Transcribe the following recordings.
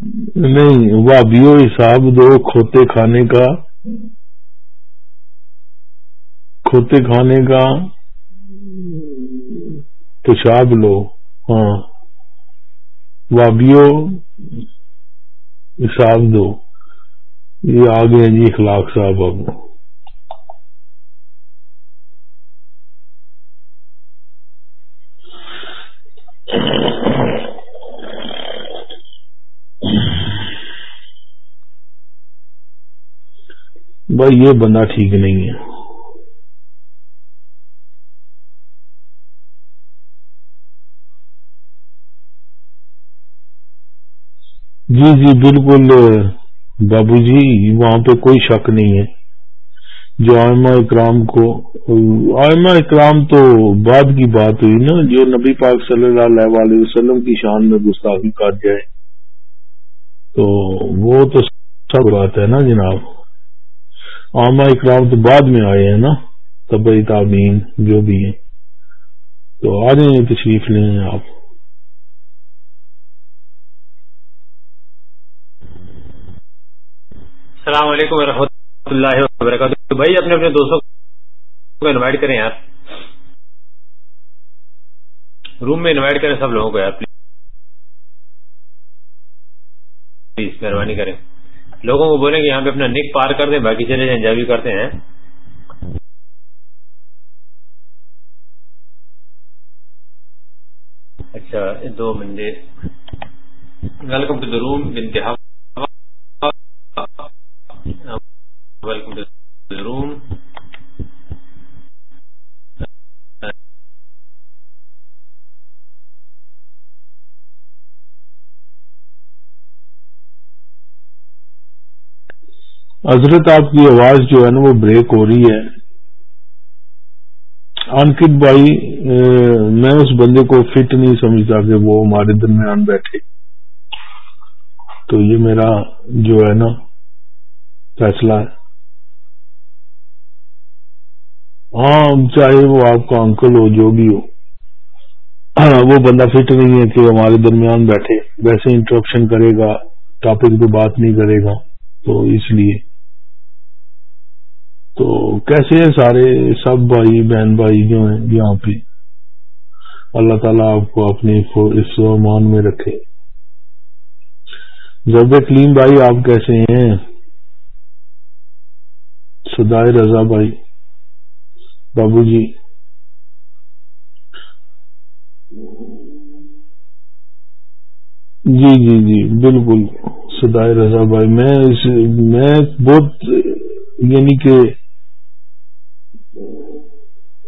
نہیں وادیو حساب دو کھوتے کھانے کا کھوتے کھانے کا پیشاب لو ہاں وابیو حساب دو یہ آ گئے جی اخلاق صاحب آپ بھائی یہ بندہ ٹھیک نہیں ہے جی جی بالکل بابو جی وہاں پہ کوئی شک نہیں ہے جو آئمہ اکرام کو آئمہ اکرام تو بعد کی بات ہوئی نا جو نبی پاک صلی اللہ علیہ وسلم کی شان میں گستاخی کاٹ جائے تو وہ تو سب بات ہے نا جناب اکرام تو بعد میں آئے ہیں نا طبی تعبین جو بھی ہیں تو آ تشریف لیں آپ السلام علیکم ورحمۃ اللہ وبرکاتہ بھائی اپنے اپنے دوستوں کو انوائٹ کریں یار روم میں انوائٹ کریں سب لوگوں کو یار پلیز مہربانی کریں لوگوں کو بولیں کہ یہاں پہ اپنا نک پار کر دیں باقی چلے انجوائے بھی کرتے ہیں اچھا دو Monday welcome to the room انتہا روم حضرت آپ کی آواز جو ہے نا وہ بریک ہو رہی ہے انکت بھائی میں اس بندے کو فٹ نہیں سمجھتا کہ وہ ہمارے درمیان بیٹھے تو یہ میرا جو ہے نا فیصلہ ہے ہاں چاہے وہ آپ کا انکل ہو جو بھی ہو وہ بندہ فٹ نہیں ہے کہ ہمارے درمیان بیٹھے ویسے انٹرپشن کرے گا ٹاپک پہ بات نہیں کرے گا تو اس لیے تو کیسے ہیں سارے سب بھائی بہن بھائی جو ہیں یہاں پہ اللہ تعالیٰ آپ کو اپنے اس میں رکھے ضرب کلیم بھائی آپ کیسے ہیں سدائے رضا بھائی بابو جی جی جی جی بالکل سدائے رضا بھائی میں بہت یعنی کہ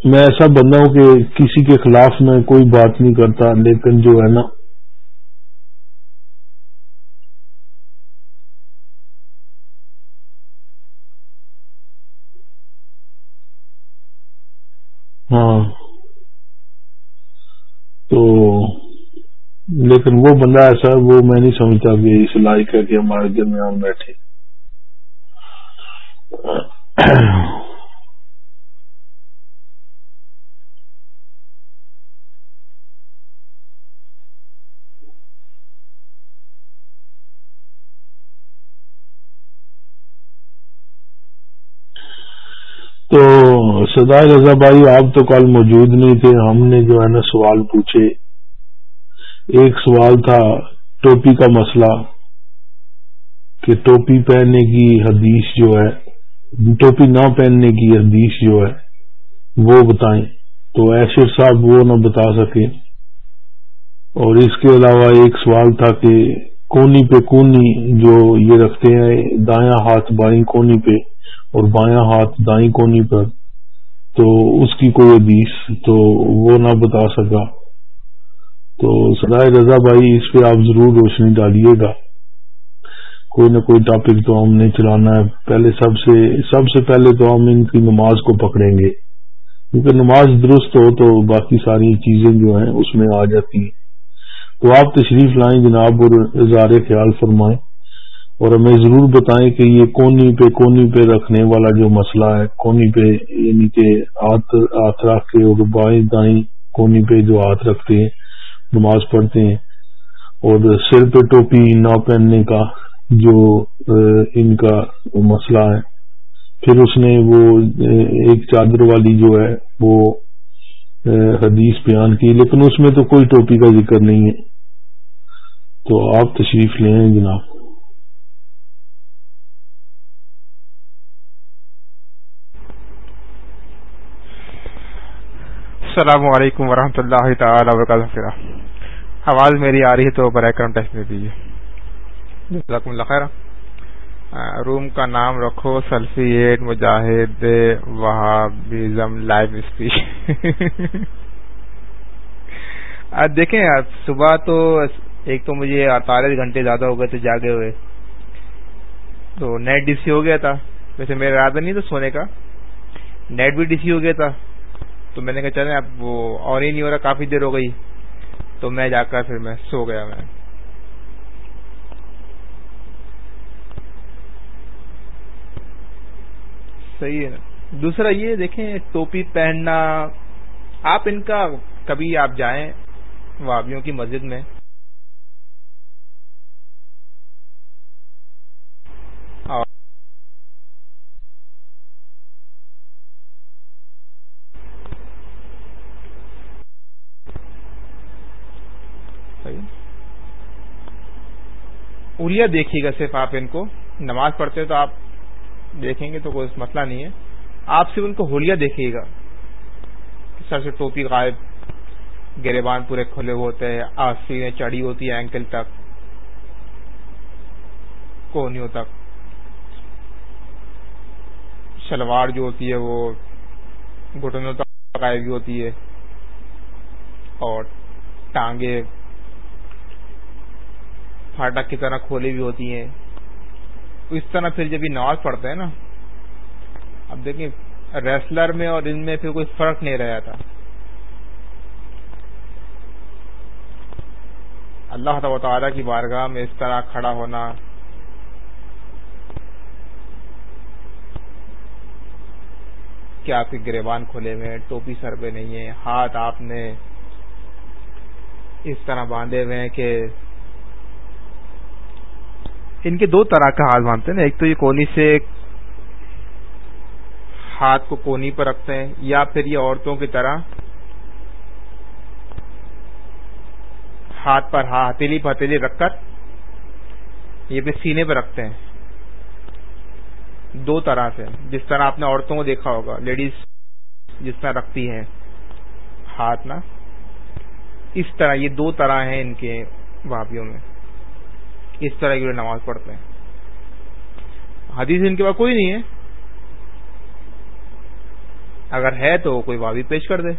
میں ایسا بندہ ہوں کہ کسی کے خلاف میں کوئی بات نہیں کرتا لیکن جو ہے نا ہاں تو لیکن وہ بندہ ایسا ہے وہ میں نہیں سمجھتا کہ اس لائق ہے کہ ہمارے درمیان بیٹھے تو سدائے رضا بھائی آپ تو کل موجود نہیں تھے ہم نے جو ہے نا سوال پوچھے ایک سوال تھا ٹوپی کا مسئلہ کہ ٹوپی پہننے کی حدیث جو ہے ٹوپی نہ پہننے کی حدیث جو ہے وہ بتائیں تو ایشر صاحب وہ نہ بتا سکے اور اس کے علاوہ ایک سوال تھا کہ کونی پہ کونی جو یہ رکھتے ہیں دایاں ہاتھ بائیں کونی پہ اور بایاں ہاتھ دائیں کونی پر تو اس کی کوئی حدیث تو وہ نہ بتا سکا تو سدائے رضا بھائی اس پہ آپ ضرور روشنی ڈالیے گا کوئی نہ کوئی ٹاپک تو ہم نے چلانا ہے پہلے سب سے سب سے پہلے تو ہم ان کی نماز کو پکڑیں گے کیونکہ نماز درست ہو تو باقی ساری چیزیں جو ہیں اس میں آ جاتی ہیں تو آپ تشریف لائیں جناب اور اظہار خیال فرمائیں اور ہمیں ضرور بتائیں کہ یہ کونی پہ کونی پہ رکھنے والا جو مسئلہ ہے کونی پہ یعنی کہ ہاتھ ہاتھ رکھ کے اور بائیں دائیں کونی پہ جو ہاتھ رکھتے ہیں نماز پڑھتے ہیں اور سر پہ ٹوپی نہ پہننے کا جو ان کا مسئلہ ہے پھر اس نے وہ ایک چادر والی جو ہے وہ حدیث بیان کی لیکن اس میں تو کوئی ٹوپی کا ذکر نہیں ہے تو آپ تشریف لیں جناب السلام علیکم ورحمۃ اللہ تعالی وبرکاتہ آواز میری آ رہی ہے تو برائے کرم ٹیسٹ دے دیجیے خیر روم کا نام رکھو سیلفیٹ مجاہد لائف آج دیکھیں صبح تو ایک تو مجھے اڑتالیس گھنٹے زیادہ ہو گئے تھے جاگے ہوئے تو نیٹ ڈی سی ہو گیا تھا ویسے میرا ارادہ نہیں تھا سونے کا نیٹ بھی ڈی سی ہو گیا تھا تو میں نے کہا چلے اب وہ اور ہی نہیں ہو رہا کافی دیر ہو گئی تو میں جا کر پھر میں سو گیا میں صحیح ہے دوسرا یہ دیکھیں ٹوپی پہننا آپ ان کا کبھی آپ جائیں وابیوں کی مسجد میں اولیا دیکھیے گا صرف آپ ان کو نماز پڑھتے تو آپ دیکھیں گے تو کوئی مسئلہ نہیں ہے آپ صرف ان کو ہولیا دیکھیے گا سر سے ٹوپی غائب گرے بان پورے کھلے ہوتے ہیں میں چڑی ہوتی ہے اینکل تک کونیوں تک شلوار جو ہوتی ہے وہ گٹنوں تک غائب ہوتی ہے اور ٹانگے پھاٹک کی طرح کھولی بھی ہوتی ہیں اس طرح پھر جب یہ نماز پڑھتے ہیں نا اب دیکھیں ریسلر میں اور ان میں پھر کوئی فرق نہیں رہا تھا اللہ تعالیٰ کی بارگاہ میں اس طرح کھڑا ہونا کیا گریبان کھلے ہوئے ہیں ٹوپی سر پہ نہیں ہے ہاتھ آپ نے اس طرح باندھے ہوئے ہیں کہ ان کے دو طرح کا ہاتھ باندھتے ہیں ایک تو یہ کونی سے ہاتھ کو کونی پر رکھتے ہیں یا پھر یہ عورتوں کی طرح ہاتھ پر ہتیلی پتیلی رکھ کر یہ پھر سینے پر رکھتے ہیں دو طرح سے جس طرح آپ نے عورتوں کو دیکھا ہوگا لیڈیز جس طرح رکھتی ہے ہاتھ نا اس طرح یہ دو طرح ہیں ان کے بھاپیوں میں اس طرح کی نماز پڑھتے ہیں حدیث ان کے پاس کوئی نہیں ہے اگر ہے تو کوئی واوی پیش کر دے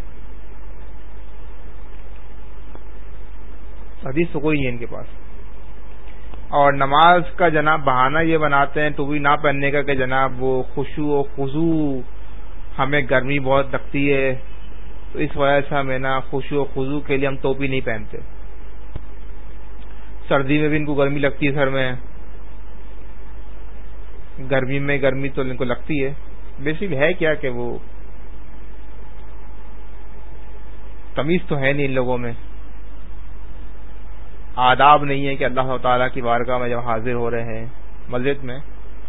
حدیث تو کوئی نہیں ہے ان کے پاس اور نماز کا جناب بہانہ یہ بناتے ہیں ٹوپی نہ پہننے کا کہ جناب وہ خوشو و خزو ہمیں گرمی بہت لگتی ہے تو اس وجہ سے ہمیں نا خوشو و خوشو کے لیے ہم ٹوپی نہیں پہنتے سردی میں بھی ان کو گرمی لگتی ہے سر میں گرمی میں گرمی تو ان کو لگتی ہے بیسک ہے کیا کہ وہ تمیز تو ہے نہیں ان لوگوں میں آداب نہیں ہے کہ اللہ تعالیٰ کی وارکاہ میں جب حاضر ہو رہے ہیں مسجد میں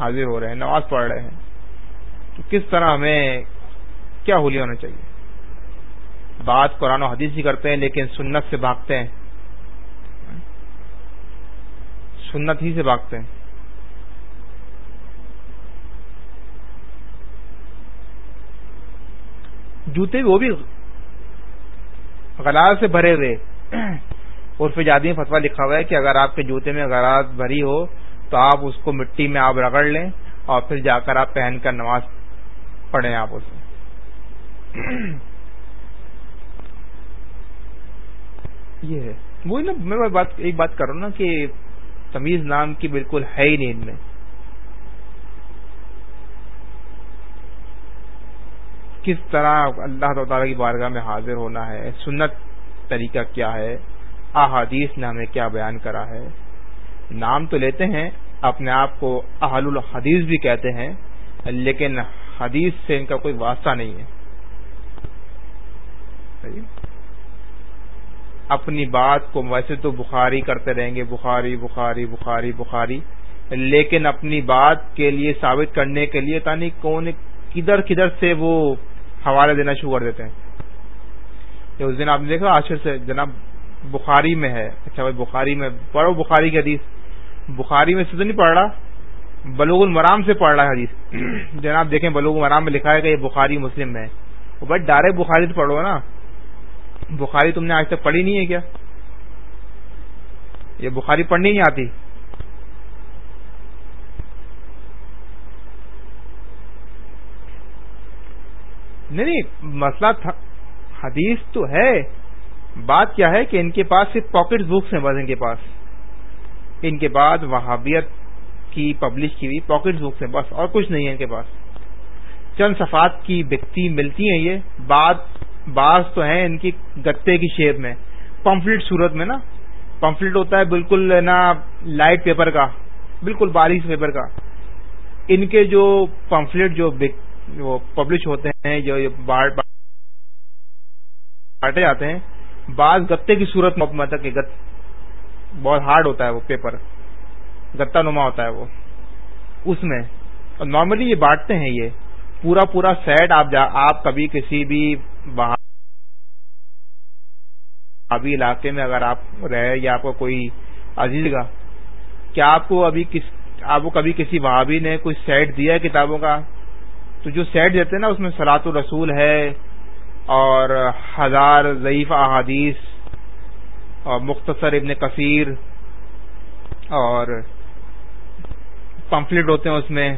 حاضر ہو رہے ہیں نماز پڑھ رہے ہیں تو کس طرح ہمیں کیا ہولی ہونا چاہیے بات قرآن و حدیث ہی کرتے ہیں لیکن سنت سے بھاگتے ہیں سنت ہی سے بھاگتے ہیں جوتے وہ بھی غلال سے بھرے ہوئے جادی فتوا لکھا ہوا ہے کہ اگر آپ کے جوتے میں گلا بھری ہو تو آپ اس کو مٹی میں آپ رگڑ لیں اور پھر جا کر آپ پہن کر نماز پڑھیں آپ اسے یہ ہے وہی نا میں بات ایک بات کر رہا ہوں نا کہ تمیز نام کی بالکل ہے ہی نہیں ان میں کس طرح اللہ تعالیٰ کی بارگاہ میں حاضر ہونا ہے سنت طریقہ کیا ہے احادیث نے ہمیں کیا بیان کرا ہے نام تو لیتے ہیں اپنے آپ کو احل الحدیث بھی کہتے ہیں لیکن حدیث سے ان کا کوئی واسطہ نہیں ہے صحیح اپنی بات کو ویسے تو بخاری کرتے رہیں گے بخاری بخاری بخاری بخاری لیکن اپنی بات کے لیے ثابت کرنے کے لیے تانی کون کدھر کدھر سے وہ حوالے دینا شروع کر دیتے ہیں اس دن آپ نے دیکھا آشر سے جناب بخاری میں ہے اچھا بھائی بخاری میں پڑھو بخاری کی حدیث بخاری میں سے تو نہیں پڑھ رہا بلوغ المرام سے پڑھ رہا ہے حدیث جناب دیکھیں بلوغ المرام میں لکھا ہے کہ یہ بخاری مسلم ہے بھائی ڈائریکٹ بخاری سے پڑھو نا بخاری تم نے آج تک پڑھی نہیں ہے کیا یہ بخاری پڑھنی نہیں آتی نہیں نہیں مسئلہ تھا حدیث تو ہے بات کیا ہے کہ ان کے پاس صرف پاکٹ بکس ہیں بس ان کے پاس ان کے بعد وہابیت کی پبلش کی ہوئی پاکٹ بکس ہیں بس اور کچھ نہیں ہے ان کے پاس چند صفات کی بکتی ملتی ہیں یہ بات بعض تو ہیں ان کی گتے کی شیپ میں پمفلٹ صورت میں نا پمفلٹ ہوتا ہے بالکل نا لائٹ پیپر کا بالکل بارش پیپر کا ان کے جو پمفلٹ جو پبلش ہوتے ہیں جو بانٹے جاتے ہیں بعض گتے کی صورت میں مطلب کہ گت بہت ہارڈ ہوتا ہے وہ پیپر گتا نما ہوتا ہے وہ اس میں اور نارملی یہ بانٹتے ہیں یہ پورا پورا سیٹ آپ آپ کبھی کسی بھی ابھی علاقے میں اگر آپ رہے یا آپ کو کوئی عزیز گا کیا آپ کو ابھی کس آپ کو کبھی کسی وہابی نے کوئی سیٹ دیا ہے کتابوں کا تو جو سیٹ دیتے ہیں نا اس میں سلاۃ الرسول ہے اور ہزار ضعیف احادیث اور مختصر ابن کثیر اور پمفلٹ ہوتے ہیں اس میں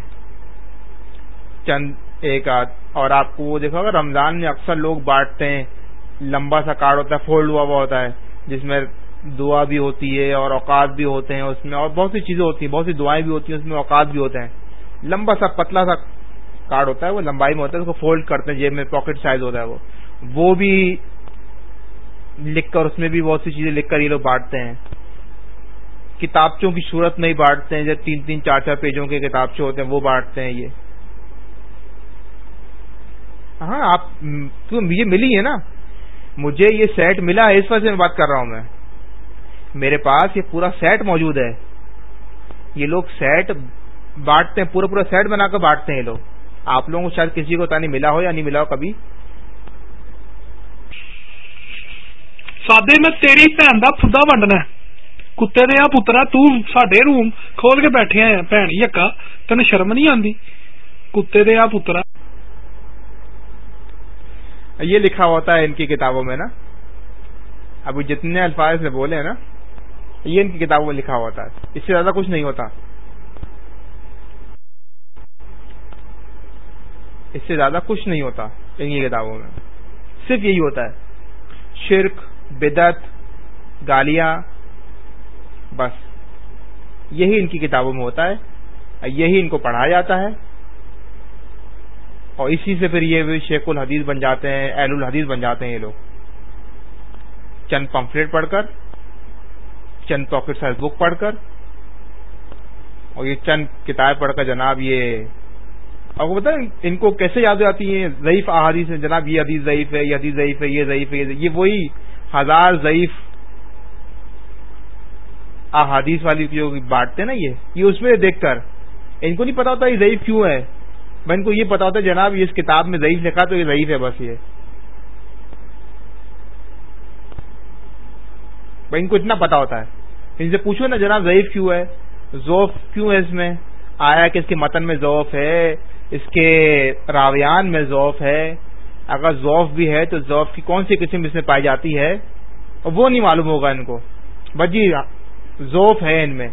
چند ایک آدھ اور آپ کو وہ دیکھو گا رمضان میں اکثر لوگ بانٹتے ہیں لمبا سا کارڈ ہوتا ہے فولڈ ہوا ہوا ہوتا ہے جس میں دعا بھی ہوتی ہے اور اوقات بھی ہوتے ہیں اس میں اور بہت سی چیزیں ہوتی ہیں بہت سی دعائیں بھی ہوتی ہیں اس میں اوقات بھی ہوتے ہیں لمبا سا پتلا سا کارڈ ہوتا ہے وہ لمبائی میں ہوتا ہے اس کو فولڈ کرتے ہیں جیب میں پاکٹ سائز ہوتا ہے وہ بھی لکھ کر اس میں بھی بہت سی چیزیں لکھ کر یہ لوگ بانٹتے ہیں کتابچوں کی صورت میں ہی بانٹتے ہیں جب تین تین چار چار پیجوں کے کتابچے ہوتے ہیں وہ بانٹتے ہیں یہ ہاں آپ تو یہ ملی ہے نا مجھے یہ سیٹ ملا ہے اس وجہ سے میں بات کر رہا ہوں میں میرے پاس یہ پورا سیٹ موجود ہے یہ لوگ سیٹ بانٹتے ہیں پورا پورا سیٹ بنا کر بانٹتے ہیں یہ لوگ آپ لوگوں کو شاید کسی کو تو نہیں ملا ہو یا نہیں ملا ہو کبھی سادے میں تیری بھن کا فدا ونڈنا کتے دیا پترا تڈے روم کھول کے بیٹھے ہیں بھن یقا تین شرم نہیں آتی کتے دیا پترا یہ لکھا ہوتا ہے ان کی کتابوں میں نا ابھی جتنے الفاظ میں بولے ہیں نا یہ ان کی کتابوں میں لکھا ہوتا ہے اس سے زیادہ کچھ نہیں ہوتا اس سے زیادہ کچھ نہیں ہوتا ان کی کتابوں میں صرف یہی ہوتا ہے شرک بدت گالیاں بس یہی ان کی کتابوں میں ہوتا ہے یہی ان کو پڑھایا جاتا ہے اور اسی سے پھر یہ شیخ الحدیث بن جاتے ہیں اہل الحدیث بن جاتے ہیں یہ لوگ چند پمفلیٹ پڑھ کر چند پاکٹ سائز بک پڑھ کر اور یہ چند کتاب پڑھ کر جناب یہ آپ کو بتائیں ان کو کیسے ہو آتی ہیں ضعیف احادیث ہیں جناب یہ حدیث ضعیف ہے یہ حدیث ضعیف ہے یہ ضعیف ہے یہ وہی ہزار ضعیف احادیث والی جو بانٹتے نا یہ یہ اس میں دیکھ کر ان کو نہیں پتا ہوتا یہ ضعیف کیوں ہے میں ان کو یہ پتا ہوتا ہے جناب اس کتاب میں ضعیف لکھا تو یہ ضعیف ہے بس یہ بھائی ان کو اتنا پتا ہوتا ہے ان سے پوچھو نا جناب ضعیف کیوں ہے ذوف کیوں ہے اس میں آیا کہ اس کے متن میں ذوف ہے اس کے راویان میں ذوف ہے اگر ذوف بھی ہے تو ذوف کی کون سی قسم اس میں پائی جاتی ہے وہ نہیں معلوم ہوگا ان کو بس جی ذوف ہے ان میں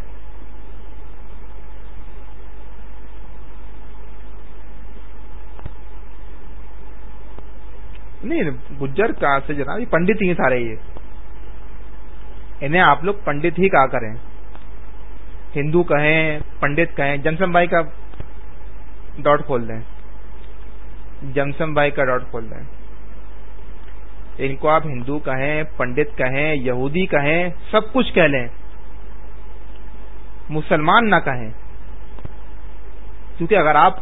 نہیں گجر کہاں سے جناب یہ پنڈت ہی سارے یہ انہیں آپ لوگ پنڈت ہی کہا کریں ہندو کہیں پنڈت کہیں جمسم بھائی کا ڈاٹ کھول دیں جمسم بھائی کا ڈاٹ کھول دیں ان کو آپ ہندو کہیں پنڈت کہیں یہودی کہیں سب کچھ کہہ لیں مسلمان نہ کہیں کیونکہ اگر آپ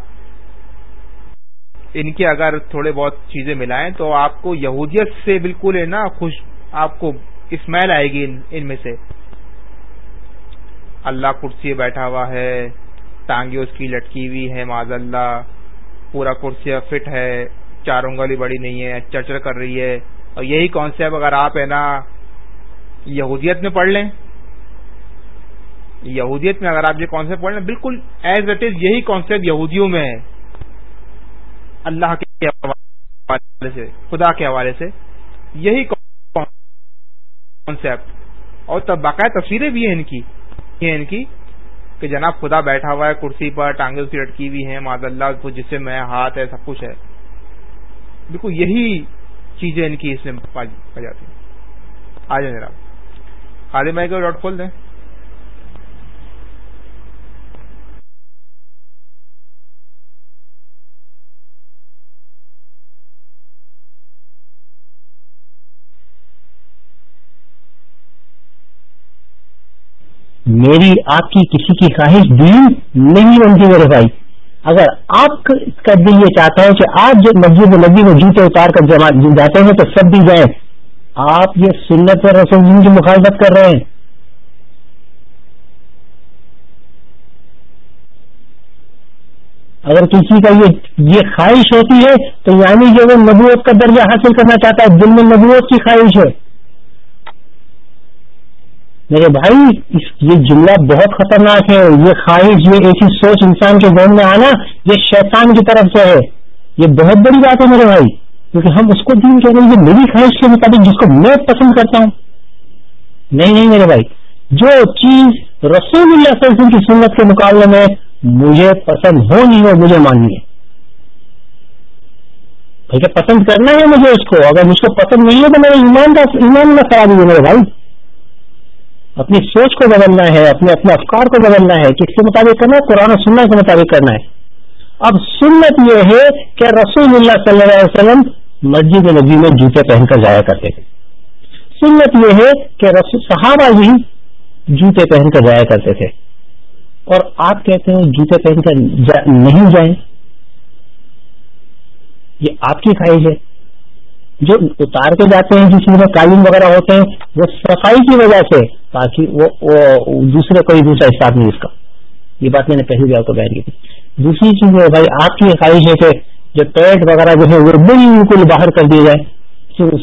ان کے اگر تھوڑے بہت چیزیں ملائیں تو آپ کو یہودیت سے بالکل ہے نا خوش آپ کو اسمیل آئے گی ان میں سے اللہ کرسی بیٹھا ہوا ہے ٹانگیں اس کی لٹکی ہوئی ہے معذ اللہ پورا کرسی فٹ ہے چاروں گلی بڑی نہیں ہے چرچر کر رہی ہے اور یہی کانسیپٹ اگر آپ ہے نا یہودیت میں پڑھ لیں یہودیت میں اگر آپ یہ کانسیپٹ پڑھ لیں بالکل ایز اٹ از یہی کانسیپٹ یہودیوں میں ہے اللہ کے حوالے سے خدا کے حوالے سے یہی کانسیپٹ اور تب باقاعدہ تصویریں بھی ہیں ان کی ہیں ان کی کہ جناب خدا بیٹھا ہوا ہے کرسی پر اس کی لٹکی ہوئی ہے ماض اللہ کو سے میں ہاتھ ہے سب کچھ ہے بالکل یہی چیزیں ان کی اس میں پا جاتی ہیں آ جائیں جناب خالی بائی کو ڈاٹ کھول دیں میری آپ کی کسی کی خواہش دین نہیں بنتی میرے بھائی اگر آپ کا دل یہ چاہتا ہوں کہ آپ جب مسجد نبی میں جوتے اتار کر جمع جی ہیں تو سب بھی جائیں آپ یہ سنت اور رسول کی مخالفت کر رہے ہیں اگر کسی کا یہ یہ خواہش ہوتی ہے تو یعنی جو وہ نبوت کا درجہ حاصل کرنا چاہتا ہے دل میں نبوت کی خواہش ہے میرے بھائی یہ جملہ بہت خطرناک ہے یہ خواہش یہ ایسی سوچ انسان کے ذہن میں آنا یہ شیطان کی طرف سے ہے یہ بہت بڑی بات ہے میرے بھائی کیونکہ ہم اس کو دین کہہ رہے ہیں یہ میری خواہش کے مطابق جس کو میں پسند کرتا ہوں نہیں نہیں میرے بھائی جو چیز رسول اللہ اللہ صلی علیہ وسلم کی سنت کے مقابلے میں مجھے پسند ہو نہیں ہو مجھے ہے بلکہ پسند کرنا ہے مجھے اس کو اگر مجھ کو پسند نہیں ہے تو میرے ایمان کا ایمان میں خرابی ہے میرے بھائی اپنی سوچ کو بدلنا ہے اپنے اپنے افکار کو بدلنا ہے کس کے مطابق کرنا ہے قرآن و سننا کے مطابق کرنا ہے اب سنت یہ ہے کہ رسول اللہ صلی اللہ علیہ وسلم مسجد نبی میں جوتے پہن کر جایا کرتے تھے سنت یہ ہے کہ رسول صحابہ ہی جوتے پہن کر جایا کرتے تھے اور آپ کہتے ہیں جوتے پہن کر جا... نہیں جائیں یہ آپ کی خواہش ہے جو اتار کے جاتے ہیں جس میں قالین وغیرہ ہوتے ہیں وہ صفائی کی وجہ سے تاکہ وہ وہ دوسرے کوئی دوسرا حساب نہیں اس کا یہ بات میں نے پہلی بھی آپ کو بہن کی تھی دوسری چیز بھائی آپ کی خواہش ہے کہ جو پیٹ وغیرہ جو ہے وہ بالکل باہر کر دیے جائیں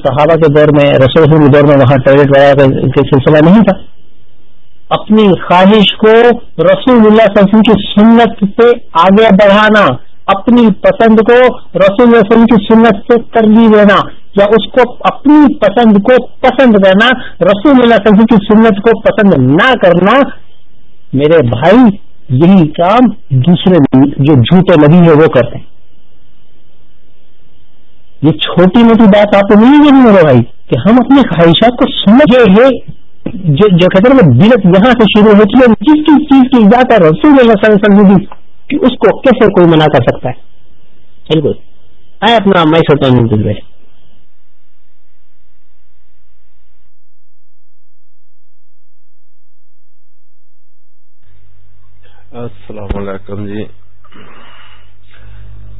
صحابہ کے دور میں رسول کے دور میں وہاں ٹوائلٹ وغیرہ کا سلسلہ نہیں تھا اپنی خواہش کو رسول اللہ صلی اللہ علیہ وسلم کی سنت سے آگے بڑھانا اپنی پسند کو رسول اللہ صلی اللہ علیہ وسلم کی سنت سے ترجیح دینا یا اس کو اپنی پسند کو پسند کرنا اللہ علیہ وسلم کی سنت کو پسند نہ کرنا میرے بھائی یہی کام دوسرے جو جھوٹے نبی ہے وہ کرتے ہیں یہ چھوٹی موٹی بات آپ کو نہیں ملی بھائی کہ ہم اپنی خواہشات کو سمجھے جو, کہتے ہیں بلت یہاں سے شروع ہو ہے جس کی چیز کی ہے رسول اللہ اللہ صلی علیہ وسلم کہ اس کو کیسے کوئی منع کر سکتا ہے بالکل آئے اپنا میں سوچا بالکل السلام علیکم جی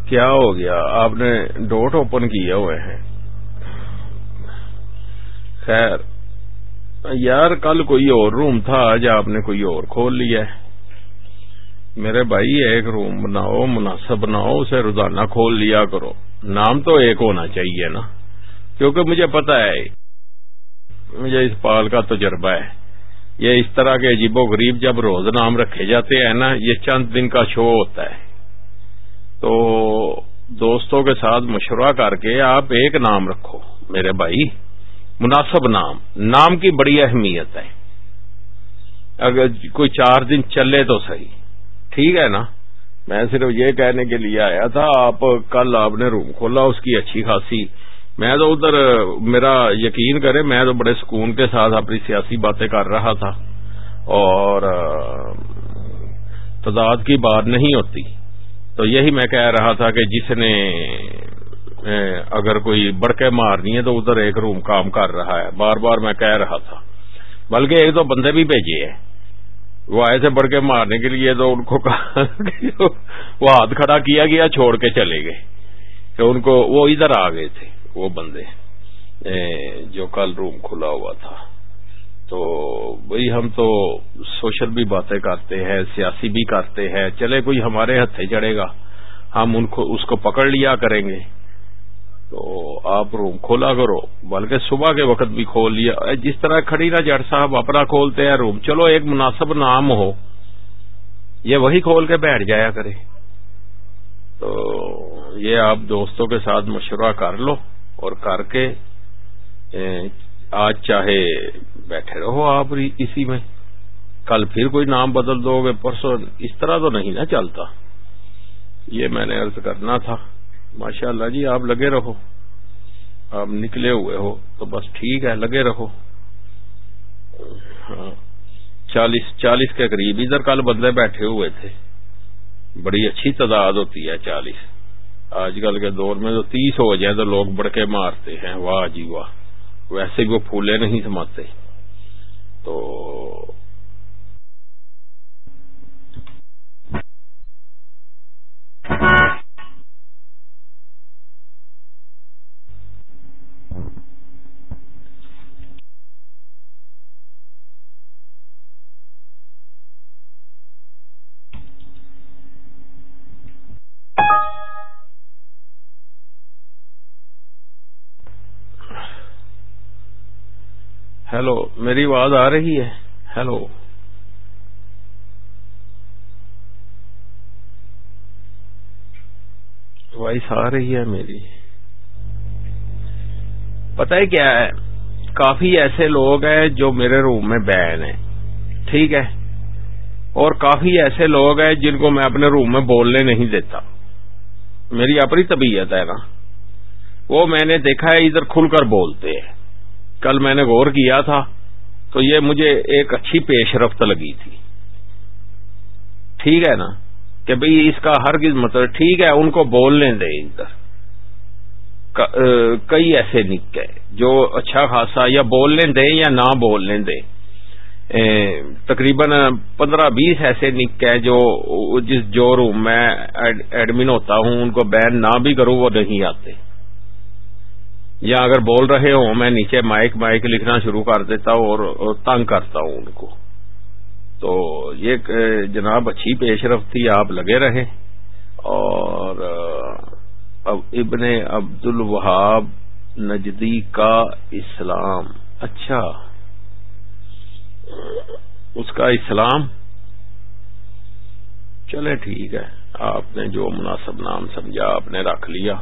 کیا ہو گیا آپ نے ڈوٹ اوپن کیے ہوئے ہیں خیر یار کل کوئی اور روم تھا آج آپ نے کوئی اور کھول لیا ہے میرے بھائی ایک روم بناؤ مناسب بناؤ اسے روزانہ کھول لیا کرو نام تو ایک ہونا چاہیے نا کیونکہ مجھے پتا ہے مجھے اس پال کا تجربہ ہے یہ اس طرح کے عجیب و غریب جب روز نام رکھے جاتے ہیں نا یہ چند دن کا شو ہوتا ہے تو دوستوں کے ساتھ مشورہ کر کے آپ ایک نام رکھو میرے بھائی مناسب نام نام کی بڑی اہمیت ہے اگر کوئی چار دن چلے تو صحیح ٹھیک ہے نا میں صرف یہ کہنے کے لیے آیا تھا آپ کل آپ نے روم کھولا اس کی اچھی خاصی میں تو ادھر میرا یقین کرے میں تو بڑے سکون کے ساتھ اپنی سیاسی باتیں کر رہا تھا اور تعداد کی بات نہیں ہوتی تو یہی میں کہہ رہا تھا کہ جس نے اگر کوئی بڑکے مارنی ہے تو ادھر ایک روم کام کر رہا ہے بار بار میں کہہ رہا تھا بلکہ ایک تو بندے بھی بھیجے ہیں وہ آئے تھے بڑکے مارنے کے لیے تو ان کو کہا وہ ہاتھ کھڑا کیا گیا چھوڑ کے چلے گئے ان کو وہ ادھر آ گئے تھے وہ بندے جو کل روم کھلا ہوا تھا تو بھئی ہم تو سوشل بھی باتیں کرتے ہیں سیاسی بھی کرتے ہیں چلے کوئی ہمارے ہتھے چڑھے گا ہم ان کو اس کو پکڑ لیا کریں گے تو آپ روم کھولا کرو بلکہ صبح کے وقت بھی کھول لیا جس طرح کھڑی نا جٹ صاحب اپنا کھولتے ہیں روم چلو ایک مناسب نام ہو یہ وہی کھول کے بیٹھ جایا کرے تو یہ آپ دوستوں کے ساتھ مشورہ کر لو اور کر کے آج چاہے بیٹھے رہو آپ اسی میں کل پھر کوئی نام بدل دو گے پرسوں اس طرح تو نہیں نا چلتا یہ میں نے عرض کرنا تھا ماشاء اللہ جی آپ لگے رہو آپ نکلے ہوئے ہو تو بس ٹھیک ہے لگے رہو ہاں چالیس چالیس کے قریب ادھر کل بندے بیٹھے ہوئے تھے بڑی اچھی تعداد ہوتی ہے چالیس آج کل کے دور میں تو تیس ہو جائے تو لوگ بڑکے مارتے ہیں واہ جی واہ ویسے بھی وہ پھولے نہیں سماتے تو ہیلو میری آواز آ رہی ہے ہیلو وائس آ رہی ہے میری پتا ہے کیا ہے کافی ایسے لوگ ہیں جو میرے روم میں بین ہیں ٹھیک ہے اور کافی ایسے لوگ ہیں جن کو میں اپنے روم میں بولنے نہیں دیتا میری اپنی طبیعت ہے نا وہ میں نے دیکھا ہے ادھر کھل کر بولتے ہیں کل میں نے غور کیا تھا تو یہ مجھے ایک اچھی پیش رفت لگی تھی ٹھیک ہے نا کہ بھئی اس کا ہر مطلب ٹھیک ہے ان کو بولنے دیں کئی ایسے نکے جو اچھا خاصا یا بولنے دیں یا نہ بولنے دیں تقریباً پندرہ بیس ایسے نکے جو جس جو روم میں ایڈمن ہوتا ہوں ان کو بین نہ بھی کروں وہ نہیں آتے یا اگر بول رہے ہوں میں نیچے مائک مائک لکھنا شروع کر دیتا ہوں اور تنگ کرتا ہوں ان کو تو یہ جناب اچھی پیش رفت تھی آپ لگے رہے اور ابن عبد الوہاب نجدی کا اسلام اچھا اس کا اسلام چلے ٹھیک ہے آپ نے جو مناسب نام سمجھا آپ نے رکھ لیا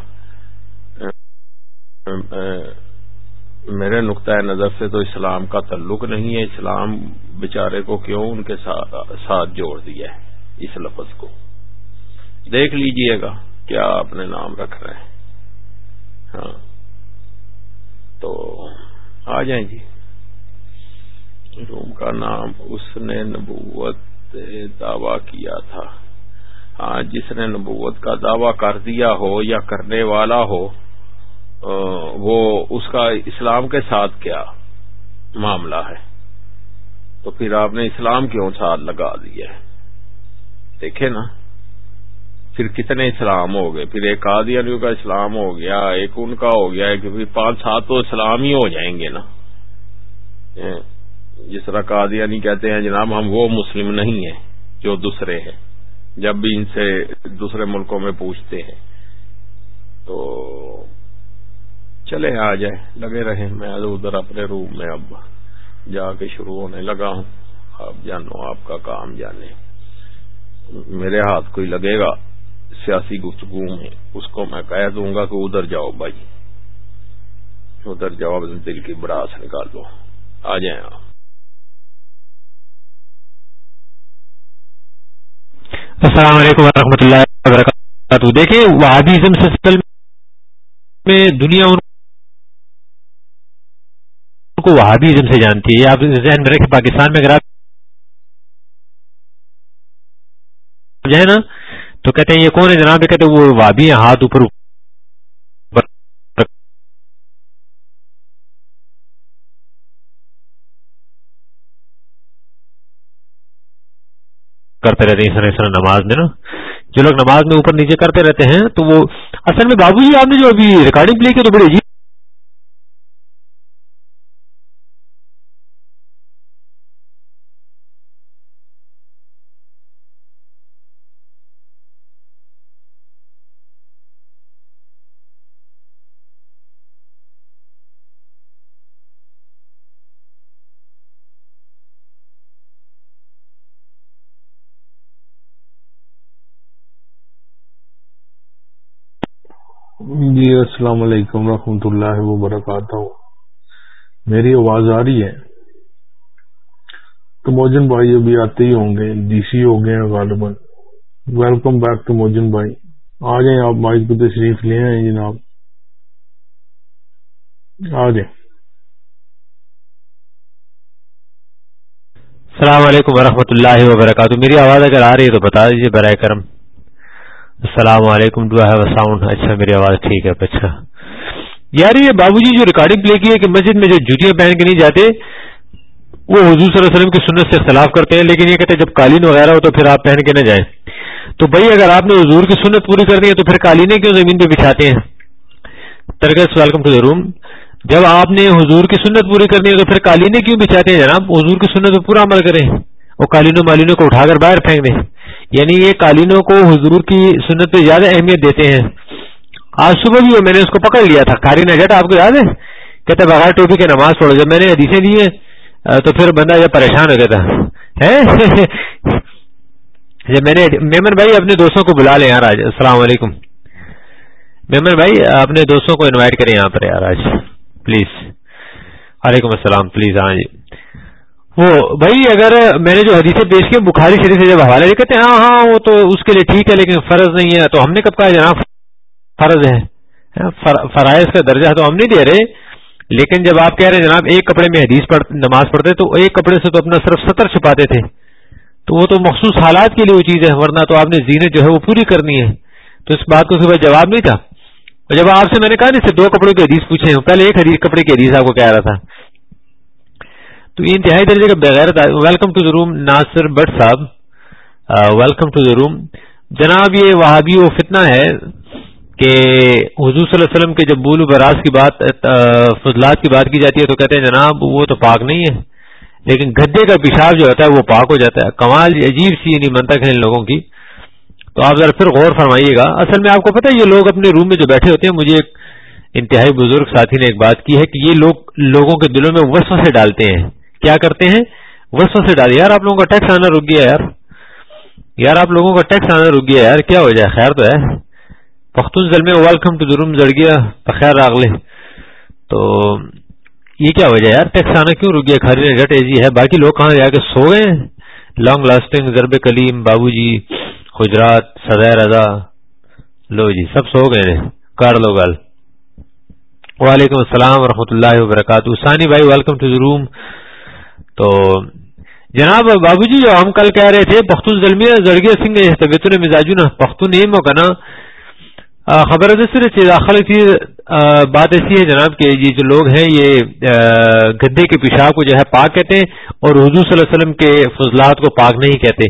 میرے نقطۂ نظر سے تو اسلام کا تعلق نہیں ہے اسلام بیچارے کو کیوں ان کے ساتھ جوڑ دیا ہے اس لفظ کو دیکھ لیجئے گا کیا اپنے نام رکھ رہے ہیں ہاں تو آ جائیں جی روم کا نام اس نے نبوت دعویٰ کیا تھا ہاں جس نے نبوت کا دعویٰ کر دیا ہو یا کرنے والا ہو وہ اس کا اسلام کے ساتھ کیا معاملہ ہے تو پھر آپ نے اسلام کیوں ساتھ لگا دیا دیکھے نا پھر کتنے اسلام ہو گئے پھر ایک قادیانی کا اسلام ہو گیا ایک ان کا ہو گیا پانچ سات تو اسلام ہی ہو جائیں گے نا جس طرح قادیانی کہتے ہیں جناب ہم وہ مسلم نہیں ہیں جو دوسرے ہیں جب بھی ان سے دوسرے ملکوں میں پوچھتے ہیں تو چلے آ جائیں لگے رہے میں ادھر اپنے روم میں اب جا کے شروع ہونے لگا ہوں آپ جانو آپ کا کام جانے میرے ہاتھ کوئی لگے گا سیاسی گفتگو میں اس کو میں کہہ دوں گا کہ ادھر جاؤ بھائی ادھر جاؤ دل کی براس نکال دو آ جائیں آپ السلام علیکم ورحمۃ اللہ وبرکاتہ میں دنیا ان کو وہابیزم سے جانتی ہے آپ ذہن میں رکھیں پاکستان میں اگر آپ جائیں نا تو کہتے ہیں یہ کون ہے جناب کہتے ہیں وہ وہابی ہیں ہاتھ اوپر کرتے رہتے ہیں اس طرح نماز میں نا جو لوگ نماز میں اوپر نیچے کرتے رہتے ہیں تو وہ اصل میں بابو جی آپ نے جو ابھی ریکارڈنگ پلے کی تو بڑی عجیب السلام علیکم ورحمۃ اللہ وبرکاتہ میری آواز آ رہی ہے تو موجن بھائی ابھی آتے ہی ہوں گے ڈی سی ہو گئے ہیں غالباً ویلکم بیک ٹو موجن بھائی آ جائیں آپ تشریف لے آئے جناب آ جائیں السلام علیکم ورحمۃ اللہ وبرکاتہ میری آواز اگر آ رہی ہے تو بتا دیجیے برائے کرم السلام علیکم ڈو ہیو ساؤنڈ اچھا میری آواز ٹھیک ہے اچھا یار یہ بابو جی جو ریکارڈنگ پلے کی ہے کہ مسجد میں جو جوتیاں پہن کے نہیں جاتے وہ حضور صلی اللہ علیہ وسلم کی سنت سے اختلاف کرتے ہیں لیکن یہ کہتے ہیں جب قالین وغیرہ ہو تو پھر آپ پہن کے نہ جائیں تو بھائی اگر آپ نے حضور کی سنت پوری کر دی ہے تو پھر قالین کیوں زمین پہ بچھاتے ہیں ترگز ویلکم ٹو دا روم جب آپ نے حضور کی سنت پوری کرنی ہے تو پھر قالین کیوں بچھاتے ہیں جناب حضور کی سنت پہ پورا عمل کریں اور قالینوں مالینوں کو اٹھا کر باہر پھینک دیں یعنی یہ قالینوں کو حضور کی سنت پہ زیادہ اہمیت دیتے ہیں آج صبح بھی میں نے اس کو پکڑ لیا تھا قاری آپ کو یاد ہے کہتے بغیر ٹوپی کے نماز پڑھو جب میں نے دی دیے تو پھر بندہ جب پریشان ہو گیا تھا جب میں نے میمن بھائی اپنے دوستوں کو بلا لیں یار آج السلام علیکم میمن بھائی اپنے دوستوں کو انوائٹ کریں یہاں پر یار آج پلیز وعلیکم السلام پلیز ہاں جی وہ بھائی اگر میں نے جو حدیث پیش کی بخاری شریف سے جب حوالے سے کہتے ہیں ہاں ہاں وہ تو اس کے لیے ٹھیک ہے لیکن فرض نہیں ہے تو ہم نے کب کہا جناب فرض ہے ہاں، فرائض کا درجہ تو ہم نہیں دے رہے لیکن جب آپ کہہ رہے ہیں جناب ایک کپڑے میں حدیث پڑھ نماز پڑھتے تو ایک کپڑے سے تو اپنا صرف سطر چھپاتے تھے تو وہ تو مخصوص حالات کے لیے وہ چیز ہے ورنہ تو آپ نے زینت جو ہے وہ پوری کرنی ہے تو اس بات کو صبح جواب نہیں تھا اور جب آپ سے میں نے کہا نا دو کپڑوں کی حدیث پوچھے ہوں پہلے ایک حدیث کپڑے کی حدیث آپ کو کہہ رہا تھا تو یہ انتہائی درجے کا بغیر welcome to the room Nasir Butt صاحب ویلکم ٹو دا روم جناب یہ وہابی و فتنہ ہے کہ حضور صلی اللہ علیہ وسلم کے جب بول و براز کی بات فضلات کی بات کی جاتی ہے تو کہتے ہیں جناب وہ تو پاک نہیں ہے لیکن گدے کا پیشاب جو ہوتا ہے وہ پاک ہو جاتا ہے کمال عجیب سی یعنی منتق ہے ان لوگوں کی تو آپ ذرا پھر غور فرمائیے گا اصل میں آپ کو پتا ہے یہ لوگ اپنے روم میں جو بیٹھے ہوتے ہیں مجھے ایک انتہائی بزرگ ساتھی نے ایک بات کی ہے کہ یہ لوگ لوگوں کے دلوں میں وسوسے سے ڈالتے ہیں کیا کرتے ہیں وسو سے ڈال یار آپ لوگوں کا ٹیکس آنا رک گیا یار یار آپ لوگوں کا ٹیکس آنا رک گیا یار کیا ہو جائے خیر تو ہے پختون ضلع میں ویلکم ٹو دروم زڑ گیا خیر راغلے تو یہ کیا ہو جائے یار ٹیکس آنا کیوں رک گیا کھاری نے ڈٹ ایزی ہے باقی لوگ کہاں جا کے سو گئے ہیں لانگ لاسٹنگ ضرب کلیم بابو جی خجرات سدہ رضا لو جی سب سو گئے کار لو گال وعلیکم السلام ورحمۃ اللہ وبرکاتہ ثانی بھائی ویلکم ٹو دروم روم تو جناب بابو جی جو ہم کل کہہ رہے تھے پختون زلمی زرگی نے مزاج نا پختون خبر سے داخل کی بات ایسی ہے جناب کہ یہ جو لوگ ہیں یہ گدے کے پیشاب کو جو ہے پاک کہتے ہیں اور حضور صلی اللہ علیہ وسلم کے فضلات کو پاک نہیں کہتے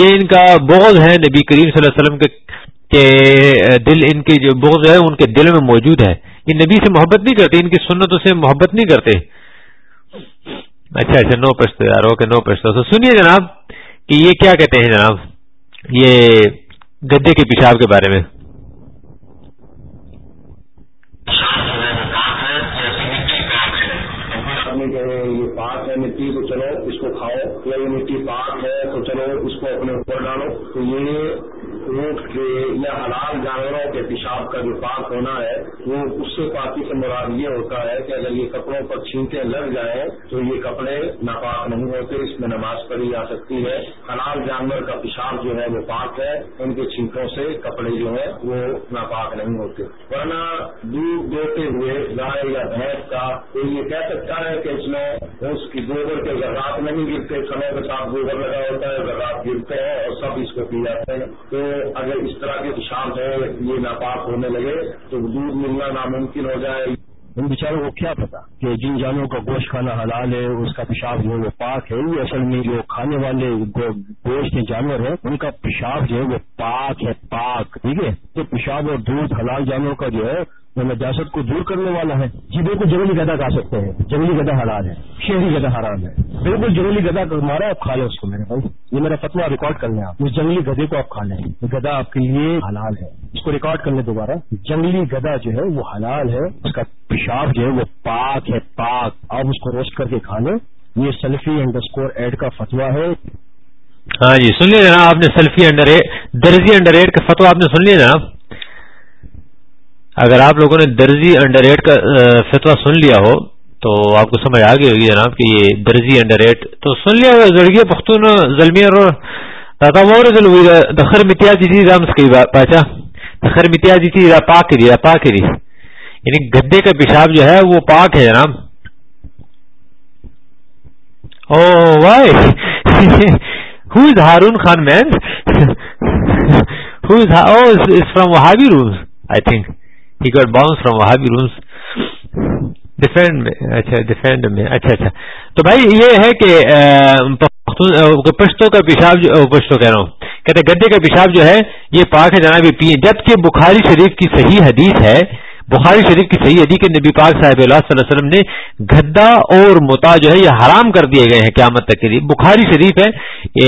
یہ ان کا بغض ہے نبی کریم صلی اللہ علیہ وسلم کے دل ان کے جو بغض ہے ان کے دل میں موجود ہے یہ نبی سے محبت نہیں کرتے ان کی سنتوں سے محبت نہیں کرتے اچھا اچھا نو پرشن یار اوکے نو پرشن تو سنیے جناب کہ یہ کیا کہتے ہیں جناب یہ گدے کے پیشاب کے بارے میں یہ ہے مٹی تو چلو اس کو کھاؤ یا یہ مٹی پاک ہے تو چلو اس کو اپنے اوپر ڈالو تو یہ اونٹ کے یا حلال جانوروں کے پیشاب کا جو پاک ہونا ہے وہ اس سے پاکی سے مراد یہ ہوتا ہے کہ اگر یہ کپڑوں پر چھینکیں لگ جائیں تو یہ کپڑے ناپاک نہیں ہوتے اس میں نماز پڑھی جا سکتی ہے حلال جانور کا پیشاب جو ہے وہ پاک ہے ان کے چھینکوں سے کپڑے جو ہیں وہ ناپاک نہیں ہوتے ورنہ دودھ دیتے ہوئے گائے یا بھینس کا تو یہ کہہ سکتا ہے کہ اس میں اس کی گوبر کے زراعت نہیں گرتے سمے کے ساتھ گوبر لگا ہوتا ہے زراعت گرتے ہیں اور سب اس کو پی جاتے ہیں تو اگر اس طرح کے پیشاب ہے یہ ناپاک ہونے لگے تو دودھ ملنا ناممکن ہو جائے ان بیچاروں کو کیا پتا کہ جن جانوں کا گوشت کھانا حلال ہے اس کا پیشاب جو ہے وہ پاک ہے یہ اصل میں جو کھانے والے گوشت جانور ہیں ان کا پیشاب جو ہے وہ پاک ہے پاک ٹھیک ہے تو پیشاب اور دودھ حلال جانوروں کا جو ہے میں نجاست کو دور کرنے والا ہے جی بالکل جنگلی گدا کھا سکتے ہیں جنگلی گدا حرام ہے شہری گدا حرام ہے بالکل جنگلی گدا مارا آپ کھا لیں اس کو میرے بھائی یہ میرا فتوا ریکارڈ کر لیں آپ اس جنگلی گدے کو آپ کھا لیں گدا آپ کے لیے حلال ہے اس کو ریکارڈ کر لیں دوبارہ جنگلی گدا جو ہے وہ حلال ہے اس کا پیشاب جو ہے وہ پاک ہے پاک آپ اس کو روسٹ کر کے کھا لیں یہ سیلفی اینڈ ایڈ کا فتوا ہے ہاں جی سن لیا جناب آپ نے سیلفی انڈر انڈر درزی کا آپ نے سن لیا جناب اگر آپ لوگوں نے درزی انڈر ایٹ کا فتوا سن لیا ہو تو آپ کو سمجھ آ ہوگی جناب کہ یہ درزی انڈر ایٹ تو سن لیا زڑگی پختون زلمی اور راتا مور دخر متیا جی تھی رامس کی پاچا دخر متیا جی تھی را پاک دی را پاک دی یعنی گدے کا پیشاب جو ہے وہ پاک ہے جناب او why who is Haroon Khan man who is from ہاوی روز آئی تھنک باؤنس فرام وہابی رومس ڈیفینڈ میں اچھا ڈیفینڈ میں اچھا اچھا تو بھائی یہ ہے کہ پشتوں کا پیشاب جو پشتوں کہہ رہا ہوں کہتے گدے کا پیشاب جو ہے یہ پاک ہے جناب پیے جبکہ بخاری شریف کی صحیح حدیث ہے بخاری شریف کی صحیح حدیث کہ نبی پاک صاحب اللہ صلی اللہ علیہ وسلم نے گدا اور متا جو ہے یہ حرام کر دیے گئے ہیں قیامت تک کے لیے بخاری شریف ہے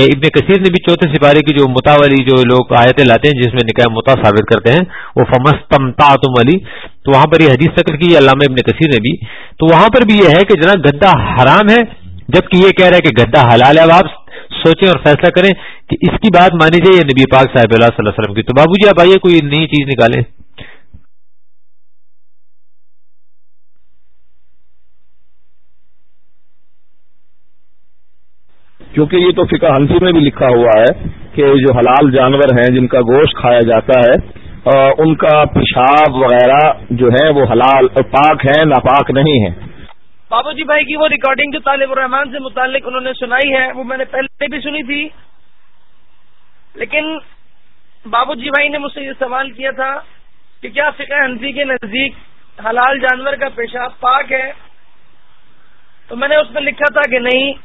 ابن کثیر نے بھی چوتھے سپارے کی جو متا والی جو لوگ آیتیں لاتے ہیں جس میں نکاح متا ثابت کرتے ہیں وہ فمس تمتا علی تو وہاں پر یہ حدیث تکر کی علامہ ابن کثیر نے بھی تو وہاں پر بھی یہ ہے کہ جناب گدا حرام ہے جبکہ یہ کہہ رہا ہے کہ گدا حلال ہے اب آپ سوچیں اور فیصلہ کریں کہ اس کی بات مانی جائے یہ نبی پاک صاحب اللہ صلی اللہ علیہ وسلم کی تو بابو جی آپ آئیے کوئی نئی چیز نکالیں کیونکہ یہ تو فقہ ہنسی میں بھی لکھا ہوا ہے کہ جو حلال جانور ہیں جن کا گوشت کھایا جاتا ہے ان کا پیشاب وغیرہ جو ہے وہ حلال پاک ہے ناپاک نہیں ہے بابو جی بھائی کی وہ ریکارڈنگ جو طالب الرحمان سے متعلق انہوں نے سنائی ہے وہ میں نے پہلے بھی سنی تھی لیکن بابو جی بھائی نے مجھ سے یہ سوال کیا تھا کہ کیا فقہ ہنسی کے نزدیک حلال جانور کا پیشاب پاک ہے تو میں نے اس میں لکھا تھا کہ نہیں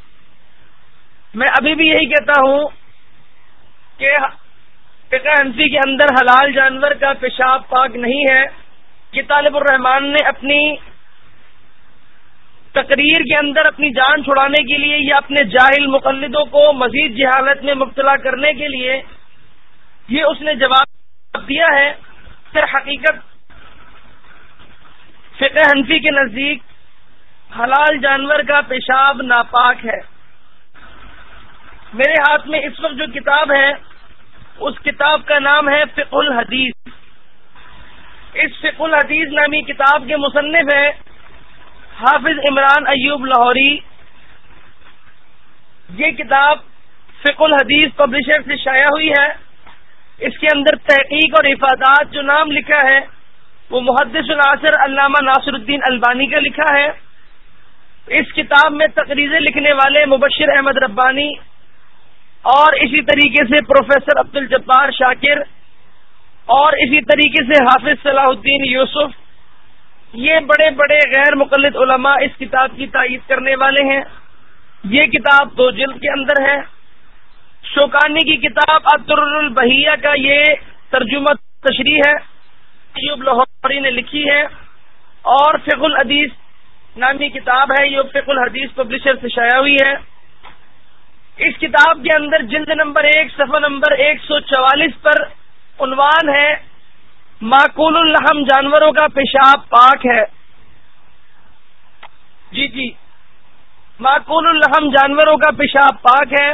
میں ابھی بھی یہی کہتا ہوں کہ فقہ حنفی کے اندر حلال جانور کا پیشاب پاک نہیں ہے کہ طالب الرحمان نے اپنی تقریر کے اندر اپنی جان چھڑانے کے لیے یا اپنے جاہل مقلدوں کو مزید جہالت میں مبتلا کرنے کے لیے یہ اس نے جواب دیا ہے پھر حقیقت فقہ حنفی کے نزدیک حلال جانور کا پیشاب ناپاک ہے میرے ہاتھ میں اس وقت جو کتاب ہے اس کتاب کا نام ہے فق الحدیث اس فق الحدیث نامی کتاب کے مصنف ہے حافظ عمران ایوب لاہوری یہ کتاب فق الحدیث پبلشر سے شائع ہوئی ہے اس کے اندر تحقیق اور حفاظت جو نام لکھا ہے وہ محدث الاثر علامہ ناصر الدین البانی کا لکھا ہے اس کتاب میں تقریریں لکھنے والے مبشر احمد ربانی اور اسی طریقے سے پروفیسر عبد الجبار شاکر اور اسی طریقے سے حافظ صلاح الدین یوسف یہ بڑے بڑے غیر مقلد علماء اس کتاب کی تائید کرنے والے ہیں یہ کتاب دو جلد کے اندر ہے شوکانی کی کتاب عبدالبہ کا یہ ترجمہ تشریح ہے ایوب لاہوری نے لکھی ہے اور فق الحدیث نامی کتاب ہے یہ فق الحدیث پبلشر سے شائع ہوئی ہے اس کتاب کے اندر جلد نمبر ایک صفحہ نمبر ایک سو چوالیس پر عنوان ہے معقول الحم جانوروں کا پیشاب پاک ہے جی جی معقول الحم جانوروں کا پیشاب پاک ہے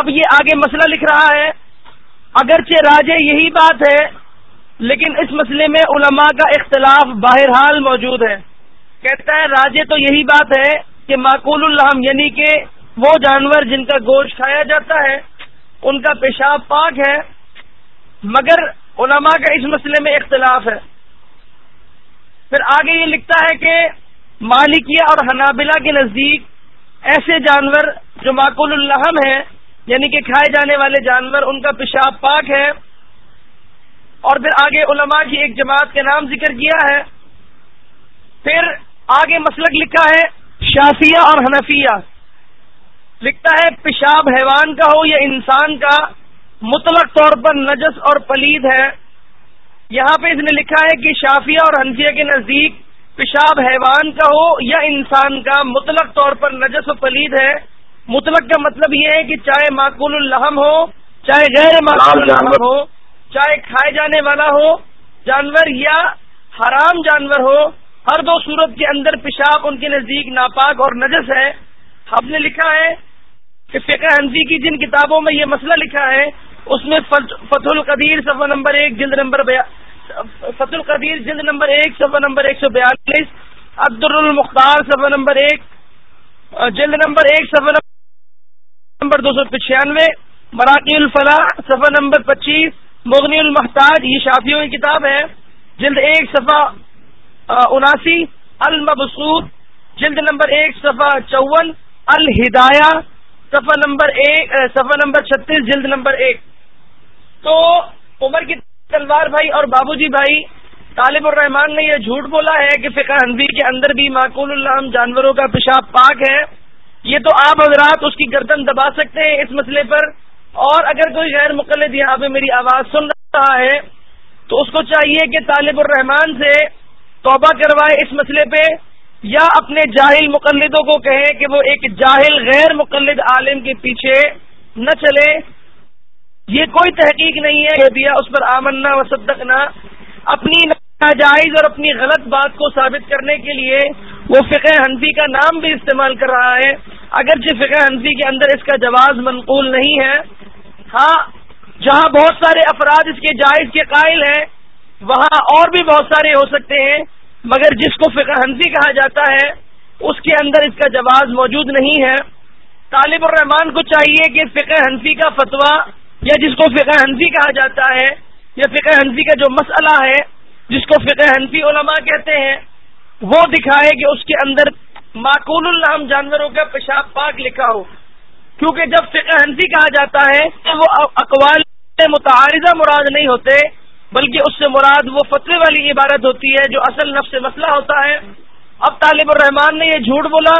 اب یہ آگے مسئلہ لکھ رہا ہے اگرچہ راجے یہی بات ہے لیکن اس مسئلے میں علماء کا اختلاف بہرحال موجود ہے کہتا ہے راجے تو یہی بات ہے کہ معقول الحم یعنی کہ وہ جانور جن کا گوشت کھایا جاتا ہے ان کا پیشاب پاک ہے مگر علماء کا اس مسئلے میں اختلاف ہے پھر آگے یہ لکھتا ہے کہ مالکیہ اور حنابلہ کے نزدیک ایسے جانور جو معقول الحم ہیں یعنی کہ کھائے جانے والے جانور ان کا پیشاب پاک ہے اور پھر آگے علماء کی ایک جماعت کے نام ذکر کیا ہے پھر آگے مسلک لکھا ہے شافیہ اور حنفیہ لکھتا ہے پیشاب حیوان کا ہو یا انسان کا مطلق طور پر نجس اور پلید ہے یہاں پہ اس نے لکھا ہے کہ شافیہ اور حنفیہ کے نزدیک پیشاب حیوان کا ہو یا انسان کا مطلق طور پر نجس و پلید ہے مطلق کا مطلب یہ ہے کہ چاہے معقول الحم ہو چاہے غیر معقول الحم ہو چاہے کھائے جانے والا ہو جانور یا حرام جانور ہو ہر دو صورت کے اندر پیشاب ان کے نزدیک ناپاک اور نجس ہے ہم نے لکھا ہے فقہ حنفی کی جن کتابوں میں یہ مسئلہ لکھا ہے اس میں فتح القدیر صفحہ نمبر ایک جلد نمبر فتح القدیر جلد نمبر ایک صفحہ نمبر ایک سو بیالیس المختار صفحہ نمبر ایک جلد نمبر ایک صفحہ نمبر دو سو پچانوے مراکی الفلاح صفحہ نمبر پچیس مغنی المحتاج یہ شافیوں کی کتاب ہے جلد ایک صفحہ اناسی المبسود جلد نمبر ایک صفحہ چون الہدایہ صفحہ نمبر ایک صفحہ نمبر چھتیس جلد نمبر ایک تو عمر کی تلوار بھائی اور بابو جی بھائی طالب الرحمان نے یہ جھوٹ بولا ہے کہ فقہ ہنوی کے اندر بھی معقول اللہ جانوروں کا پیشاب پاک ہے یہ تو آپ حضرات اس کی گردن دبا سکتے ہیں اس مسئلے پر اور اگر کوئی غیر مقلد یہاں پہ میری آواز سن رہا ہے تو اس کو چاہیے کہ طالب الرحمان سے توبہ کروائے اس مسئلے پہ یا اپنے جاہل مقلدوں کو کہیں کہ وہ ایک جاہل غیر مقلد عالم کے پیچھے نہ چلے یہ کوئی تحقیق نہیں ہے دیا اس پر آمنہ و صدقنا اپنی ناجائز اور اپنی غلط بات کو ثابت کرنے کے لیے وہ فقہ حنفی کا نام بھی استعمال کر رہا ہے اگرچہ فقہ حنفی کے اندر اس کا جواز منقول نہیں ہے ہاں جہاں بہت سارے افراد اس کے جائز کے قائل ہیں وہاں اور بھی بہت سارے ہو سکتے ہیں مگر جس کو فقہ ہنسی کہا جاتا ہے اس کے اندر اس کا جواز موجود نہیں ہے طالب الرحمان کو چاہیے کہ فقہ ہنسی کا فتویٰ یا جس کو فقہ ہنسی کہا جاتا ہے یا فقہ ہنسی کا جو مسئلہ ہے جس کو فقہ ہنسی علماء کہتے ہیں وہ دکھائے کہ اس کے اندر معقول العام جانوروں کا پیشاب پاک لکھا ہو کیونکہ جب فقہ ہنسی کہا جاتا ہے تو وہ اقوال متعارضہ مراد نہیں ہوتے بلکہ اس سے مراد وہ فتوے والی عبارت ہوتی ہے جو اصل نفس مسئلہ ہوتا ہے اب طالب الرحمان نے یہ جھوٹ بولا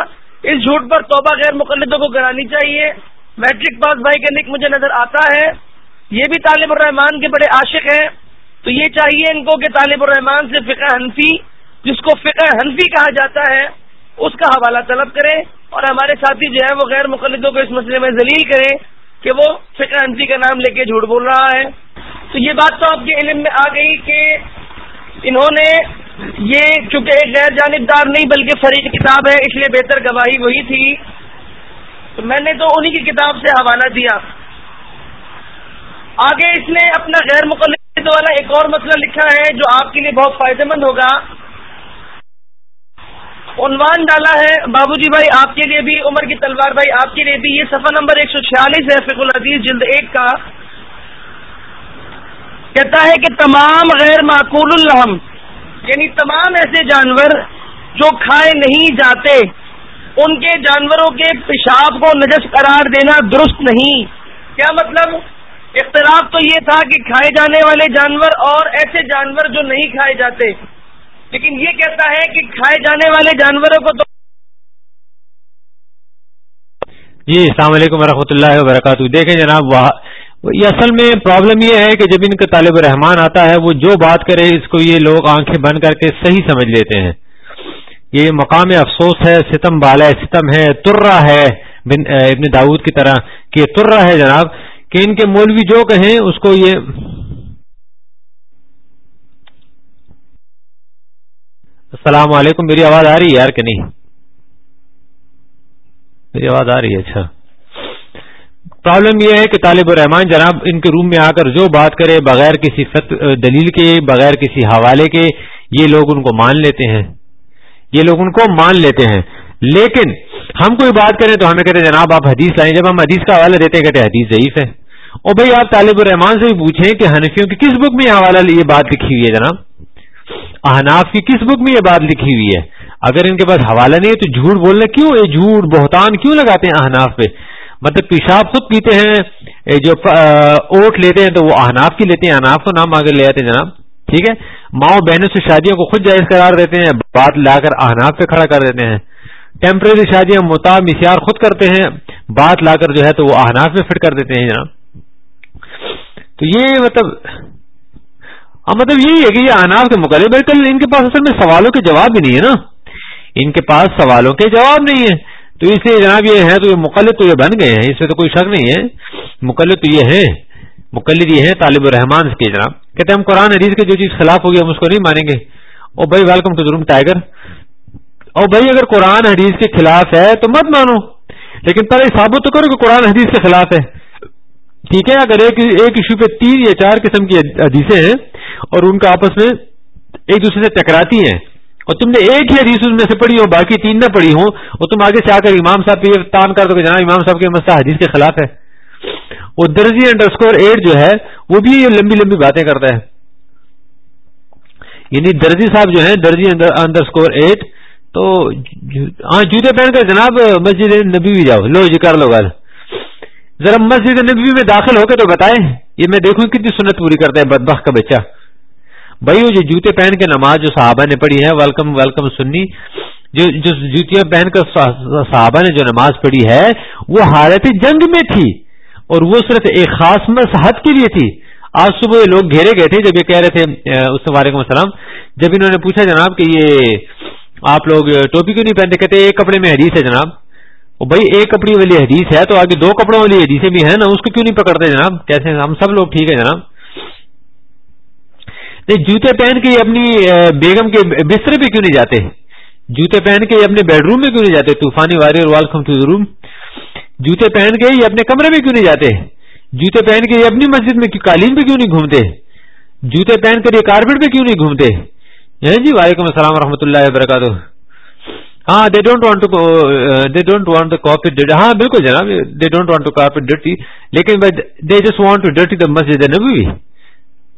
اس جھوٹ پر توبہ غیر مقلدوں کو گرانی چاہیے میٹرک پاس بھائی کا نک مجھے نظر آتا ہے یہ بھی طالب الرحمان کے بڑے عاشق ہیں تو یہ چاہیے ان کو کہ طالب الرحمان سے فقہ حنفی جس کو فقہ حنفی کہا جاتا ہے اس کا حوالہ طلب کرے اور ہمارے ساتھی جو ہے وہ غیر مقلدوں کو اس مسئلے میں ذلیل کریں کہ وہ فقہ حنفی کا نام لے کے جھوٹ بول رہا ہے تو یہ بات تو آپ کے علم میں آ گئی کہ انہوں نے یہ چونکہ غیر جانبدار نہیں بلکہ فریق کتاب ہے اس لیے بہتر گواہی وہی تھی تو میں نے تو انہی کی کتاب سے حوالہ دیا آگے اس نے اپنا غیر مقلد والا ایک اور مسئلہ لکھا ہے جو آپ کے لیے بہت فائدہ مند ہوگا عنوان ڈالا ہے بابو جی بھائی آپ کے لیے بھی عمر کی تلوار بھائی آپ کے لیے بھی یہ صفحہ نمبر ایک سو چھیالیس ہے فیق العزیز جلد ایک کا کہتا ہے کہ تمام غیر معقول الحم یعنی تمام ایسے جانور جو کھائے نہیں جاتے ان کے جانوروں کے پیشاب کو نجس قرار دینا درست نہیں کیا مطلب اختلاف تو یہ تھا کہ کھائے جانے والے جانور اور ایسے جانور جو نہیں کھائے جاتے لیکن یہ کہتا ہے کہ کھائے جانے والے جانوروں کو تو جی السلام علیکم ورحمۃ اللہ وبرکاتہ دیکھیں جناب یہ اصل میں پرابلم یہ ہے کہ جب ان کا طالب رحمان آتا ہے وہ جو بات کرے اس کو یہ لوگ آنکھیں بند کر کے صحیح سمجھ لیتے ہیں یہ مقام افسوس ہے ستم بالا ہے ستم ہے ترہ ہے ابن داود کی طرح کہ یہ رہا ہے جناب کہ ان کے مولوی جو کہیں اس کو یہ السلام علیکم میری آواز آ رہی ہے یار کہ نہیں میری آواز آ رہی ہے اچھا پرابلم یہ ہے کہ طالب الرحمان جناب ان کے روم میں آ کر جو بات کرے بغیر کسی فت دلیل کے بغیر کسی حوالے کے یہ لوگ لوگ ان ان کو کو مان مان لیتے لیتے ہیں ہیں ہیں یہ لیکن ہم کوئی بات کریں تو ہمیں کہتے جناب آپ حدیث لائیں جب ہم حدیث کا حوالہ دیتے ہیں ہیں کہتے حدیث ضعیف ہے اور بھائی آپ طالب الرحمان سے بھی پوچھیں کہ حنفیوں کی کس بک میں یہ حوالہ یہ بات لکھی ہوئی ہے جناب احناف کی کس بک میں یہ بات لکھی ہوئی ہے اگر ان کے پاس حوالہ نہیں ہے تو جھوٹ بولنا کیوں یہ جھوٹ بہتان کیوں لگاتے ہیں احناف پہ مطلب پیشاب خود پیتے ہیں جو اوٹ لیتے ہیں تو وہ اہناب کی لیتے ہیں اناف کو نام آگے لے آتے ہیں جناب ٹھیک ہے ماؤں بہنوں سے شادیوں کو خود جائز قرار دیتے ہیں بات لا کر احناف پہ کھڑا کر دیتے ہیں ٹیمپرری شادیاں متا مسیار خود کرتے ہیں بات لا کر جو ہے تو وہ احناف میں فٹ کر دیتے ہیں جناب تو یہ مطلب ہاں، مطلب یہی ہے کہ یہ احناف کے مقابلے ان کے پاس اصل میں سوالوں کے جواب بھی نہیں ہے نا ان کے پاس سوالوں کے جواب نہیں ہے تو اس لیے جناب یہ ہے تو یہ مقلد تو یہ بن گئے ہیں اس سے تو کوئی شک نہیں ہے مقلد تو یہ ہیں مقلد یہ ہیں طالب الرحمان کے جناب کہتے ہیں ہم قرآن حدیث کے جو چیز خلاف ہوگی ہم اس کو نہیں مانیں گے او او بھائی بھائی ویلکم ٹو ٹائیگر اگر قرآن حدیث کے خلاف ہے تو مت مانو لیکن پہلے ثابت تو کرو کہ قرآن حدیث کے خلاف ہے ٹھیک ہے اگر ایک ایشو پہ تین یا چار قسم کی حدیثیں ہیں اور ان کا آپس میں ایک دوسرے سے ٹکراتی ہیں اور تم نے ایک ہی ان میں سے پڑھی ہو باقی تین نہ پڑھی ہوں اور تم آگے سے آ کر امام صاحب یہ تان کر دو کہ جناب امام صاحب کے مسئلہ حدیث کے خلاف ہے وہ درزی انڈر اسکور ایٹ جو ہے وہ بھی یہ لمبی لمبی باتیں کرتا ہے یعنی درجی صاحب جو ہیں درجی انڈر اسکور ایٹ تو ہاں جوتے پہن کر جناب مسجد نبی بھی جاؤ لو جی کر لو گل ذرا مسجد نبی میں داخل ہو کے تو بتائیں یہ میں دیکھوں کتنی سنت پوری کرتا ہے بدبخ کا بچہ بھائی وہ جو جوتے پہن کے نماز جو صحابہ نے پڑھی ہے ویلکم ویلکم سنی جو جو جوتیاں پہن کر صحابہ نے جو نماز پڑھی ہے وہ حالت جنگ میں تھی اور وہ صرف ایک خاص مسحت کے لیے تھی آج صبح یہ لوگ گھیرے گئے تھے جب یہ کہہ رہے تھے اس سے وعلیکم السلام جب انہوں نے پوچھا جناب کہ یہ آپ لوگ ٹوپی کیوں نہیں پہنتے کہتے ایک کپڑے میں حدیث ہے جناب وہ بھائی ایک کپڑے والی حدیث ہے تو آگے دو کپڑوں والی حدیثیں بھی ہیں نا اس کو کیوں نہیں پکڑتے جناب کیسے ہم سب لوگ ٹھیک ہے جناب نہیں جوتے پہن کے اپنی بیگم کے بستر پہ کیوں نہیں جاتے جوتے پہن کے اپنے بیڈ روم میں کیوں نہیں جاتے طوفانی واری اور ویلکم ٹو دا روم جوتے پہن کے یہ اپنے کمرے میں کیوں نہیں جاتے جوتے پہن کے یہ اپنی مسجد میں قالین پہ کیوں نہیں گھومتے جوتے پہن کر یہ کارپیٹ پہ کیوں نہیں گھومتے جی وعلیکم السلام و رحمتہ اللہ وبرکاتہ ہاں they don't want to they don't want to copy it ہاں بالکل جناب they don't want to copy ڈٹی لیکن دے جسٹ وانٹ ٹو ڈٹی دا مسجد نبوی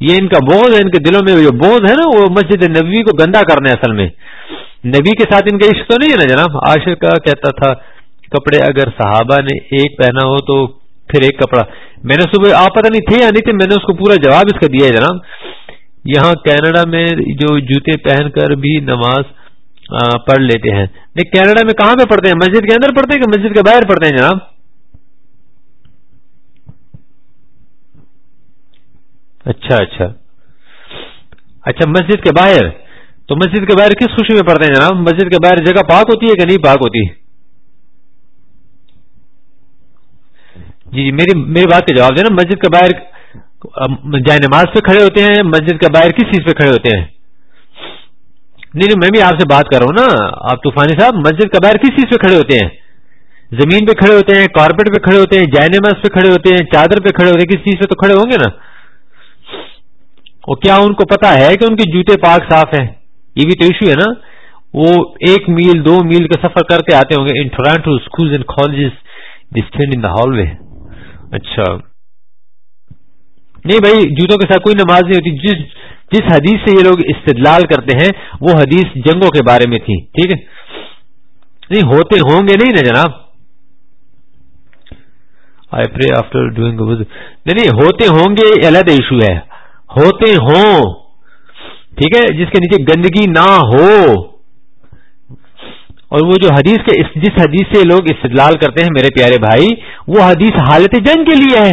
یہ ان کا بوجھ ہے ان کے دلوں میں جو بوجھ ہے نا وہ مسجد نبی کو گندا کرنا ہے اصل میں نبی کے ساتھ ان کا عشق تو نہیں ہے نا جناب عاشق کا کہتا تھا کپڑے اگر صحابہ نے ایک پہنا ہو تو پھر ایک کپڑا میں نے صبح آپ پتہ نہیں تھے یا نہیں تھے میں نے اس کو پورا جواب اس کا دیا ہے جناب یہاں کینیڈا میں جو جوتے پہن کر بھی نماز پڑھ لیتے ہیں کینیڈا میں کہاں پہ پڑھتے ہیں مسجد کے اندر پڑھتے ہیں کہ مسجد کے باہر پڑھتے ہیں جناب اچھا اچھا اچھا مسجد کے باہر تو مسجد کے باہر کس خوشی میں پڑھتے ہیں جناب مسجد کے باہر جگہ پاک ہوتی ہے کہ نہیں پاک ہوتی جی جی میری میری بات کا جواب دینا مسجد کے باہر جائے نماز پہ کھڑے ہوتے ہیں مسجد کے باہر کس چیز پہ کھڑے ہوتے ہیں نہیں نہیں میں بھی آپ سے بات کر رہا ہوں نا آپ طوفانی صاحب مسجد کے باہر کس چیز پہ کھڑے ہوتے ہیں زمین پہ کھڑے ہوتے ہیں کارپیٹ پہ کھڑے ہوتے ہیں جائے نماز پہ کھڑے ہوتے ہیں چادر پہ کھڑے ہوتے ہیں کس چیز پہ تو کھڑے ہوں گے نا اور کیا ان کو پتا ہے کہ ان کے جوتے پاک صاف ہیں یہ بھی تو ایشو ہے نا وہ ایک میل دو میل کا سفر کر کے آتے ہوں گے in Toronto school colleges ڈسٹینڈ in the hallway اچھا نہیں بھائی جوتوں کے ساتھ کوئی نماز نہیں ہوتی جس جس حدیث سے یہ لوگ استدلال کرتے ہیں وہ حدیث جنگوں کے بارے میں تھی ٹھیک ہے نہیں ہوتے ہوں گے نہیں نا جناب آئی آفٹر ڈوئنگ نہیں ہوتے ہوں گے علیحدہ الگ ایشو ہے ہوتے ہوں ٹھیک ہے جس کے نیچے گندگی نہ ہو اور وہ جو حدیث کے جس حدیث سے لوگ استدلال کرتے ہیں میرے پیارے بھائی وہ حدیث حالت جنگ کے لیے ہے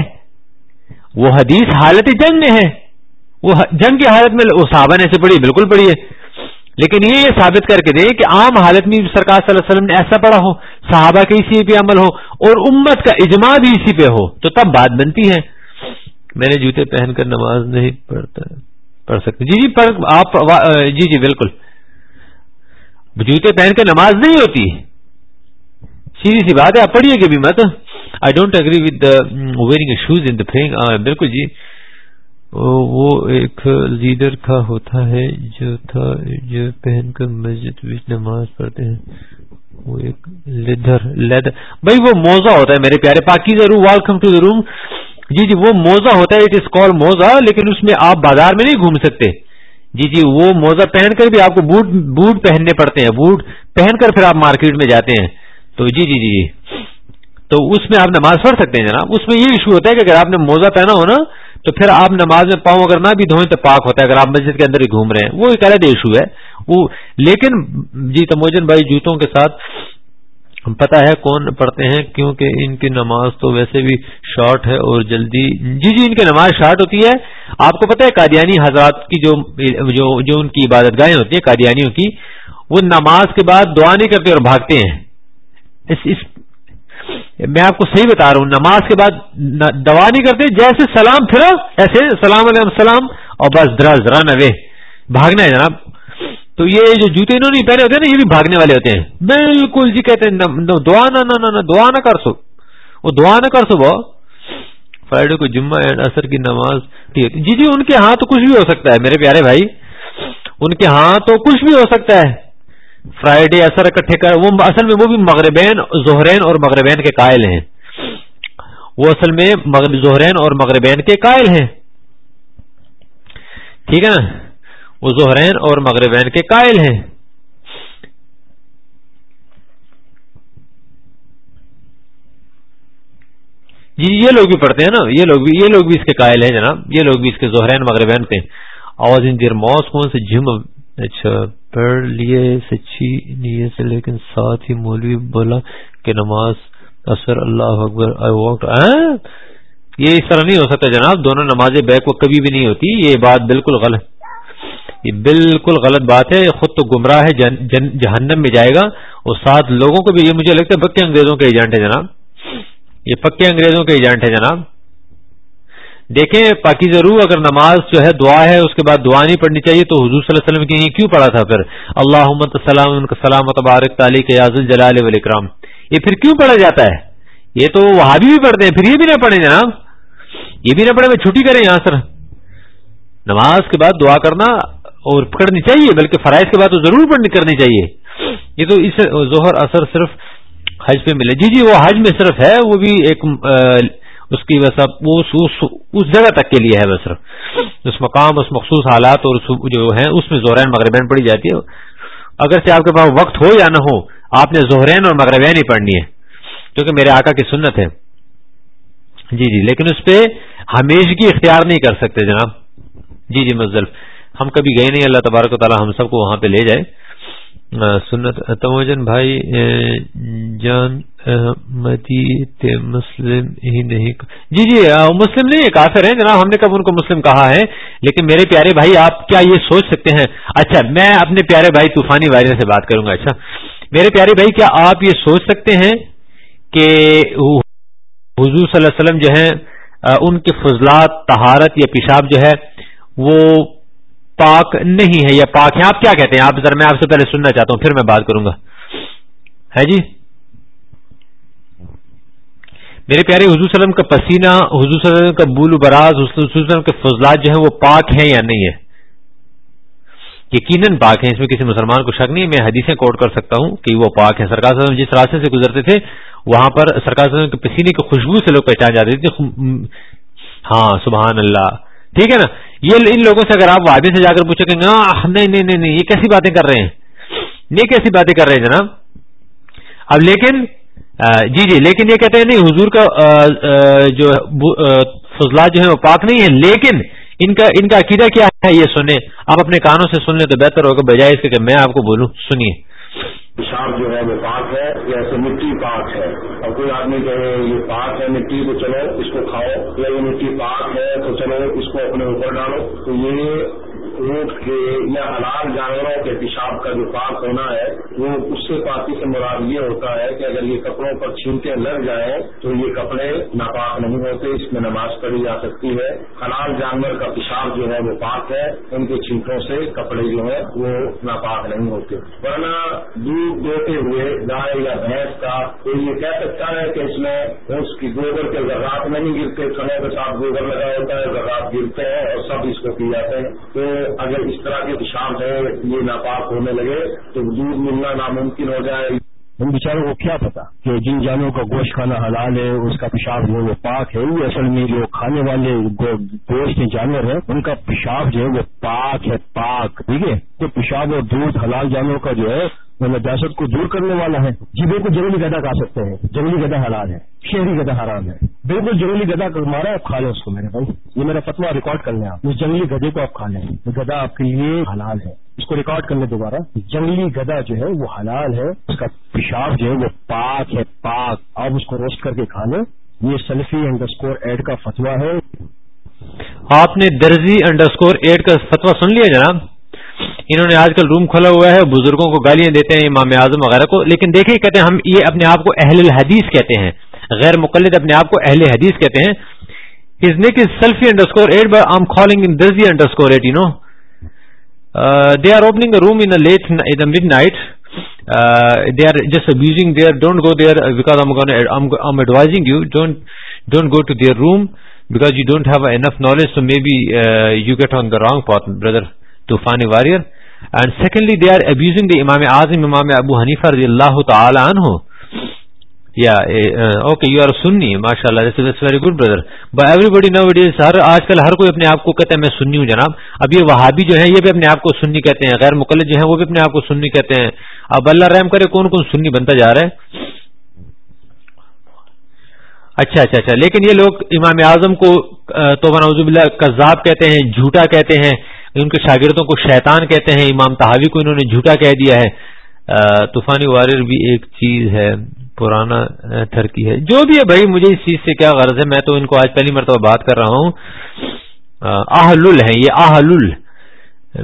وہ حدیث حالت جنگ میں ہے وہ جنگ کی حالت میں وہ صحابہ نے ایسے پڑی بالکل پڑی ہے لیکن یہ یہ ثابت کر کے دے کہ عام حالت میں سرکار صلی اللہ علیہ وسلم نے ایسا پڑھا ہو صحابہ کے اسی پہ عمل ہو اور امت کا اجماع بھی اسی پہ ہو تو تب بات بنتی ہے میں نے جوتے پہن کر نماز نہیں پڑھتا پڑھ سکتا جی جی آپ جی جی بالکل جوتے پہن کر نماز نہیں ہوتی سیدھی سی بات ہے آپ پڑھیے گی مت I don't agree with wearing shoes in the انگ بالکل جی وہ ایک لیڈر کا ہوتا ہے جو تھا جو پہن کر مسجد نماز پڑھتے ہیں وہ ایک لیدر لیدر بھائی وہ موزہ ہوتا ہے میرے پیارے Pakis room welcome to the room جی جی وہ موزہ ہوتا ہے اٹ از کال موزا لیکن اس میں آپ بازار میں نہیں گھوم سکتے جی جی وہ موزہ پہن کر بھی آپ کو بوٹ بوٹ پہننے پڑتے ہیں بوٹ پہن کر پھر آپ مارکیٹ میں جاتے ہیں تو جی جی جی جی تو اس میں آپ نماز پڑھ سکتے ہیں جناب اس میں یہ ایشو ہوتا ہے کہ اگر آپ نے موزہ پہنا ہو نا تو پھر آپ نماز میں پاؤں اگر نہ بھی دھوئیں تو پاک ہوتا ہے اگر آپ مسجد کے اندر ہی گھوم رہے ہیں وہ ایک الگ ایشو ہے وہ لیکن جی تموجن بھائی جوتوں کے ساتھ پتہ ہے کون پڑھتے ہیں کیونکہ ان کی نماز تو ویسے بھی شارٹ ہے اور جلدی جی جی ان کی نماز شارٹ ہوتی ہے آپ کو پتہ ہے قادیانی حضرات کی جو جو, جو ان کی عبادت گاہیں ہوتی ہیں قادیانیوں کی وہ نماز کے بعد دعا نہیں کرتے اور بھاگتے ہیں اس اس میں آپ کو صحیح بتا رہا ہوں نماز کے بعد دعا نہیں کرتے جیسے سلام پھرا ایسے سلام علیہ السلام اور بس درا ذرا نوے بھاگنا ہے جناب تو یہ جو جوتے انہوں نے پہنے ہوتے ہیں نا یہ بھی بھاگنے والے ہوتے ہیں بالکل جی کہتے ہیں دعا نہ نہ نہ دعا نہ کر سو وہ دعا نہ کر سو وہ فرائیڈے کو جمعہ اینڈ اثر کی نماز ٹھیک جی جی ان کے ہاں تو کچھ بھی ہو سکتا ہے میرے پیارے بھائی ان کے ہاں تو کچھ بھی ہو سکتا ہے فرائیڈے اثر اکٹھے کر وہ اصل میں وہ بھی مغربین زہرین اور مغربین کے قائل ہیں وہ اصل میں زہرین اور مغربین کے قائل ہیں ٹھیک ہے نا وہ زہرین اور مغربین کے قائل ہیں جی یہ لوگ بھی پڑھتے ہیں نا یہ لوگ بھی یہ لوگ بھی اس کے قائل ہیں جناب یہ لوگ بھی اس کے زہرین مغربین آواز موس کون سے جم اچھا پڑھ لیے سچی سے لیکن ساتھ ہی مولوی بولا کہ نماز اثر اللہ اکبر یہ اس طرح نہیں ہو سکتا جناب دونوں نمازیں بیک وقت کبھی بھی نہیں ہوتی یہ بات بالکل غلط یہ بالکل غلط بات ہے خود تو گمراہ ہے جہنم میں جائے گا اور ساتھ لوگوں کو بھی یہ مجھے لگتا ہے پکے انگریزوں کے ایجنٹ ہے جناب یہ پکے انگریزوں کے ایجنٹ ہے جناب دیکھیں پاکی ضرور اگر نماز جو ہے دعا ہے اس کے بعد دعا نہیں پڑھنی چاہیے تو حضور صلی اللہ علیہ وسلم کے کیوں پڑھا تھا پھر اللہ سلام السلام تعلی کے یاز الجلال ولیکرام یہ پھر کیوں پڑھا جاتا ہے یہ تو وہاں بھی پڑھتے ہیں پھر یہ بھی نہ پڑھیں جناب یہ بھی نہ پڑھے چھٹی کریں یہاں سر نماز کے بعد دعا کرنا اور پکڑنی چاہیے بلکہ فرائض کے بعد تو ضرور پڑھنی کرنی چاہیے یہ تو اس ظہر اثر صرف حج پہ ملے جی جی وہ حج میں صرف ہے وہ بھی ایک اس کی ویسا اس جگہ تک کے لیے ہے بس صرف اس مقام اس مخصوص حالات اور جو ہیں اس میں زہرین مغربین پڑھی جاتی ہے اگر سے آپ کے پاس وقت ہو یا نہ ہو آپ نے زہرین اور مغربین ہی پڑھنی ہے کیونکہ میرے آقا کی سنت ہے جی جی لیکن اس پہ ہمیشگی اختیار نہیں کر سکتے جناب جی جی مزدلف ہم کبھی گئے نہیں اللہ تبارک و تعالیٰ ہم سب کو وہاں پہ لے جائے سنت بھائی جان احمدی تے مسلم ہی نہیں جی جی مسلم نہیں کافر ہیں جناب ہم نے کب ان کو مسلم کہا ہے لیکن میرے پیارے بھائی آپ کیا یہ سوچ سکتے ہیں اچھا میں اپنے پیارے بھائی طوفانی وائرس سے بات کروں گا اچھا میرے پیارے بھائی کیا آپ یہ سوچ سکتے ہیں کہ حضور صلی اللہ علیہ وسلم جو ہے ان کے فضلات تہارت یا پیشاب جو ہے وہ پاک نہیں ہے یا پاک ہے آپ کیا کہتے ہیں آپ ذرا میں آپ سے پہلے سننا چاہتا ہوں پھر میں بات کروں گا ہے جی میرے پیارے حضور سلم کا پسینہ حضور سلم کا بول براز حضور کے فضلات جو ہیں وہ پاک ہیں یا نہیں ہے یقیناً پاک ہیں اس میں کسی مسلمان کو شک نہیں ہے میں حدیثیں کوٹ کر سکتا ہوں کہ وہ پاک ہیں سرکار سلم جس راستے سے گزرتے تھے وہاں پر سرکار سلم کے پسینے کی خوشبو سے لوگ پہچان جاتے تھے ہاں سبحان اللہ ٹھیک ہے نا یہ ان لوگوں سے اگر آپ وادی سے جا کر پوچھو کہ نہیں نہیں نہیں یہ کیسی باتیں کر رہے ہیں یہ کیسی باتیں کر رہے ہیں جناب اب لیکن جی جی لیکن یہ کہتے ہیں نہیں حضور کا جو فضلہ جو ہے وہ پاک نہیں ہے لیکن ان کا ان کا عقیدہ کیا ہے یہ سنیں آپ اپنے کانوں سے سن لیں تو بہتر ہوگا بجائے اس کے کہ میں آپ کو بولوں سنیے پیشاب جو ہے وہ پاک ہے یا ایسے مٹی پاک ہے اور کوئی آدمی کہے یہ پاک ہے مٹی تو چلو اس کو کھاؤ یا یہ مٹی پاک ہے تو چلو اس کو اپنے اوپر ڈالو تو یہ اونٹ کے یا حلال جانوروں کے پیشاب کا جو پاک ہونا ہے وہ اس سے پاکی سے مراد یہ ہوتا ہے کہ اگر یہ کپڑوں پر چھینٹے لگ جائیں تو یہ کپڑے ناپاک نہیں ہوتے اس میں نماز پڑھی جا سکتی ہے حلال جانور کا پیشاب جو ہے وہ پاک ہے ان کے چھینٹوں سے کپڑے جو ہیں وہ ناپاک نہیں ہوتے ورنہ دودھ دیتے ہوئے گائے یا بھینس کا تو یہ کہہ سکتا ہے کہ اس میں اس کی گوبر کے زراعت نہیں گرتے سمے کے ساتھ گوبر لگا ہوتا ہے زراعت گرتے ہیں اور سب اس کو پی جاتے ہیں تو اگر اس طرح کے پیشاب ہے یہ ناپاک ہونے لگے تو دودھ ملنا ناممکن ہو جائے ان بیچاروں کو کیا پتا کہ جن جانوروں کا گوشت کھانا حلال ہے اس کا پیشاب جو ہے وہ پاک ہے یہ اصل میں جو کھانے والے گوشت جانور ہیں ان کا پیشاب جو ہے وہ پاک ہے پاک ٹھیک ہے تو پیشاب اور دودھ حلال جانور کا جو ہے میں مطلب نجاست کو دور کرنے والا ہے جی بالکل جنگلی گدا کھا سکتے ہیں جنگلی گدا حلال ہے شہری گدا حرام ہے بالکل جنگلی گدا مارا آپ کھا لیں اس کو میرے بھائی یہ میرا فتوا ریکارڈ کر لیں آپ اس جنگلی گدے کو آپ کھا لیں یہ گدا آپ کے لیے حلال ہے اس کو ریکارڈ کر لیں دوبارہ جنگلی گدا جو ہے وہ حلال ہے اس کا پیشاب جو ہے وہ پاک ہے پاک آپ اس کو روسٹ کر کے کھا لیں یہ سلفی انڈر اسکور ایڈ کا فتوا ہے آپ نے درزی انڈر اسکور ایڈ کا فتوا سن لیا جناب انہوں نے آج کل روم کھلا ہوا ہے بزرگوں کو گالیاں دیتے ہیں امام اعظم وغیرہ کو لیکن دیکھیں کہتے ہیں ہم یہ اپنے آپ کو اہل الحدیث کہتے ہیں غیر مقلد اپنے آپ کو اہل حدیث کہتے ہیں Salafi at at by um calling in درزی you know they are opening a room in late midnight they are just abusing they are don't go there because advising you don't don't go to their room because you don't have enough knowledge to maybe you get on the wrong path brother Toofan warrior and secondly they are abusing the امام اعظم امام ابو حنیفہ رضی اللہ تعالی عنہ یا okay you are سنی ماشاء اللہ very good brother everybody brothers ہر آج کل ہر کوئی اپنے آپ کو کہتے ہیں میں سنی ہوں جناب اب یہ وہابی جو ہے یہ بھی اپنے آپ کو سنی کہتے ہیں غیر مقلد جو ہیں وہ بھی اپنے آپ کو سنی کہتے ہیں اب اللہ رحم کرے کون کون سنی بنتا جا رہا ہے اچھا اچھا اچھا لیکن یہ لوگ امام اعظم کو تو تومان وزب کذاب کہتے ہیں جھوٹا کہتے ہیں ان کے شاگردوں کو شیطان کہتے ہیں امام تحاوی کو انہوں نے جھوٹا کہہ دیا ہے طوفانی وارر بھی ایک چیز ہے پرانا تھرکی ہے جو بھی ہے بھائی مجھے اس چیز سے کیا غرض ہے میں تو ان کو آج پہلی مرتبہ بات کر رہا ہوں آہلل ہے یہ آہلل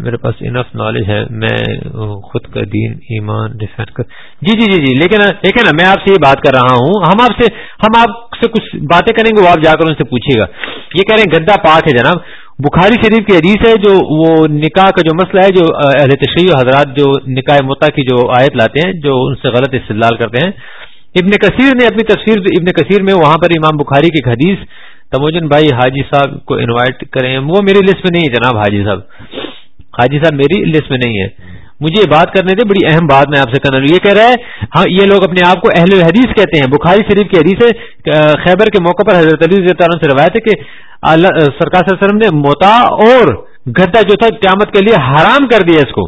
میرے پاس انف نالج ہے میں خود کا دین ایمان کر جی جی جی جی لیکن نا میں آپ سے یہ بات کر رہا ہوں ہم آپ سے ہم آپ سے کچھ باتیں کریں گے وہ آپ جا کر ان سے پوچھے گا یہ کہہ رہے ہیں گدا پاک ہے جناب بخاری شریف کی حدیث ہے جو وہ نکاح کا جو مسئلہ ہے جو اہل تشریح و حضرات جو نکاح متا کی جو آیت لاتے ہیں جو ان سے غلط استدلال کرتے ہیں ابن کثیر نے اپنی تفسیر ابن کثیر میں وہاں پر امام بخاری کی حدیث تموجن بھائی حاجی صاحب کو انوائٹ کریں وہ میری لسٹ میں نہیں ہے جناب حاجی صاحب حاجی صاحب میری لسٹ میں نہیں ہے مجھے یہ بات کرنے تھے بڑی اہم بات میں آپ سے کرنا یہ کہہ رہا ہے ہاں یہ لوگ اپنے آپ کو اہل حدیث کہتے ہیں بخاری شریف کی حدیث خیبر کے موقع پر حضرت علی سے روایت ہے کہ سرکار صلی اللہ علیہ وسلم نے موتا اور گدا جو تھا قیامت کے لیے حرام کر دیا اس کو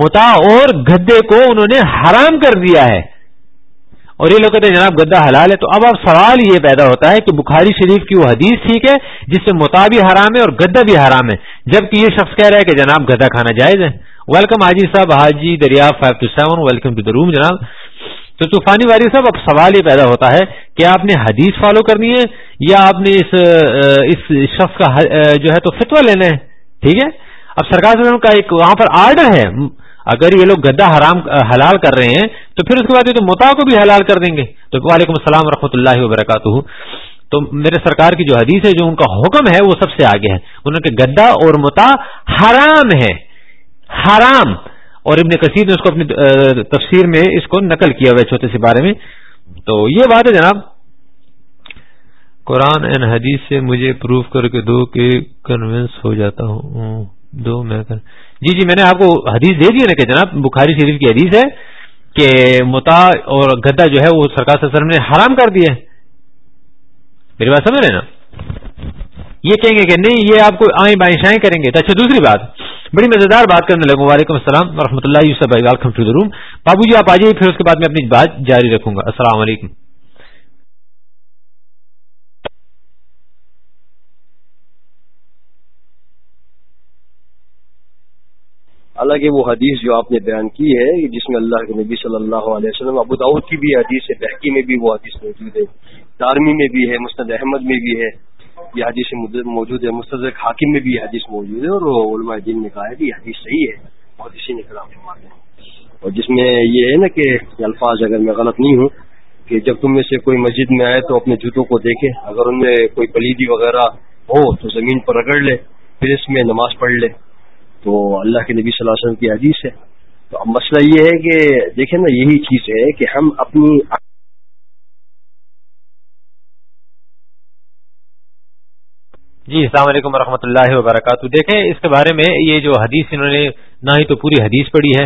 موتا اور گدے کو انہوں نے حرام کر دیا ہے اور یہ لوگ کہتے ہیں جناب گدا حلال ہے تو اب اب سوال یہ پیدا ہوتا ہے کہ بخاری شریف کی وہ حدیث ٹھیک ہے جس سے موتا بھی حرام ہے اور گدا بھی حرام ہے جبکہ یہ شخص کہہ رہا ہے کہ جناب گدا کھانا جائز ہے ویلکم حاجی صاحب حاجی دریا five two seven welcome to the room جناب تو طوفانی واری صاحب اب سوال یہ پیدا ہوتا ہے کہ آپ نے حدیث فالو کرنی ہے یا آپ نے اس اس شخص کا جو ہے تو فتوا لینا ہے ٹھیک ہے اب سرکار کا ایک وہاں پر آرڈر ہے اگر یہ لوگ گدا حرام حلال کر رہے ہیں تو پھر اس کے بعد یہ تو متا کو بھی حلال کر دیں گے تو وعلیکم السلام و رحمۃ اللہ وبرکاتہ تو میرے سرکار کی جو حدیث ہے جو ان کا حکم ہے وہ سب سے آگے ہے نے کے گدا اور متا حرام ہے حرام اور ابن کثیر نے اس کو اپنی تفسیر میں اس کو نقل کیا ہوا ہے چھوٹے سے بارے میں تو یہ بات ہے جناب قرآن حدیث سے مجھے پروف کر کے دو کہ کنوینس ہو جاتا ہوں دو میں کر... جی جی میں نے آپ کو حدیث دے دی نا کہ جناب بخاری شریف کی حدیث ہے کہ متا اور گدا جو ہے وہ سرکار سے سر نے حرام کر دیا میری بات سمجھ رہے نا یہ کہیں گے کہ نہیں یہ آپ کو آئیں بائیں شائیں کریں گے تو اچھا دوسری بات بڑی مزیدار بات کرنے لگوں وعلیکم السلام و رحمۃ اللہ بابو جی آپ پھر اس کے بعد میں اپنی بات جاری رکھوں گا السلام علیکم حالانکہ وہ حدیث جو آپ نے بیان کی ہے جس میں اللہ کے نبی صلی اللہ علیہ وسلم ابو داود کی بھی حدیث ہے بہکی میں بھی وہ حدیث موجود ہے دارمی میں بھی ہے مسد احمد میں بھی ہے یہ حدیث موجود ہے مستدر حاکم میں بھی یہ حدیث موجود ہے اور علماء دین نے کہا ہے کہ یہ حدیث صحیح ہے اور اسی نے کلام فرماتے ہیں اور جس میں یہ ہے نا کہ الفاظ اگر میں غلط نہیں ہوں کہ جب تم میں سے کوئی مسجد میں آئے تو اپنے جوتوں کو دیکھے اگر ان میں کوئی پلیدی وغیرہ ہو تو زمین پر رگڑ لے پھر اس میں نماز پڑھ لے تو اللہ کے نبی صلی اللہ علیہ وسلم کی حدیث ہے تو اب مسئلہ یہ ہے کہ دیکھیں نا یہی چیز ہے کہ ہم اپنی جی السلام علیکم ورحمۃ رحمۃ اللہ وبرکاتہ دیکھیں اس کے بارے میں یہ جو حدیث انہوں نے نہ ہی تو پوری حدیث پڑھی ہے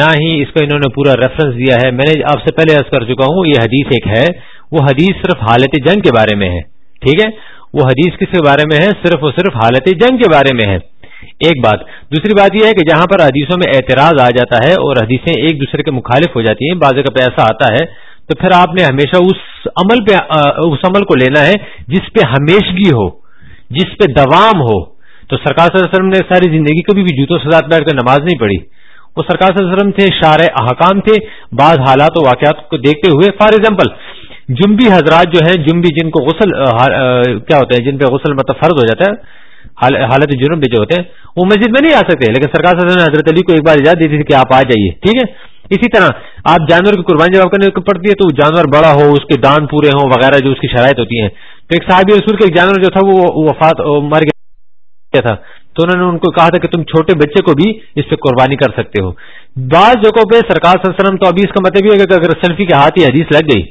نہ ہی اس کا انہوں نے پورا ریفرنس دیا ہے میں نے آپ سے پہلے عرض کر چکا ہوں یہ حدیث ایک ہے وہ حدیث صرف حالت جنگ کے بارے میں ہے ٹھیک ہے وہ حدیث کس کے بارے میں ہے صرف اور صرف حالت جنگ کے بارے میں ہے ایک بات دوسری بات یہ ہے کہ جہاں پر حدیثوں میں اعتراض آ جاتا ہے اور حدیثیں ایک دوسرے کے مخالف ہو جاتی ہیں پیسہ آتا ہے تو پھر آپ نے ہمیشہ اس عمل پہ اس عمل کو لینا ہے جس پہ ہمیشگی ہو جس پہ دوام ہو تو سرکار صلی اللہ علیہ وسلم نے ساری زندگی کبھی بھی جوتوں سے ساتھ بیٹھ کر نماز نہیں پڑھی وہ سرکار صلی اللہ علیہ وسلم تھے شار احکام تھے بعض حالات و واقعات کو دیکھتے ہوئے فار ایگزامپل جمبی حضرات جو ہیں جمبی جن کو غسل کیا ہوتا ہے جن پہ غسل مطلب فرض ہو جاتا ہے حالت جرم بھی جو ہوتے ہیں وہ مسجد میں نہیں آ سکتے لیکن سرکار صلی اللہ علیہ وسلم نے حضرت علی کو ایک بار اجازت دی تھی کہ آپ آ جائیے ٹھیک ہے اسی طرح آپ جانور کی قربانی جب آپ کرنے پڑتی ہے تو جانور بڑا ہو اس کے دان پورے ہوں وغیرہ جو اس کی شرائط ہوتی ہیں تو ایک صحابی رسول کا ایک جانور جو تھا وہ وفات مر گیا تھا تو انہوں نے ان کو کہا تھا کہ تم چھوٹے بچے کو بھی اس پہ قربانی کر سکتے ہو بعض جگہوں پہ سرکار صلی اللہ علیہ وسلم تو ابھی اس کا مطلب یہ ہے کہ اگر سیلفی کے ہاتھ یہ حدیث لگ گئی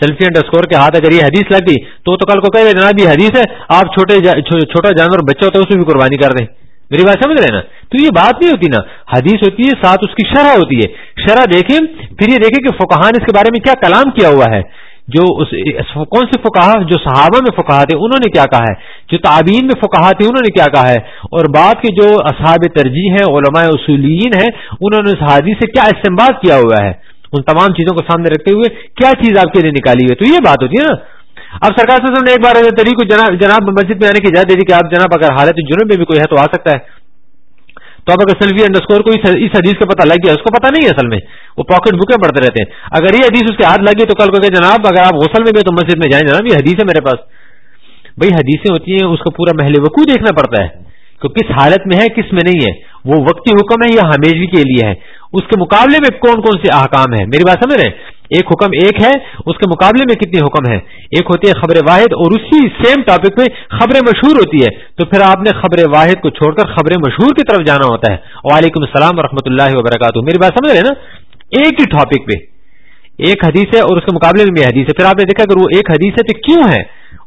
سیلفی انڈر اسکور کے ہاتھ اگر یہ حدیث لگ گئی تو تو کل کو کہ جناب یہ حدیث ہے آپ چھوٹے جا, چھوٹا جانور بچہ ہوتا ہے اس میں بھی قربانی کر دیں میری بات سمجھ رہے نا تو یہ بات نہیں ہوتی نا حدیث ہوتی ہے ساتھ اس کی شرح ہوتی ہے شرح دیکھیں پھر یہ دیکھیں کہ فکہان اس کے بارے میں کیا کلام کیا ہوا ہے جو اس کون سے فکاہ جو صحابہ میں فکاہ تھے انہوں نے کیا کہا ہے جو تعبین میں فکاہ تھے انہوں نے کیا کہا ہے اور بعد کے جو اصحاب ترجیح ہیں علماء اصولین ہیں انہوں نے اس حادیث سے کیا استعمال کیا ہوا ہے ان تمام چیزوں کو سامنے رکھتے ہوئے کیا چیز آپ کے لیے نکالی ہوئی تو یہ بات ہوتی ہے نا اب سرکار سے ایک بار کو جناب مسجد میں آنے کی اجازت دے دی کہ آپ جناب اگر حالت جرم میں بھی کوئی ہے تو آ سکتا ہے تو آپ اگر سیلفی انڈرسکور کو اس حدیث کا پتا لگ گیا اس کو پتا نہیں اصل میں وہ پاکٹ بکیں پڑھتے رہتے ہیں اگر یہ حدیث اس کے ہاتھ لگی تو کل کو کہ جناب اگر آپ غسل میں گئے تو مسجد میں جائیں جناب یہ حدیث ہے میرے پاس بھائی حدیثیں ہوتی ہیں اس کو پورا محل وقوع دیکھنا پڑتا ہے تو کس حالت میں ہے کس میں نہیں ہے وہ وقتی حکم ہے یا کے لیے ہے اس کے مقابلے میں کون کون سے احکام ہیں میری بات سمجھ رہے ہیں ایک حکم ایک ہے اس کے مقابلے میں کتنے حکم ہیں ایک ہوتی ہے خبر واحد اور اسی سیم ٹاپک پہ خبریں مشہور ہوتی ہے تو پھر آپ نے خبر واحد کو چھوڑ کر خبر مشہور کی طرف جانا ہوتا ہے وعلیکم السلام و رحمۃ اللہ وبرکاتہ میری بات سمجھ رہے نا ایک ہی ٹاپک پہ ایک حدیث ہے اور اس کے مقابلے میں بھی حدیث ہے پھر آپ نے دیکھا اگر وہ ایک حدیث ہے تو کیوں ہے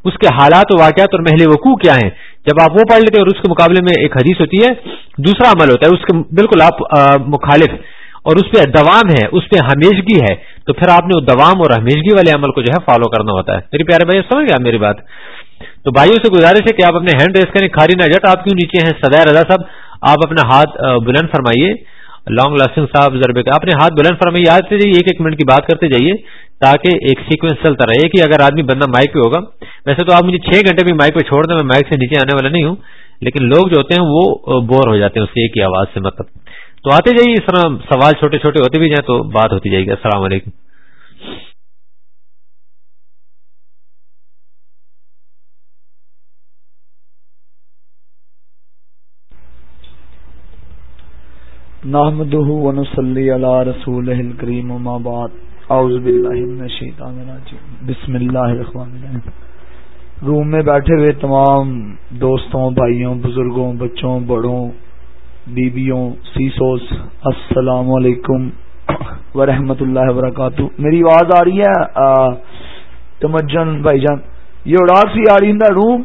اس کے حالات واقعات اور محل وقوع کیا ہیں جب آپ وہ پڑھ لیتے ہیں اور اس کے مقابلے میں ایک حدیث ہوتی ہے دوسرا عمل ہوتا ہے اس کے بالکل آپ مخالف اور اس پہ دوام ہے اس پہ ہمیشگی ہے تو پھر آپ نے وہ دوام اور ہمیشگی والے عمل کو جو ہے فالو کرنا ہوتا ہے میرے پیارے بھائی سمجھ گیا میری بات تو بھائیوں سے گزارش ہے کہ آپ اپنے ہینڈ ریس کریں کھاری نہ جٹ آپ کیوں نیچے ہیں سدائے رضا صاحب آپ اپنا ہاتھ بلند فرمائیے لانگ لاسٹنگ صاحب اپنے ہاتھ بلند فرمائیے آتے جائیے ایک ایک منٹ کی بات کرتے جائیے تاکہ ایک سیکوینس چلتا رہے کہ اگر آدمی بندہ مائک پہ ہوگا ویسے تو آپ مجھے چھ گھنٹے بھی مائک پہ چھوڑ دیں میں مائک سے نیچے آنے والا نہیں ہوں لیکن لوگ جو ہوتے ہیں وہ بور ہو جاتے ہیں اس ایک ہی آواز سے مطلب تو آتے جائیے اس طرح سوال چھوٹے چھوٹے ہوتے بھی جائیں تو بات ہوتی جائے گی السلام علیکم بعد اعوذ باللہ من الشیطان الرجیم بسم اللہ الرحمن الرحیم روم میں بیٹھے ہوئے تمام دوستوں بھائیوں بزرگوں بچوں بڑوں بیبیوں سیسوس السلام علیکم ورحمۃ اللہ وبرکاتہ میری آواز آ رہی ہے تمجن بھائی جان یہ اڑاکسی آ رہی ہے room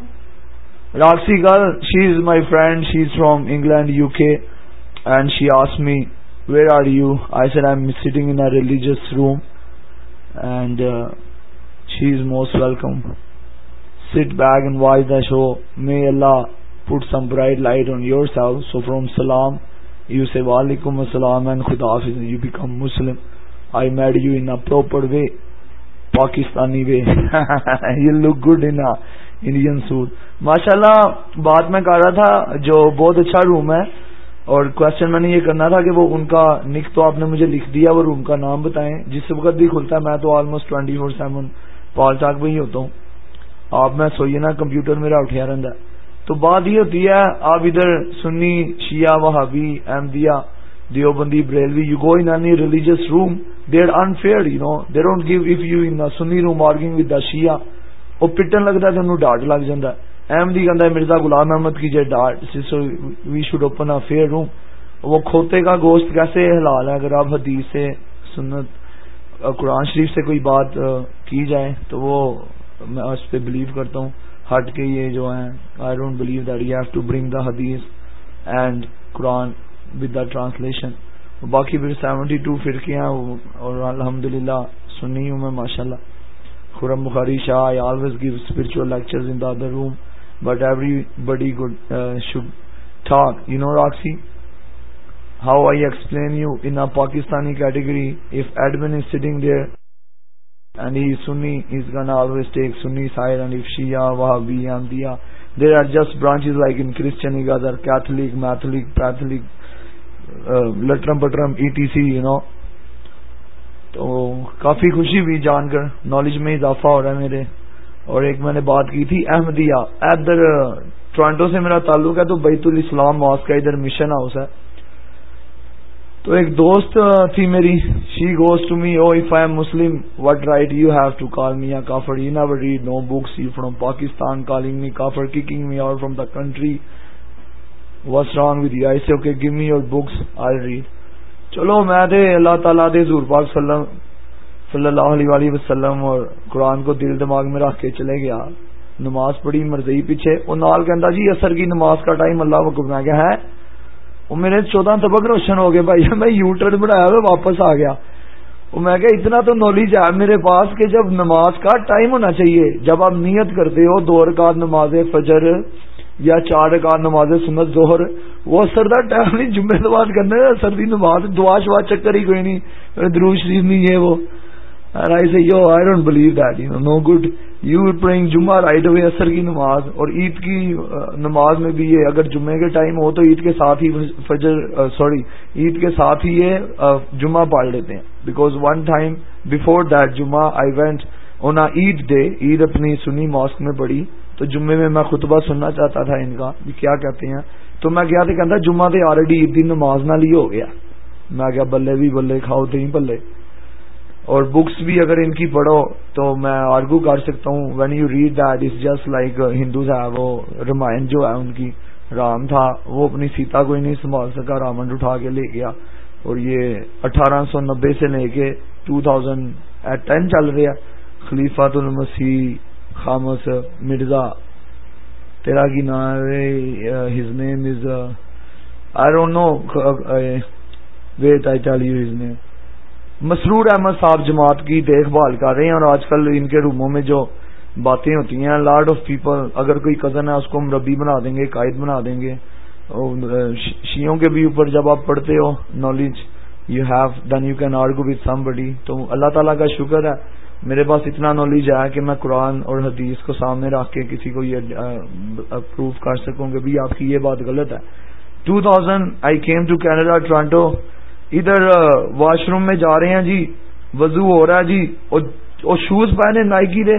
Roxy girl she is my friend she is from England U K and she ask me where are you I sir I am sitting in religious room put some bright light سلام you say وعلیکم السلام خدا حافظ you become I made you in proper way Pakistani suit ماشاء اللہ بات میں کر رہا تھا جو بہت اچھا روم ہے اور کوشچن میں نے یہ کرنا تھا کہ وہ ان کا نک تو آپ نے مجھے لکھ دیا وہ روم کا نام بتائیں جس وقت بھی کھلتا ہے میں تو آلموسٹ فور سیون پال چاک میں ہی ہوتا ہوں آپ میں سوئیے نا کمپیوٹر میرا اٹھیا رہتا ہے تو بات یہ ہوتی ہے آپ ادھر سنی شیعہ وہابی Ahmadiyya Deobandi Deobandi Barelvi you go in religious room they're unfair you know they don't give if you in Sunni room arguing with the شیعہ وہ پٹن لگتا ہے تو ڈانٹ لگ جاتا ہے احمدی کہندا ہے مرزا غلام احمد کی جے that we should open a fair room وہ کھوتے کا گوشت کیسے حلال ہے اگر آپ حدیث سے سنت قرآن شریف سے کوئی بات کی جائے تو وہ میں اس پہ بلیو کرتا ہوں ہٹ کے یہ جو ہیں I don't believe that you have to bring the حدیث اینڈ قرآن ود دا ٹرانسلیشن باقی پھر سیونٹی ٹو فرقیاں اور الحمد للہ سنی ہوں میں ماشاء اللہ Khurram Bukhari Shah I always give spiritual lecture in the other room but everybody good شاکی how I explain you and a Pakistani categories gonna وا ویئرز لائک ان کردرک میتھلک لٹرم بٹرم ایٹی سی یو نو تو کافی خوشی ہوئی جان کر نالج میں اضافہ ہو رہا ہے میرے اور ایک میں نے بات کی تھی احمدیہ ادھر ٹورانٹو سے میرا تعلق ہے تو بیت الاسلام ماس کا ادھر مشن ہاؤس ہے تو ایک دوست تھی میری she goes to me oh if I am Muslim what right you have to call me a کافر you never read no books you from Pakistan calling me کافر kicking me out from the country what's wrong with you I see okay give me your books I read چلو میں دے اللہ تعالیٰ دے زور پاک صلی اللہ علیہ وآلہ وسلم اور قرآن کو دل دماغ میں رکھ کے چلے گیا نماز پڑھی مرضی پیچھے وہ نال کہ جی اثر کی نماز کا ٹائم اللہ کو گھومنا گیا ہے وہ میرے چودہ تبک روشن ہو گئے بھائی میں یو ٹرن بنایا ہوا واپس آ گیا وہ میں کہ اتنا تو نالج ہے میرے پاس کہ جب نماز کا ٹائم ہونا چاہیے جب آپ نیت کرتے ہو دو رکعت نماز فجر یا چار رکعت نماز سنت ظہر وہ اثر دا ٹائم نہیں جمعے نماز کرنے اثر دی نماز دعا شوا چکر ہی کوئی نہیں درو شریف نہیں ہے وہ کی نماز اور عید کی نماز میں بھی یہ اگر جمعے کے ٹائم ہو تو عید کے ساتھ ہی فجر سوری عید کے ساتھ ہی یہ جمعہ پال لیتے ہیں because one time before that جمعہ آئی وینٹ اونا ڈے عید اپنی سنی ماسک میں پڑی تو جمعے میں میں خطبہ سننا چاہتا تھا ان کا کیا کہتے ہیں تو میں کیا تھا جمعہ تو آلریڈی عید کی نماز نہ ہی ہو گیا میں کیا بلے بھی بلے کھاؤ دیں بلے اور بکس بھی اگر ان کی پڑھو تو میں آرگو کر سکتا ہوں when you read that is just like Hindu Ramayan جو ہے ان کی رام تھا وہ اپنی سیتا کو ہی نہیں سنبھال سکا رامن اٹھا کے لے گیا اور یہ اٹھارہ سو نبے سے لے کے ٹو تھاؤزینڈ ایٹ ٹین چل رہا خلیفات مسرور احمد صاحب جماعت کی دیکھ بھال کر رہے ہیں اور آج کل ان کے روموں میں جو باتیں ہوتی ہیں لاڈ آف پیپل اگر کوئی کزن ہے اس کو ہم ربی بنا دیں گے قائد بنا دیں گے شیوں کے بھی اوپر جب آپ پڑھتے ہو knowledge you have then you can or go somebody تو اللہ تعالیٰ کا شکر ہے میرے پاس اتنا نالج ہے کہ میں قرآن اور حدیث کو سامنے رکھ کے کسی کو یہ اپروو کر سکوں کہ بھائی آپ کی یہ بات غلط ہے two thousand I came to Canada Toronto ادھر واش روم میں جا رہے ہیں جی وضو ہو رہا ہے جی اور شوز پہنے نائکی دے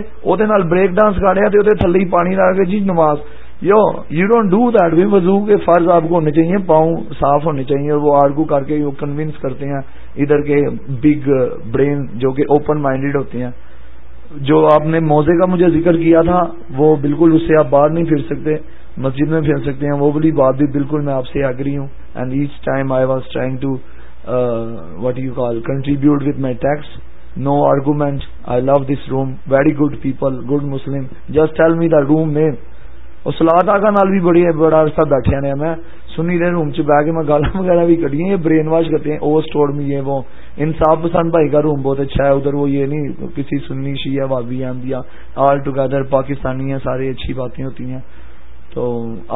بریک ڈانس کر رہے جی نماز you you don't do that بھی وضو کے فرض آپ کو ہونے ہونے چاہیے چاہیے پاؤں صاف وہ وہ آرگو کر کے کنوینس کرتے ہیں ادھر کے بگ برین جو کہ اوپن مائنڈیڈ ہوتے ہیں جو آپ نے موزے کا مجھے ذکر کیا تھا وہ بالکل اس سے آپ باہر نہیں پھر سکتے مسجد میں پھر سکتے ہیں وہ بھی بات بھی بالکل میں آپ سے آگری ہوں and each time I was trying to what you call contribute with my tax no argument I love this room very good people good Muslim just tell me the room name اور سلاد آگا نال بھی بڑی بڑا عرصہ بیٹھے نے میں سنی رہے روم چ بہ کے میں گالا وغیرہ بھی کٹی ہیں یہ برین واش کرتے ہیں اوور اسٹور میں یہ وہ انصاف پسند بھائی کا روم بہت اچھا ہے ادھر وہ یہ نہیں کسی سنی شیعہ بابی وابی آندیا آل ٹوگیدر پاکستانی ہیں سارے اچھی باتیں ہوتی ہیں تو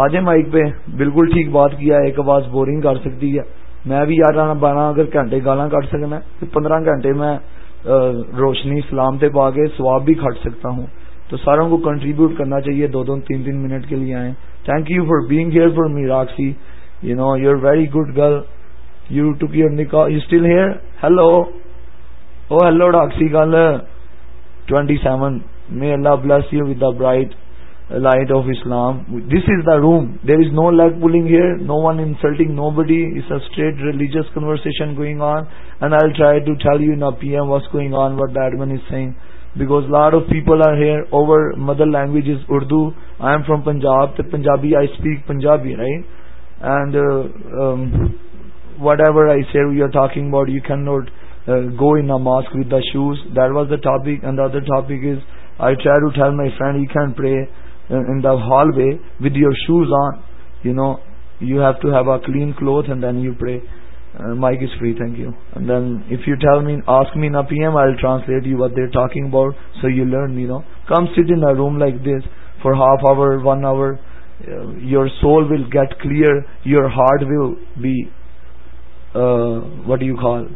آج مائک پہ بالکل ٹھیک بات کیا ایک آواز بورنگ کر سکتی ہے میں بھی یار بارہ اگر گھنٹے گالا کٹ سکنا پندرہ گھنٹے میں روشنی اسلام پہ پا کے سواب بھی کٹ سکتا ہوں تو ساروں کو کنٹریبیوٹ کرنا چاہیے دو دو تین تین منٹ کے لیے آئیں thank you for being here for me Roxy you know you are very good girl you too here hello oh hello Roxy girl twenty seven may Allah bless you with the bright light of Islam. This is the room. There is no leg pulling here, no one insulting nobody. It's a straight religious conversation going on, and I'll try to tell you in a PM what's going on, what the admin is saying, because a lot of people are here. Our mother language is Urdu. I am from Punjab, the Punjabi, I speak Punjabi, right? And uh, um, whatever I say we are talking about, you cannot uh, go in a mosque with the shoes. That was the topic. And the other topic is, I try to tell my friend he can pray in the hallway with your shoes on. You know, you have to have a clean cloth and then you pray. Uh, mic is free, thank you. And then if you ask me in a PM, I'll translate you what they're talking about, so you learn, you know. Come sit in a room like this for half hour, 1 hour. Uh, your soul will get clear. Your heart will be, uh, what do you call,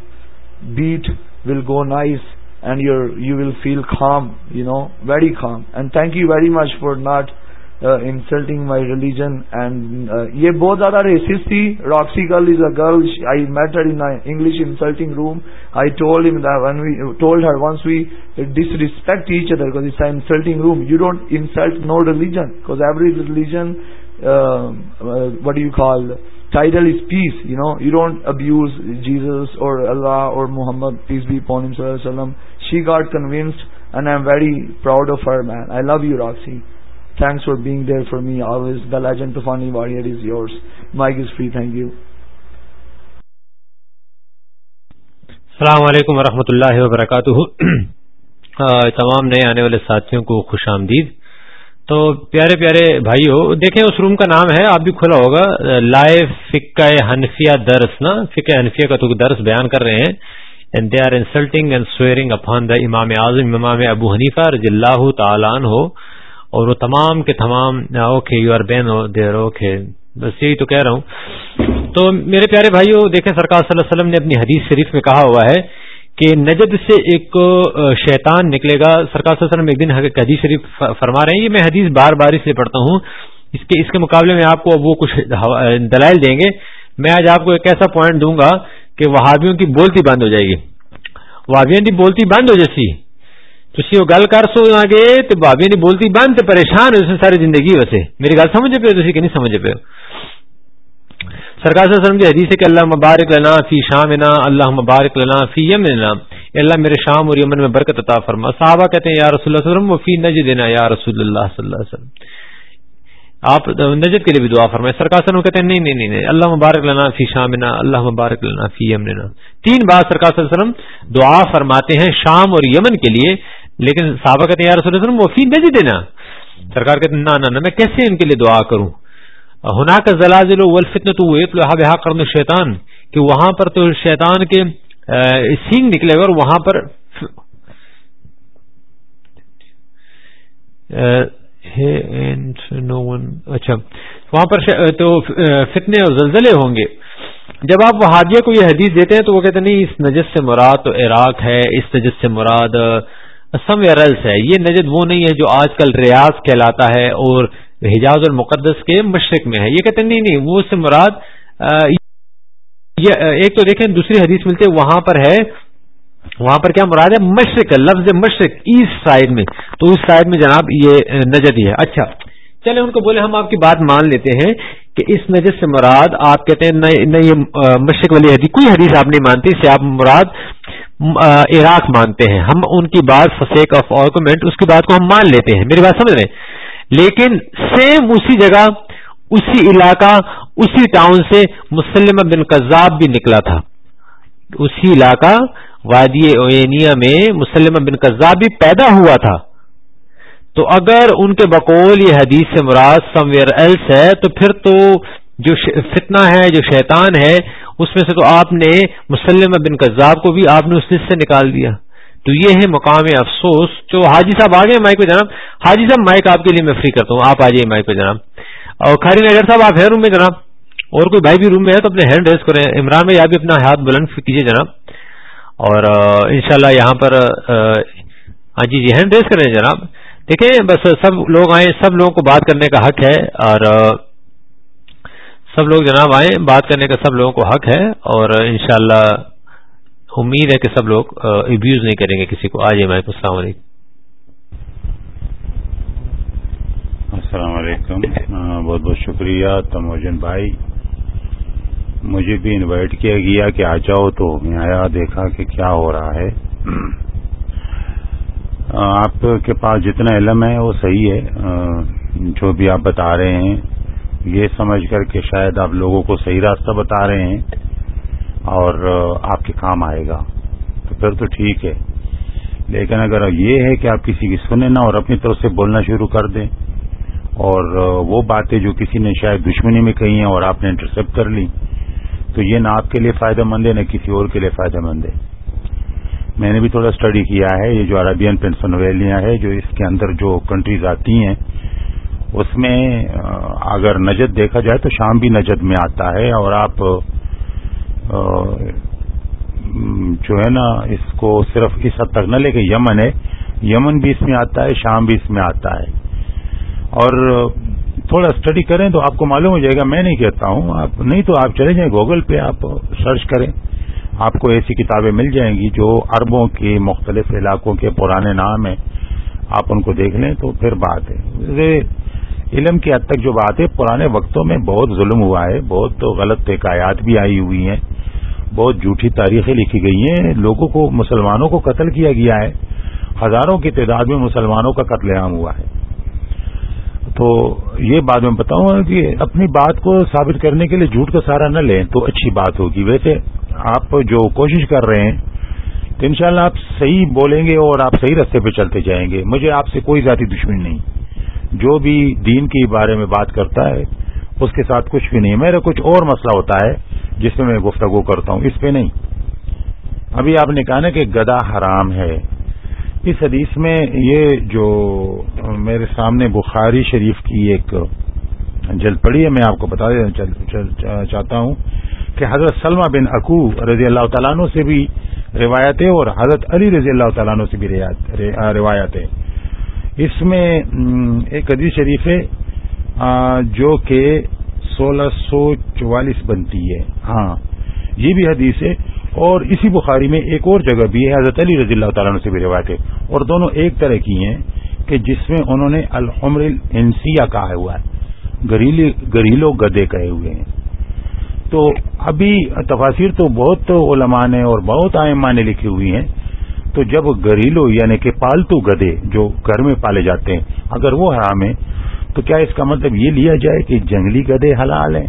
beat will go nice. And your you will feel calm you know very calm and thank you very much for not insulting my religion and یہ بہت زیادہ racist تھی Roxy girl is a girl I met her in English insulting room I told told her once we disrespect each other because insulting room you don't insult no religion because every religion what you call اللہ اور محمد peace be upon صلی اللہ علیہ وسلم she got convinced and I am very proud of her man I love you thanks for you السلام علیکم و اللہ وبرکاتہ تمام نئے آنے والے ساتھیوں کو خوش آمدید تو پیارے پیارے بھائی ہو دیکھیں اس روم کا نام ہے آپ بھی کھلا ہوگا لائے فکہ درس نا فکے حنفیہ کا تو درس بیان کر رہے ہیں and and they are insulting upon the امام اعظم امام ابو حنیفا رضی اللہ تعلان ہو اور وہ تمام کے تمام okay you are ban there okay بس یہی تو کہہ رہا ہوں تو میرے پیارے بھائیو دیکھیں سرکار صلی اللہ علیہ وسلم نے اپنی حدیث شریف میں کہا ہوا ہے کہ نجد سے ایک شیطان نکلے گا سرکار صلی اللہ علیہ وسلم ایک دن حدیث شریف فرما رہے ہیں یہ میں حدیث بار بار اس لیے پڑھتا ہوں اس کے اس کے مقابلے میں آپ کو وہ کچھ دلائل دیں گے میں آج آپ کو ایک ایسا پوائنٹ دوں گا کہ وہابیوں کی بولتی بند ہو جائے گی وہابیوں کی بولتی بند ہو جیسی وہ گل کر سو آگے تو وادیوں کی بولتی بند پریشان ہو جیسے ساری زندگی ویسے میری گھر سمجھ کہ نہیں سمجھ پی ہو سرکار صلی اللہ علیہ وسلم حدیث ہے کہ اللہ مبارک لنا فی شام اللہ مبارک لنا فی یمنا اللہ میرے شام اور یمن میں برکت عطا فرما صحابہ کہتے ہیں یا رسول اللہ صلی اللہ علیہ وسلم فی نج دینا وسلم آپ نجد کے لیے بھی دعا فرمائے سرکار صلی وسلم کہتے ہیں نہیں نہیں نہیں اللہ مبارک لنا فی شام اللہ مبارک لنا فی یمنا تین بار سرکار صلی اللہ علیہ وسلم دعا فرماتے ہیں شام اور یمن کے لیے لیکن صحابہ کہتے ہیں یا رسول اللہ اللہ علیہ وسلم فی نجی دینا سرکار کہتے ہیں نا نا نا میں کیسے ان کے لیے دعا کروں ہونا کا تو ضلع کرنے شیطان کہ وہاں پر تو شیطان کے سینگ نکلے گا اور وہاں پر اچھا وہاں پر تو فتنے اور زلزلے ہوں گے جب آپ وہادیہ کو یہ حدیث دیتے ہیں تو وہ کہتے ہیں نہیں اس نجس سے مراد تو عراق ہے اس نجس سے مراد سم ہے یہ نجد وہ نہیں ہے جو آج کل ریاض کہلاتا ہے اور حجاز اور مقدس کے مشرق میں ہے یہ کہتے ہیں نہیں نہیں وہ سے مراد ایک تو دیکھیں دوسری حدیث ملتے وہاں پر ہے وہاں پر کیا مراد ہے مشرق لفظ مشرق ایسٹ سائڈ میں تو اس سائڈ میں جناب یہ نجدی ہے اچھا چلے ان کو بولے ہم آپ کی بات مان لیتے ہیں کہ اس نجد سے مراد آپ کہتے ہیں نہ یہ مشرق والی حدیث کوئی حدیث آپ نہیں مانتے اسے آپ مراد عراق مانتے ہیں ہم ان کی بات فسیک آف آرگومنٹ اس کی بات کو ہم مان لیتے ہیں میری بات سمجھ رہے ہیں لیکن سیم اسی جگہ اسی علاقہ اسی ٹاؤن سے مسلمہ بن قذاب بھی نکلا تھا اسی علاقہ وادی اوینیا میں مسلمہ بن قذاب بھی پیدا ہوا تھا تو اگر ان کے بقول یہ حدیث سے مراد سم ویئر ایلس ہے تو پھر تو جو فتنہ ہے جو شیطان ہے اس میں سے تو آپ نے مسلمہ بن قذاب کو بھی آپ نے اس سے نکال دیا تو یہ ہے مقام افسوس تو حاجی صاحب آگے مائک پہ جناب حاجی صاحب مائک آپ کے لیے میں فری کرتا ہوں آپ آ جائیے مائک پہ جناب اور کھاری نگر صاحب آپ ہیں روم میں جناب اور کوئی بھائی بھی روم میں ہے تو اپنے ہینڈ ریس کریں عمران بھائی آپ بھی اپنا ہاتھ بلند کیجیے جناب اور ان شاء اللہ یہاں پر ہاں جی جی ہینڈ ریس کریں جناب دیکھیں بس سب لوگ آئیں سب لوگوں کو بات کرنے کا حق ہے اور سب لوگ جناب آئیں بات کرنے کا سب لوگوں کو حق ہے اور انشاءاللہ امید ہے کہ سب لوگ ابیوز نہیں کریں گے کسی کو آج جائے السلام علیکم السلام علیکم بہت بہت شکریہ تموجن بھائی مجھے بھی انوائٹ کیا گیا کہ آ جاؤ تو میں آیا دیکھا کہ کیا ہو رہا ہے آپ کے پاس جتنا علم ہے وہ صحیح ہے جو بھی آپ بتا رہے ہیں یہ سمجھ کر کہ شاید آپ لوگوں کو صحیح راستہ بتا رہے ہیں اور آپ کے کام آئے گا تو پھر تو ٹھیک ہے لیکن اگر یہ ہے کہ آپ کسی کی سنیں نہ اور اپنی طرف سے بولنا شروع کر دیں اور وہ باتیں جو کسی نے شاید دشمنی میں کہی ہیں اور آپ نے انٹرسپٹ کر لی تو یہ نہ آپ کے لیے فائدہ مند ہے نہ کسی اور کے لیے فائدہ مند ہے میں نے بھی تھوڑا اسٹڈی کیا ہے یہ جو عربین پینسنویلیاں ہے جو اس کے اندر جو کنٹریز آتی ہیں اس میں اگر نجد دیکھا جائے تو شام بھی نجد میں آتا ہے اور آپ جو ہے نا اس کو صرف اس حد تک نہ لے کے یمن ہے یمن بھی اس میں آتا ہے شام بھی اس میں آتا ہے اور تھوڑا اسٹڈی کریں تو آپ کو معلوم ہو جائے گا میں نہیں کہتا ہوں آپ نہیں تو آپ چلے جائیں گوگل پہ آپ سرچ کریں آپ کو ایسی کتابیں مل جائیں گی جو عربوں کے مختلف علاقوں کے پرانے نام ہیں آپ ان کو دیکھ لیں تو پھر بات ہے علم کی حد تک جو بات ہے پرانے وقتوں میں بہت ظلم ہوا ہے بہت غلط حکایات بھی آئی ہوئی ہیں بہت جھوٹھی تاریخیں لکھی گئی ہیں لوگوں کو مسلمانوں کو قتل کیا گیا ہے ہزاروں کی تعداد میں مسلمانوں کا قتل عام ہوا ہے تو یہ بات میں بتاؤں کہ اپنی بات کو ثابت کرنے کے لیے جھوٹ کا سہارا نہ لیں تو اچھی بات ہوگی ویسے آپ جو کوشش کر رہے ہیں تو ان آپ صحیح بولیں گے اور آپ صحیح رستے پہ چلتے جائیں گے مجھے آپ سے کوئی ذاتی دشمن نہیں جو بھی دین کے بارے میں بات کرتا ہے اس کے ساتھ کچھ بھی نہیں میرا کچھ اور مسئلہ ہوتا ہے جس پہ میں گفتگو کرتا ہوں اس پہ نہیں ابھی آپ نے کہا نا کہ گدا حرام ہے اس حدیث میں یہ جو میرے سامنے بخاری شریف کی ایک جل پڑی ہے میں آپ کو بتا دینا چاہتا ہوں کہ حضرت سلمہ بن اکو رضی اللہ تعالیٰ عنہ سے بھی روایت ہے اور حضرت علی رضی اللہ تعالیٰ عنہ سے بھی روایت ہے اس میں ایک حدیث شریف ہے جو کہ سولہ سو چوالیس بنتی ہے ہاں یہ بھی حدیث ہے اور اسی بخاری میں ایک اور جگہ بھی ہے حضرت علی رضی اللہ تعالیٰ سے بھی روایت ہے اور دونوں ایک طرح کی ہیں کہ جس میں انہوں نے الحمر السیا کہا ہوا ہے گریلو گدے کہے ہوئے ہیں تو ابھی تفاصر تو بہت علماء نے اور بہت آئم نے لکھی ہوئی ہیں تو جب گریلو یعنی کہ پالتو گدے جو گھر میں پالے جاتے ہیں اگر وہ حرام ہے تو کیا اس کا مطلب یہ لیا جائے کہ جنگلی گدے حلال ہیں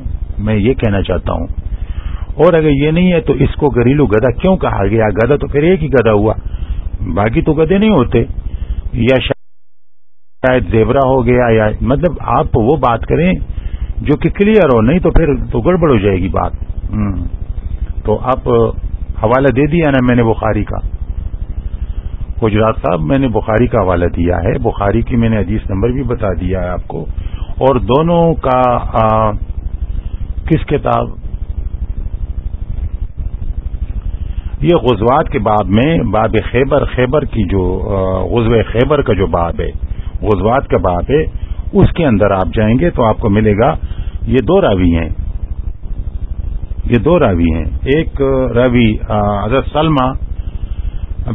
میں یہ کہنا چاہتا ہوں اور اگر یہ نہیں ہے تو اس کو گھریلو گدا کیوں کہا گیا گدا تو پھر ایک ہی گدا ہوا باقی تو گدے نہیں ہوتے یا شاید زیبرا ہو گیا یا مطلب آپ وہ بات کریں جو کہ کلیئر ہو نہیں تو پھر تو گڑبڑ ہو جائے گی بات تو آپ حوالہ دے دیا نا میں نے بخاری کا گجرات صاحب میں نے بخاری کا حوالہ دیا ہے بخاری کی میں نے عزیز نمبر بھی بتا دیا ہے آپ کو اور دونوں کا کس کتاب یہ غزوات کے باب میں باب خیبر خیبر کی جو غزو خیبر کا جو باب ہے غزوات کا باب ہے اس کے اندر آپ جائیں گے تو آپ کو ملے گا یہ دو راوی ہیں یہ دو راوی ہیں ایک روی حضرت سلمہ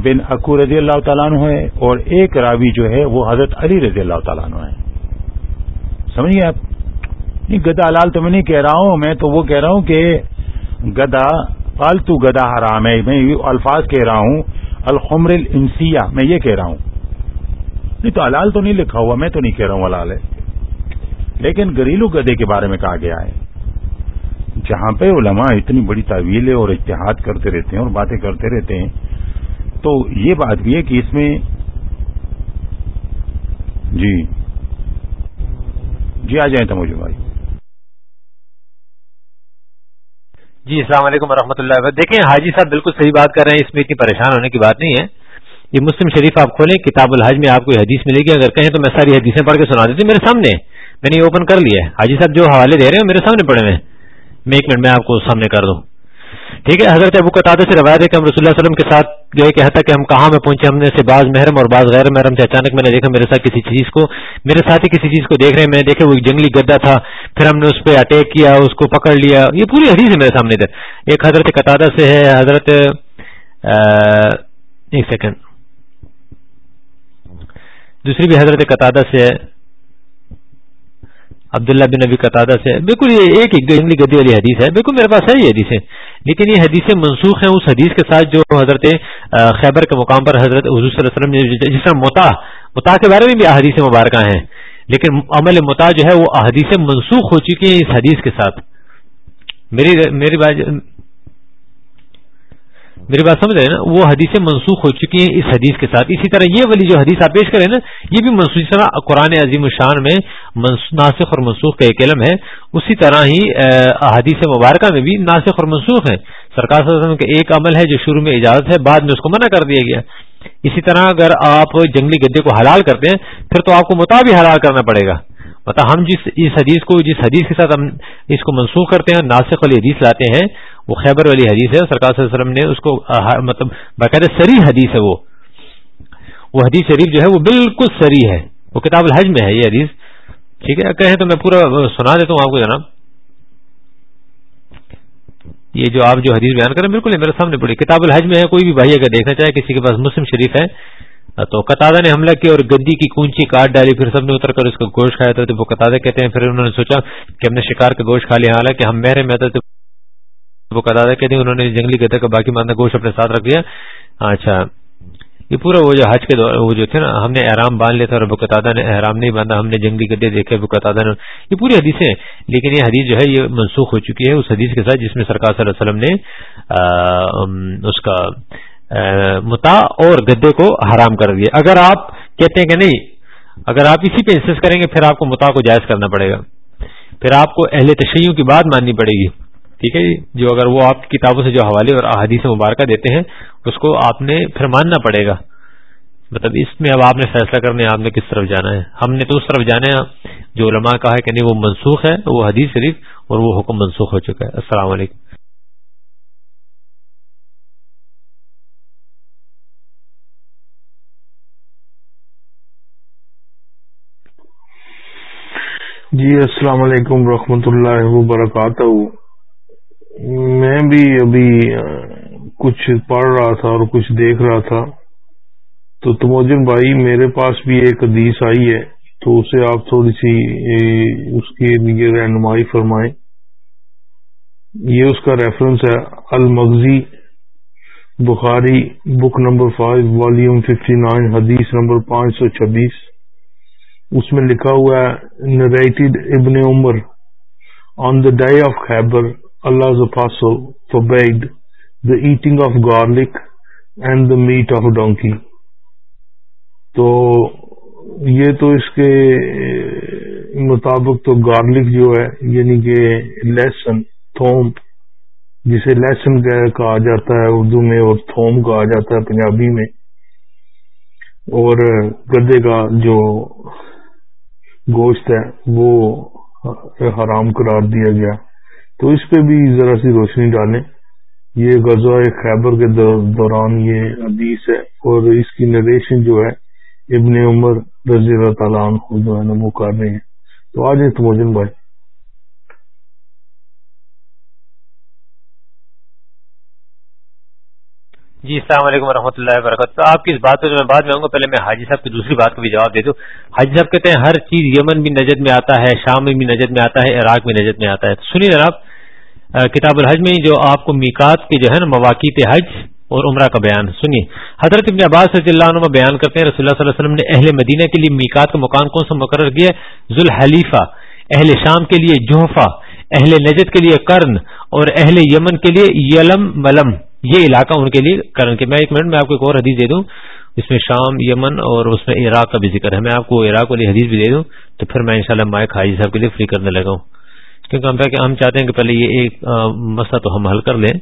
بن اکو رضی اللہ تعالیٰ عنہ ہے اور ایک راوی جو ہے وہ حضرت علی رضی اللہ تعالیٰ عنہ ہے سمجھ گئے آپ نہیں گدا لال تو میں نہیں کہہ رہا ہوں میں تو وہ کہہ رہا ہوں کہ گدا پالتو گدا حرام ہے میں یہ الفاظ کہہ رہا ہوں الخمر السیا میں یہ کہہ رہا ہوں نہیں تو الال تو نہیں لکھا ہوا میں تو نہیں کہہ رہا ہوں الال ہے لیکن گریلو گدے کے بارے میں کہا گیا ہے جہاں پہ علماء اتنی بڑی تعویلیں اور اتحاد کرتے رہتے ہیں اور باتیں کرتے رہتے ہیں تو یہ بات بھی ہے کہ اس میں جی جی آ جائیں بھائی جی السلام علیکم رحمۃ اللہ وبرکاتہ دیکھیں حاجی صاحب بالکل صحیح بات کر رہے ہیں اس میں اتنی پریشان ہونے کی بات نہیں ہے یہ مسلم شریف آپ کھولیں کتاب الحج میں آپ کو یہ حدیث ملے گی اگر کہیں تو میں ساری حدیثیں پڑھ کے سنا دیتی ہوں میرے سامنے میں نے یہ اوپن کر لیا ہے حاجی صاحب جو حوالے دے رہے ہیں میرے سامنے پڑے ہوئے میں ایک منٹ میں آپ کو سامنے کر دوں ٹھیک ہے حضرت ابو قطع سے روایت ہے کہ ہم رسول اللہ علیہ وسلم کے ساتھ گئے کہ تھا کہ ہم کہاں میں پہنچے ہم نے سے بعض محرم اور بعض غیر محرم سے اچانک میں نے دیکھا میرے ساتھ کسی چیز کو میرے ساتھ ہی کسی چیز کو دیکھ رہے ہیں میں نے دیکھا وہ جنگلی گدا تھا پھر ہم نے اس پہ اٹیک کیا اس کو پکڑ لیا یہ پوری حدیث ہے میرے سامنے ادھر ایک حضرت قطع سے ہے حضرت ایک سیکنڈ دوسری بھی حضرت قطع سے ہے عبداللہ بن نبی قطع سے بالکل یہ ایک جنگلی گدی والی حدیث ہے بالکل میرے پاس ہے یہ حدیثیں لیکن یہ حدیثیں منسوخ ہیں اس حدیث کے ساتھ جو حضرت خیبر کے مقام پر حضرت حضور صلی اللہ علیہ وسلم جس طرح متا متا کے بارے میں بھی احادیث مبارکہ ہیں لیکن عمل متا جو ہے وہ احادیث منسوخ ہو چکی ہیں اس حدیث کے ساتھ میری میری بات میری بات سمجھ رہے ہیں نا وہ حدیثیں منسوخ ہو چکی ہیں اس حدیث کے ساتھ اسی طرح یہ والی جو حدیث آپ پیش کریں نا یہ بھی منسوخ طرح قرآن عظیم الشان میں ناسخ اور منسوخ کا ایک علم ہے اسی طرح ہی حدیث مبارکہ میں بھی ناسخ اور منسوخ ہیں سرکار صلی اللہ علیہ وسلم کا ایک عمل ہے جو شروع میں اجازت ہے بعد میں اس کو منع کر دیا گیا اسی طرح اگر آپ جنگلی گدے کو حلال کرتے ہیں پھر تو آپ کو مطابق حلال کرنا پڑے گا پتا ہم جس اس حدیث کو جس حدیث کے ساتھ ہم اس کو منسوخ کرتے ہیں ناسک والی حدیث لاتے ہیں وہ خیبر والی حدیث ہے سرکار صلی اللہ علیہ وسلم نے اس کو مطلب باقاعدہ سری حدیث ہے وہ وہ حدیث شریف جو ہے وہ بالکل سری ہے وہ کتاب الحج میں ہے یہ حدیث ٹھیک ہے کہیں تو میں پورا سنا دیتا ہوں آپ کو جناب یہ جو آپ جو حدیث بیان کریں بالکل میرے سامنے پڑی کتاب الحج میں ہے کوئی بھی بھائی اگر دیکھنا چاہے کسی کے پاس مسلم شریف ہے تو قطادہ نے حملہ کیا اور گدی کی کونچی کاٹ ڈالی پھر سب نے اتر کر اس کا گوشت کھایا تھا تو وہ قطادہ کہتے ہیں پھر انہوں نے سوچا کہ ہم نے شکار کا گوشت کھا لیا حالانکہ ہم مہرے میں تھے وہ قطادہ کہتے ہیں انہوں نے جنگلی گدہ کا باقی ماندہ گوشت اپنے ساتھ رکھ دیا اچھا یہ پورا وہ جو حج کے دور وہ جو تھے نا ہم نے احرام باندھ لیا تھا اور بکتادہ نے احرام نہیں باندھا ہم نے جنگلی گدے دیکھے بکتادہ نے یہ پوری حدیثیں لیکن یہ حدیث جو ہے یہ منسوخ ہو چکی ہے اس حدیث کے ساتھ جس میں سرکار صلی اللہ علیہ وسلم نے اس کا متا اور گدے کو حرام کر دیا اگر آپ کہتے ہیں کہ نہیں اگر آپ اسی پہ انسس کریں گے پھر آپ کو متا کو جائز کرنا پڑے گا پھر آپ کو اہل تشریحوں کی بات ماننی پڑے گی ٹھیک ہے جی جو اگر وہ آپ کی کتابوں سے جو حوالے اور احادیث مبارکہ دیتے ہیں اس کو آپ نے پھر ماننا پڑے گا مطلب اس میں اب آپ نے فیصلہ کرنے آپ نے کس طرف جانا ہے ہم نے تو اس طرف جانا ہے جو علماء کہا ہے کہ نہیں وہ منسوخ ہے وہ حدیث شریف اور وہ حکم منسوخ ہو چکا ہے السلام علیکم جی السلام علیکم رحمۃ اللہ وبرکاتہ میں بھی ابھی کچھ پڑھ رہا تھا اور کچھ دیکھ رہا تھا تو تموجن بھائی میرے پاس بھی ایک حدیث آئی ہے تو اسے آپ تھوڑی سی اس کی رہنمائی فرمائیں یہ اس کا ریفرنس ہے المغزی بخاری book number five volume fifty nine حدیث نمبر پانچ سو چھبیس اس میں لکھا ہوا ہے نریٹڈ ابن عمر on the day of Khyber Allah the eating of garlic and the meat of donkey تو یہ تو اس کے مطابق تو گارلک جو ہے یعنی کہ لہسن تھوم جسے لہسن کہا جاتا ہے اردو میں اور تھوم کہا جاتا ہے پنجابی میں اور گدے کا جو گوشت ہے وہ حرام قرار دیا گیا تو اس پہ بھی ذرا سی روشنی ڈالیں یہ غزہ خیبر کے دوران یہ حدیث ہے اور اس کی نریشن جو ہے ابن عمر رضی اللہ تعالیٰ عنہ جو ہے نا وہ کر رہے ہیں تو آج ایک بھائی جی السلام علیکم و اللہ وبرکاتہ آپ کی اس بات پہ جو میں بعد میں آؤں گا پہلے میں حاجی صاحب کی دوسری بات کا بھی جواب دے دوں حاجی صاحب کہتے ہیں ہر چیز یمن بھی نجد میں آتا ہے شام میں بھی نجد میں آتا ہے عراق میں نجد میں آتا ہے سنیے جناب کتاب الحج میں جو آپ کو میکات کے جو ہے نا مواقع حج اور عمرہ کا بیان سنیے حضرت ابن عباس رضی اللہ عنہ بیان کرتے ہیں رسول اللہ صلی اللہ علیہ وسلم نے اہل مدینہ کے لیے میکات کا مکان کون سا مقرر کیا ذوالحلیفہ اہل شام کے لیے جوفا اہل نجد کے لیے کرن اور اہل یمن کے لیے یلم ملم یہ علاقہ ان کے لیے کرن کے میں ایک منٹ میں آپ کو ایک اور حدیث دے دوں اس میں شام یمن اور اس میں عراق کا بھی ذکر ہے میں آپ کو عراق والی حدیث بھی دے دوں تو پھر میں انشاءاللہ مائک حاجی صاحب کے لیے فری کرنے لگا ہوں کیونکہ ہم کہ ہم چاہتے ہیں کہ پہلے یہ ایک مسئلہ تو ہم حل کر لیں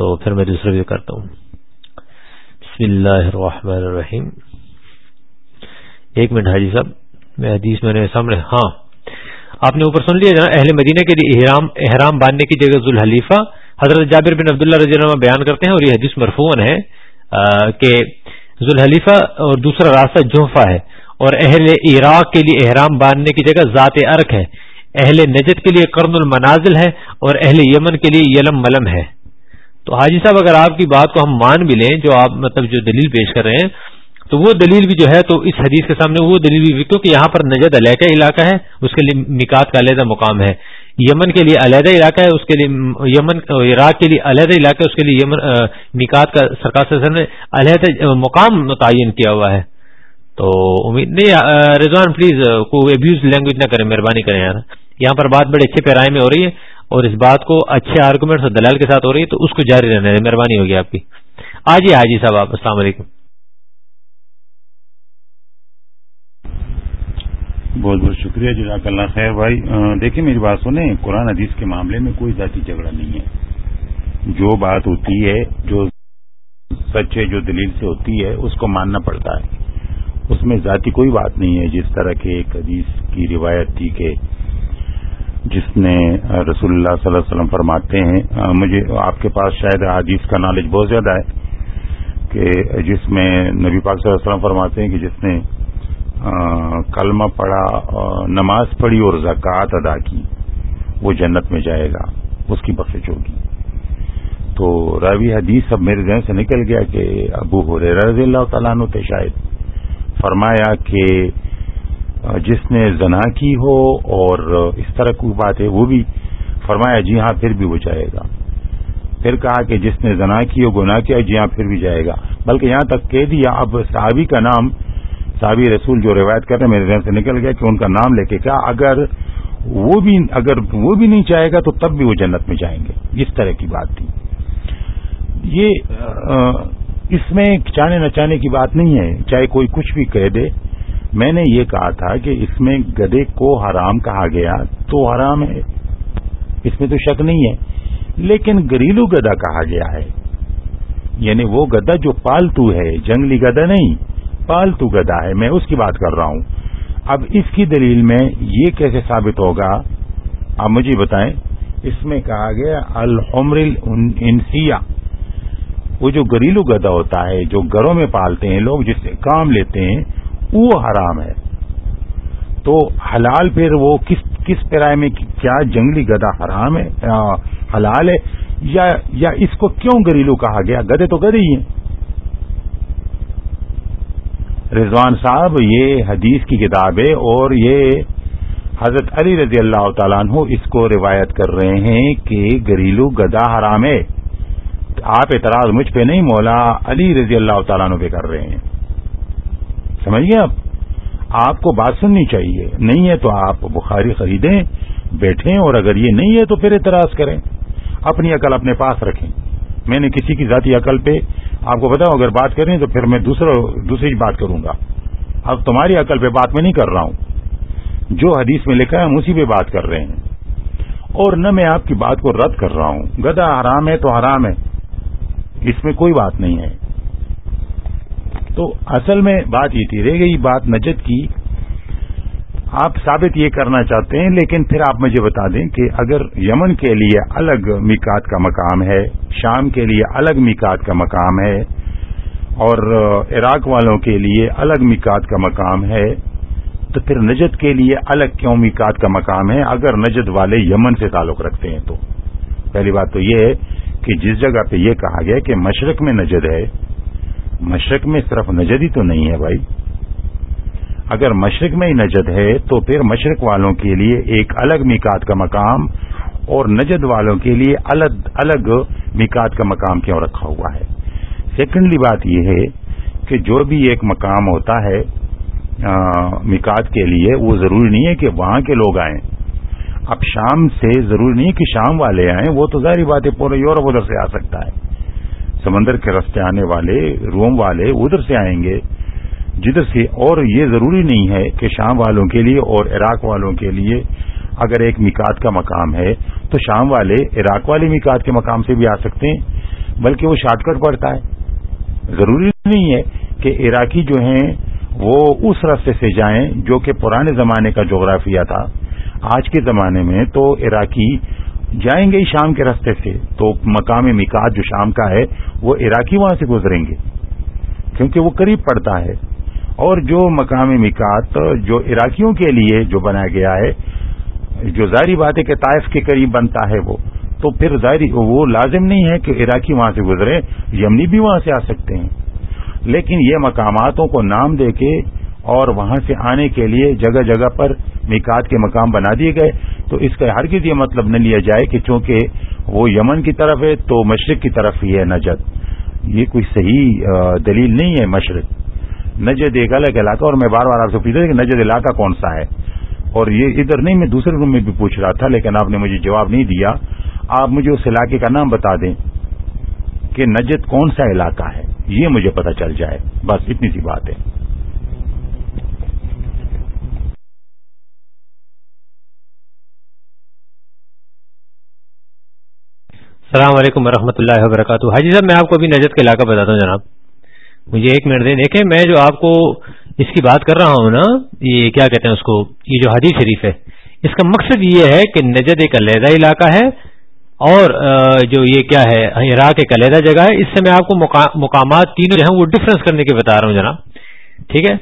تو پھر میں دوسرا بھی کرتا ہوں بسم اللہ الرحمن الرحیم ایک منٹ حاجی صاحب میں حدیث میں نے ہاں۔ آپ نے اوپر سن لیا اہل مدینہ کے لیے احرام احرام باندھنے کی جگہ ذوالحلیفہ حلیفہ حضرت جابر بن عبداللہ رضی عنہ بیان کرتے ہیں اور یہ حدیث مرفون ہے کہ ذوالحلیفہ اور دوسرا راستہ جوفا ہے اور اہل عراق کے لیے احرام باندھنے کی جگہ ذات ارک ہے اہل نجد کے لیے کرن المنازل ہے اور اہل یمن کے لیے یلم ملم ہے تو حاجی صاحب اگر آپ کی بات کو ہم مان بھی لیں جو آپ مطلب جو دلیل پیش کر رہے ہیں تو وہ دلیل بھی جو ہے تو اس حدیث کے سامنے وہ دلیل بھی کیونکہ یہاں پر نجد علیحدہ علاقہ ہے اس کے لیے مکات کا علیحدہ مقام ہے یمن کے لیے علیحدہ علاقہ ہے اس کے لیے یمن عراق کے لیے علیحدہ علاقہ ہے اس کے لیے یمن نکات کا سرکار نے علیحدہ مقام متعین کیا ہوا ہے تو امید نہیں رضوان پلیز کوئی لینگویج نہ کریں مہربانی کریں یار یہاں پر بات بڑے اچھے پیرائے میں ہو رہی ہے اور اس بات کو اچھے آرگومنٹ اور دلال کے ساتھ ہو رہی ہے تو اس کو جاری رہنے مہربانی ہوگی آپ کی آجیے حاجی جی صاحب آپ السلام علیکم بہت بہت شکریہ جزاک اللہ خیر بھائی دیکھیں میری بات سنیں قرآن حدیث کے معاملے میں کوئی ذاتی جھگڑا نہیں ہے جو بات ہوتی ہے جو سچ ہے جو دلیل سے ہوتی ہے اس کو ماننا پڑتا ہے اس میں ذاتی کوئی بات نہیں ہے جس طرح کے ایک حدیث کی روایت تھی کہ جس نے رسول اللہ صلی اللہ علیہ وسلم فرماتے ہیں مجھے آپ کے پاس شاید حدیث کا نالج بہت زیادہ ہے کہ جس میں نبی پاک صلی اللہ علیہ وسلم فرماتے ہیں کہ جس نے کلمہ پڑا نماز پڑھی اور زکوٰۃ ادا کی وہ جنت میں جائے گا اس کی بخش ہوگی تو روی حدیث سب میرے ذہن سے نکل گیا کہ ابو ہو رضی اللہ تعالیٰ تھے شاید فرمایا کہ جس نے زنا کی ہو اور اس طرح کی بات ہے وہ بھی فرمایا جی ہاں پھر بھی وہ جائے گا پھر کہا کہ جس نے زنا کی ہو گناہ کیا جی ہاں پھر بھی جائے گا بلکہ یہاں تک کہہ دیا اب صحابی کا نام صحابی رسول جو روایت کر رہے ہیں میرے ذہن سے نکل گیا کہ ان کا نام لے کے کیا اگر وہ بھی اگر وہ بھی نہیں چاہے گا تو تب بھی وہ جنت میں جائیں گے اس طرح کی بات تھی یہ اس میں چانے نچانے کی بات نہیں ہے چاہے کوئی کچھ بھی کہہ دے میں نے یہ کہا تھا کہ اس میں گدے کو حرام کہا گیا تو حرام ہے اس میں تو شک نہیں ہے لیکن گریلو گدا کہا گیا ہے یعنی وہ گدا جو پالتو ہے جنگلی گدا نہیں پالتو گدا ہے میں اس کی بات کر رہا ہوں اب اس کی دلیل میں یہ کیسے ثابت ہوگا آپ مجھے بتائیں اس میں کہا گیا الحمر انسیا وہ جو گریلو گدا ہوتا ہے جو گھروں میں پالتے ہیں لوگ جس سے کام لیتے ہیں وہ حرام ہے تو حلال پھر وہ کس کس پیرائے میں کیا جنگلی گدا حرام ہے حلال ہے یا یا اس کو کیوں گریلو کہا گیا گدے تو گدے ہی ہیں رضوان صاحب یہ حدیث کی کتاب ہے اور یہ حضرت علی رضی اللہ تعالیٰ عنہ اس کو روایت کر رہے ہیں کہ گھریلو گدا حرام ہے آپ اعتراض مجھ پہ نہیں مولا علی رضی اللہ تعالیٰ عنہ پہ کر رہے ہیں گئے آپ آپ کو بات سننی چاہیے نہیں ہے تو آپ بخاری خریدیں بیٹھیں اور اگر یہ نہیں ہے تو پھر اعتراض کریں اپنی عقل اپنے پاس رکھیں میں نے کسی کی ذاتی عقل پہ آپ کو بتاؤں اگر بات کریں تو پھر میں دوسرا دوسری بات کروں گا اب تمہاری عقل پہ بات میں نہیں کر رہا ہوں جو حدیث میں لکھا ہے ہم اسی پہ بات کر رہے ہیں اور نہ میں آپ کی بات کو رد کر رہا ہوں گدا حرام ہے تو حرام ہے اس میں کوئی بات نہیں ہے تو اصل میں بات یہ تھی رہ گئی بات نجد کی آپ ثابت یہ کرنا چاہتے ہیں لیکن پھر آپ مجھے بتا دیں کہ اگر یمن کے لیے الگ میکات کا مقام ہے شام کے لیے الگ میکات کا مقام ہے اور عراق والوں کے لیے الگ میکات کا مقام ہے تو پھر نجد کے لیے الگ کیوں میکات کا مقام ہے اگر نجد والے یمن سے تعلق رکھتے ہیں تو پہلی بات تو یہ ہے کہ جس جگہ پہ یہ کہا گیا کہ مشرق میں نجد ہے مشرق میں صرف نجد ہی تو نہیں ہے بھائی اگر مشرق میں ہی نجد ہے تو پھر مشرق والوں کے لیے ایک الگ میکات کا مقام اور نجد والوں کے لیے الگ الگ میکات کا مقام کیوں رکھا ہوا ہے سیکنڈلی بات یہ ہے کہ جو بھی ایک مقام ہوتا ہے میکات کے لیے وہ ضروری نہیں ہے کہ وہاں کے لوگ آئیں اب شام سے ضروری نہیں ہے کہ شام والے آئیں وہ تو ظاہری بات ہے پورے یورپ ادھر سے آ سکتا ہے سمندر کے رستے آنے والے روم والے ادھر سے آئیں گے جدھر سے اور یہ ضروری نہیں ہے کہ شام والوں کے لیے اور عراق والوں کے لیے اگر ایک مکات کا مقام ہے تو شام والے عراق والے مکات کے مقام سے بھی آ سکتے ہیں بلکہ وہ شارٹ کٹ پڑتا ہے ضروری نہیں ہے کہ عراقی جو ہیں وہ اس رستے سے جائیں جو کہ پرانے زمانے کا جغرافیہ تھا آج کے زمانے میں تو عراقی جائیں گے ہی شام کے راستے سے تو مقام مکات جو شام کا ہے وہ عراقی وہاں سے گزریں گے کیونکہ وہ قریب پڑتا ہے اور جو مقامی مکات جو عراقیوں کے لیے جو بنایا گیا ہے جو ظاہری بات ہے کہ طائف کے قریب بنتا ہے وہ تو پھر ظاہری وہ لازم نہیں ہے کہ عراقی وہاں سے گزرے یمنی بھی وہاں سے آ سکتے ہیں لیکن یہ مقاماتوں کو نام دے کے اور وہاں سے آنے کے لیے جگہ جگہ پر مکات کے مقام بنا دیے گئے تو اس کا ہرگز یہ مطلب نہ لیا جائے کہ چونکہ وہ یمن کی طرف ہے تو مشرق کی طرف ہی ہے نجد یہ کوئی صحیح دلیل نہیں ہے مشرق نجد ایک الگ علاقہ اور میں بار بار آپ سے پوچھ رہا کہ نجد علاقہ کون سا ہے اور یہ ادھر نہیں میں دوسرے روم میں بھی پوچھ رہا تھا لیکن آپ نے مجھے جواب نہیں دیا آپ مجھے اس علاقے کا نام بتا دیں کہ نجد کون سا علاقہ ہے یہ مجھے پتہ چل جائے بس اتنی سی بات ہے السلام علیکم و اللہ وبرکاتہ حاجی صاحب میں آپ کو ابھی نجد کا علاقہ بتاتا ہوں جناب مجھے ایک منٹ دیں دیکھیں میں جو آپ کو اس کی بات کر رہا ہوں نا یہ کیا کہتے ہیں اس کو یہ جو حدیث شریف ہے اس کا مقصد یہ ہے کہ نجد ایک علیحدہ علاقہ ہے اور جو یہ کیا ہے عراق ایک علیحدہ جگہ ہے اس سے میں آپ کو مقامات تینوں جو ہیں وہ ڈفرنس کرنے کے بتا رہا ہوں جناب ٹھیک ہے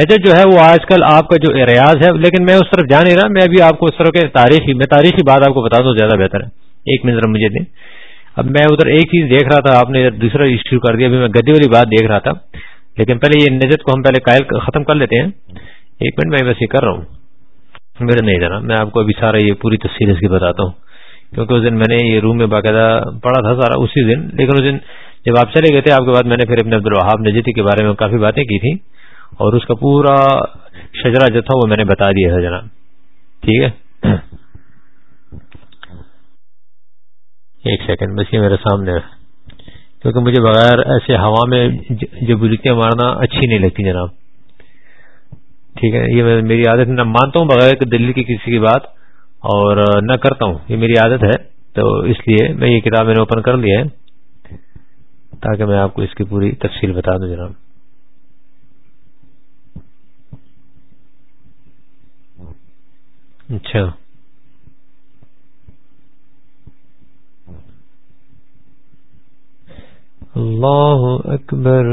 نجد جو ہے وہ آج کل آپ کا جو ریاض ہے لیکن میں اس طرف جا نہیں رہا میں ابھی آپ کو اس طرح کے تاریخی میں تاریخی بات آپ کو بتا دوں زیادہ بہتر ہے ایک منٹ مجھے دیں اب میں ادھر ایک چیز دیکھ رہا تھا آپ نے ادھر دوسرا ایشو کر دیا ابھی میں گدی والی بات دیکھ رہا تھا لیکن پہلے یہ نجت کو ہم پہلے قائل ختم کر لیتے ہیں ایک منٹ میں یہ کر رہا ہوں میرے نہیں جانا میں آپ کو ابھی سارا یہ پوری تفصیل اس کی بتاتا ہوں کیونکہ اس دن میں نے یہ روم میں باقاعدہ پڑھا تھا سارا اسی دن لیکن اس دن جب آپ چلے گئے تھے آپ کے بعد میں نے پھر اپنے عبد الوہاب نجیتی کے بارے میں کافی باتیں کی تھیں اور اس کا پورا شجرا جو تھا وہ میں نے بتا دیا تھا جناب ٹھیک ہے ایک سیکنڈ بس یہ میرے سامنے ہے کیونکہ مجھے بغیر ایسے ہوا میں جو برکیاں مارنا اچھی نہیں لگتی جناب ٹھیک ہے یہ میری عادت نہ مانتا ہوں بغیر دلی کی کسی کی بات اور نہ کرتا ہوں یہ میری عادت ہے تو اس لیے میں یہ کتاب میں نے اوپن کر لی ہے تاکہ میں آپ کو اس کی پوری تفصیل بتا دوں جناب اچھا اللہ اکبر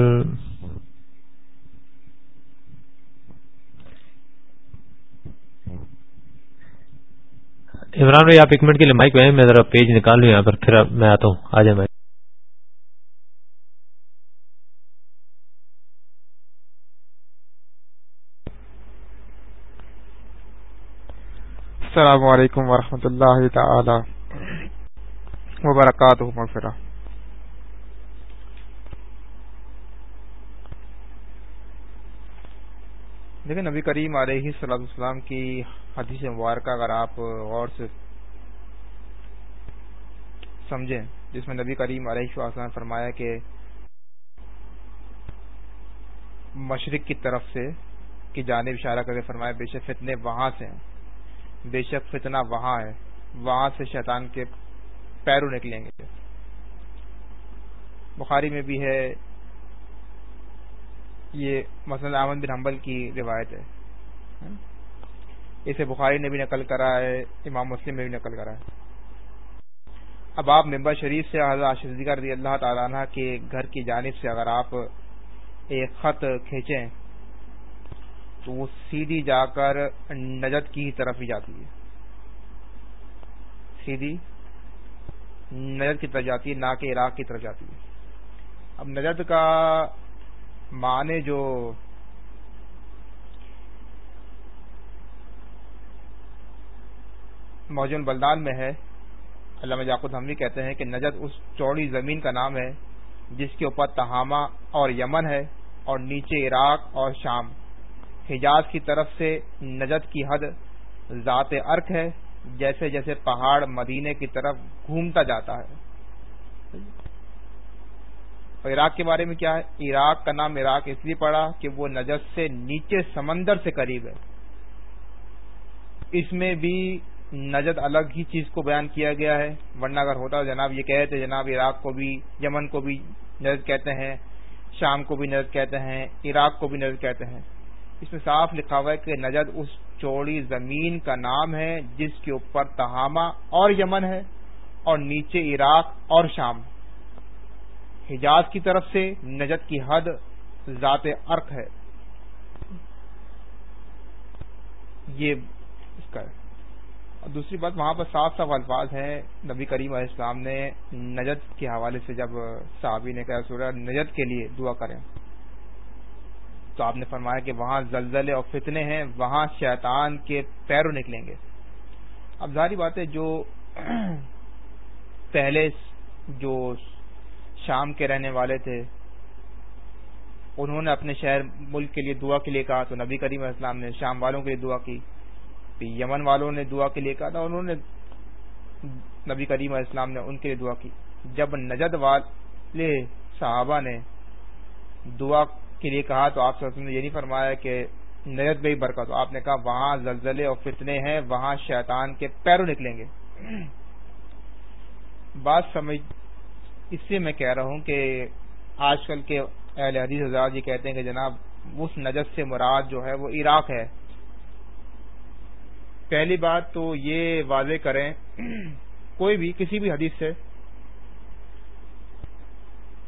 عمران بھائی آپ ایک منٹ کے لیے مائک میں میں ذرا پیج نکال لوں یہاں پر پھر آتا ہوں آ عمر السلام علیکم ورحمۃ اللہ تعالی وبرکات لیکن نبی کریم علیہ صلی السلام کی حدیث مبارکہ اگر آپ غور سے سمجھیں جس میں نبی کریم علیہ نے فرمایا کہ مشرق کی طرف سے کی جانب اشارہ کر کے فرمایا بے شک فتنے وہاں سے ہیں بے شک فتنہ وہاں ہے وہاں سے شیطان کے پیروں نکلیں گے بخاری میں بھی ہے یہ مثلا امن بن حنبل کی روایت ہے اسے بخاری نے بھی نقل کرا ہے امام مسلم نے بھی نقل کرا ہے اب آپ ممبر شریف سے رضی اللہ تعالیٰ عنہ کے گھر کی جانب سے اگر آپ ایک خط کھینچیں تو وہ سیدھی جا کر نجد کی طرف ہی جاتی ہے سیدھی نجد کی طرف جاتی ہے نہ کہ عراق کی طرف جاتی ہے اب نجد کا معنی جو موجن بلدان میں ہے علامہ یاقد ہم بھی کہتے ہیں کہ نجد اس چوڑی زمین کا نام ہے جس کے اوپر تہامہ اور یمن ہے اور نیچے عراق اور شام حجاز کی طرف سے نجد کی حد ذات ارک ہے جیسے جیسے پہاڑ مدینے کی طرف گھومتا جاتا ہے اور عراق کے بارے میں کیا ہے عراق کا نام عراق اس لیے پڑا کہ وہ نجد سے نیچے سمندر سے قریب ہے اس میں بھی نجد الگ ہی چیز کو بیان کیا گیا ہے ورنہ اگر ہوتا جناب یہ کہتے جناب عراق کو بھی یمن کو بھی نجد کہتے ہیں شام کو بھی نجد کہتے ہیں عراق کو بھی نجد کہتے ہیں اس میں صاف لکھا ہوا ہے کہ نجد اس چوڑی زمین کا نام ہے جس کے اوپر تہامہ اور یمن ہے اور نیچے عراق اور شام ہے حجاز کی طرف سے نجد کی حد ذات ارق ہے یہ اس کا ہے اور دوسری بات وہاں پر صاف صاف الفاظ ہیں نبی کریم علیہ السلام نے نجد کے حوالے سے جب صحابی نے کہا سورہ نجد کے لیے دعا کریں تو آپ نے فرمایا کہ وہاں زلزلے اور فتنے ہیں وہاں شیطان کے پیروں نکلیں گے اب ظاہری بات ہے جو پہلے جو شام کے رہنے والے تھے انہوں نے اپنے شہر ملک کے لیے دعا کے لیے کہا تو نبی کریم اسلام نے شام والوں کے لیے دعا کی یمن والوں نے دعا کے لیے کہا تھا انہوں نے نبی کریم اسلام نے ان کے لیے دعا کی جب نجد والے صحابہ نے دعا کے لیے کہا تو آپ نے یہ نہیں فرمایا کہ نجد میں ہی تو آپ نے کہا وہاں زلزلے اور فتنے ہیں وہاں شیطان کے پیروں نکلیں گے بات سمجھ اس سے میں کہہ رہا ہوں کہ آج کل کے اہل حدیث حضرات جی کہتے ہیں کہ جناب اس نجس سے مراد جو ہے وہ عراق ہے پہلی بات تو یہ واضح کریں کوئی بھی کسی بھی حدیث سے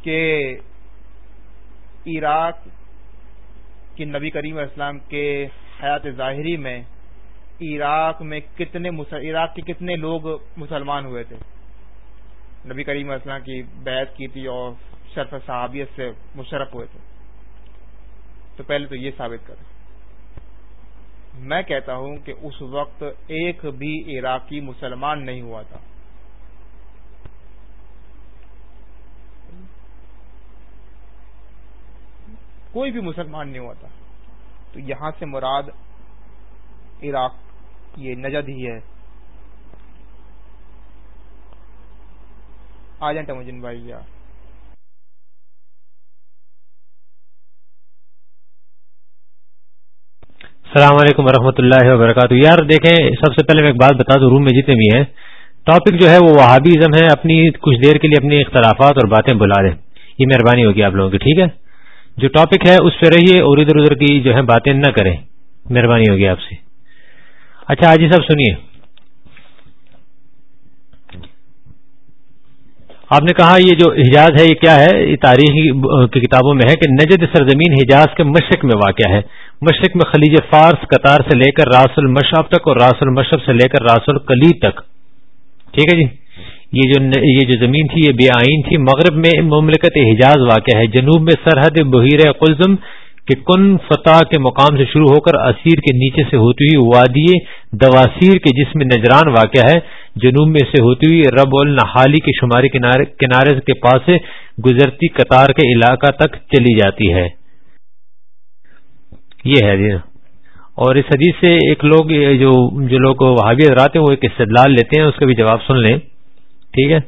کہ عراق کی نبی کریم اسلام کے حیات ظاہری میں عراق میں کتنے عراق کے کتنے لوگ مسلمان ہوئے تھے نبی کریم اسلام کی بیعت کی تھی اور شرف صحابیت سے مشرف ہوئے تھے تو پہلے تو یہ ثابت کریں میں کہتا ہوں کہ اس وقت ایک بھی عراقی مسلمان نہیں ہوا تھا کوئی بھی مسلمان نہیں ہوا تھا تو یہاں سے مراد عراق یہ نجد ہی ہے آ جائیں بھائی السلام علیکم ورحمۃ اللہ وبرکاتہ یار دیکھیں سب سے پہلے میں ایک بات بتا دوں روم میں جتنے بھی ہیں ٹاپک جو ہے وہ وہابیزم ازم ہے اپنی کچھ دیر کے لیے اپنی اختلافات اور باتیں بلا لیں یہ مہربانی ہوگی آپ لوگوں کی ٹھیک ہے جو ٹاپک ہے اس پہ رہیے اور ادھر ادھر کی جو ہے باتیں نہ کریں مہربانی ہوگی آپ سے اچھا آجی صاحب سنیے آپ نے کہا یہ جو حجاز ہے یہ کیا ہے یہ تاریخی کی کتابوں میں ہے کہ نجد سرزمین حجاز کے مشرق میں واقع ہے مشرق میں خلیج فارس قطار سے لے کر راس المشرف تک اور راس المشرف سے لے کر راس القلی تک ٹھیک ہے جی یہ جو یہ جو زمین تھی یہ بے آئین تھی مغرب میں مملکت حجاز واقع ہے جنوب میں سرحد بحیر قلزم کے کن فتح کے مقام سے شروع ہو کر اسیر کے نیچے سے ہوتی ہوئی وادی دواسیر کے جس میں نجران واقع ہے جنوب میں سے ہوتی ہوئی رب النحالی کے شماری کنارے کے پاس سے گزرتی قطار کے علاقہ تک چلی جاتی ہے یہ ہے جی اور اس حدیث سے ایک لوگ جو جو لوگ حاوی حضرات ہیں وہ ایک استدلال لیتے ہیں اس کا بھی جواب سن لیں ٹھیک ہے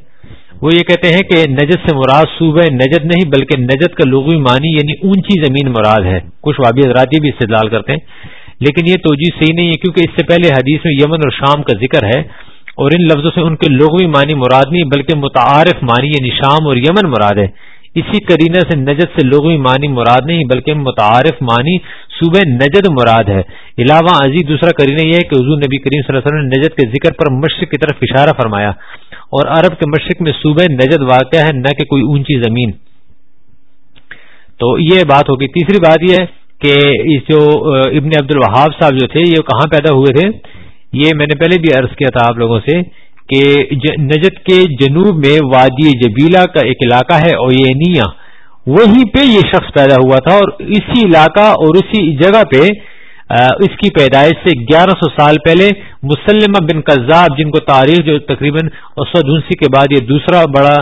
وہ یہ کہتے ہیں کہ نجد سے مراد صوبہ نجد نہیں بلکہ نجد کا لغوی معنی یعنی اونچی زمین مراد ہے کچھ وابی یہ بھی استدلال کرتے ہیں لیکن یہ توجہ صحیح نہیں ہے کیونکہ اس سے پہلے حدیث میں یمن اور شام کا ذکر ہے اور ان لفظوں سے ان کے لغوی معنی مراد نہیں بلکہ متعارف معنی یہ یعنی نشام اور یمن مراد ہے اسی کرینہ سے نجد سے لغوی معنی مراد نہیں بلکہ متعارف معنی صوبہ نجد مراد ہے علاوہ عزیز دوسرا کرینہ یہ ہے کہ حضور نبی کریم صلی اللہ علیہ وسلم نے نجد کے ذکر پر مشرق کی طرف اشارہ فرمایا اور عرب کے مشرق میں صوبہ نجد واقع ہے نہ کہ کوئی اونچی زمین تو یہ بات ہوگی تیسری بات یہ ہے کہ جو ابن عبد الوہاب صاحب جو تھے یہ کہاں پیدا ہوئے تھے یہ میں نے پہلے بھی عرض کیا تھا آپ لوگوں سے کہ نجد کے جنوب میں وادی جبیلا کا ایک علاقہ ہے اوینیا وہیں پہ یہ شخص پیدا ہوا تھا اور اسی علاقہ اور اسی جگہ پہ اس کی پیدائش سے گیارہ سو سال پہلے مسلمہ بن قذاب جن کو تاریخ جو تقریباً اسود انسی کے بعد یہ دوسرا بڑا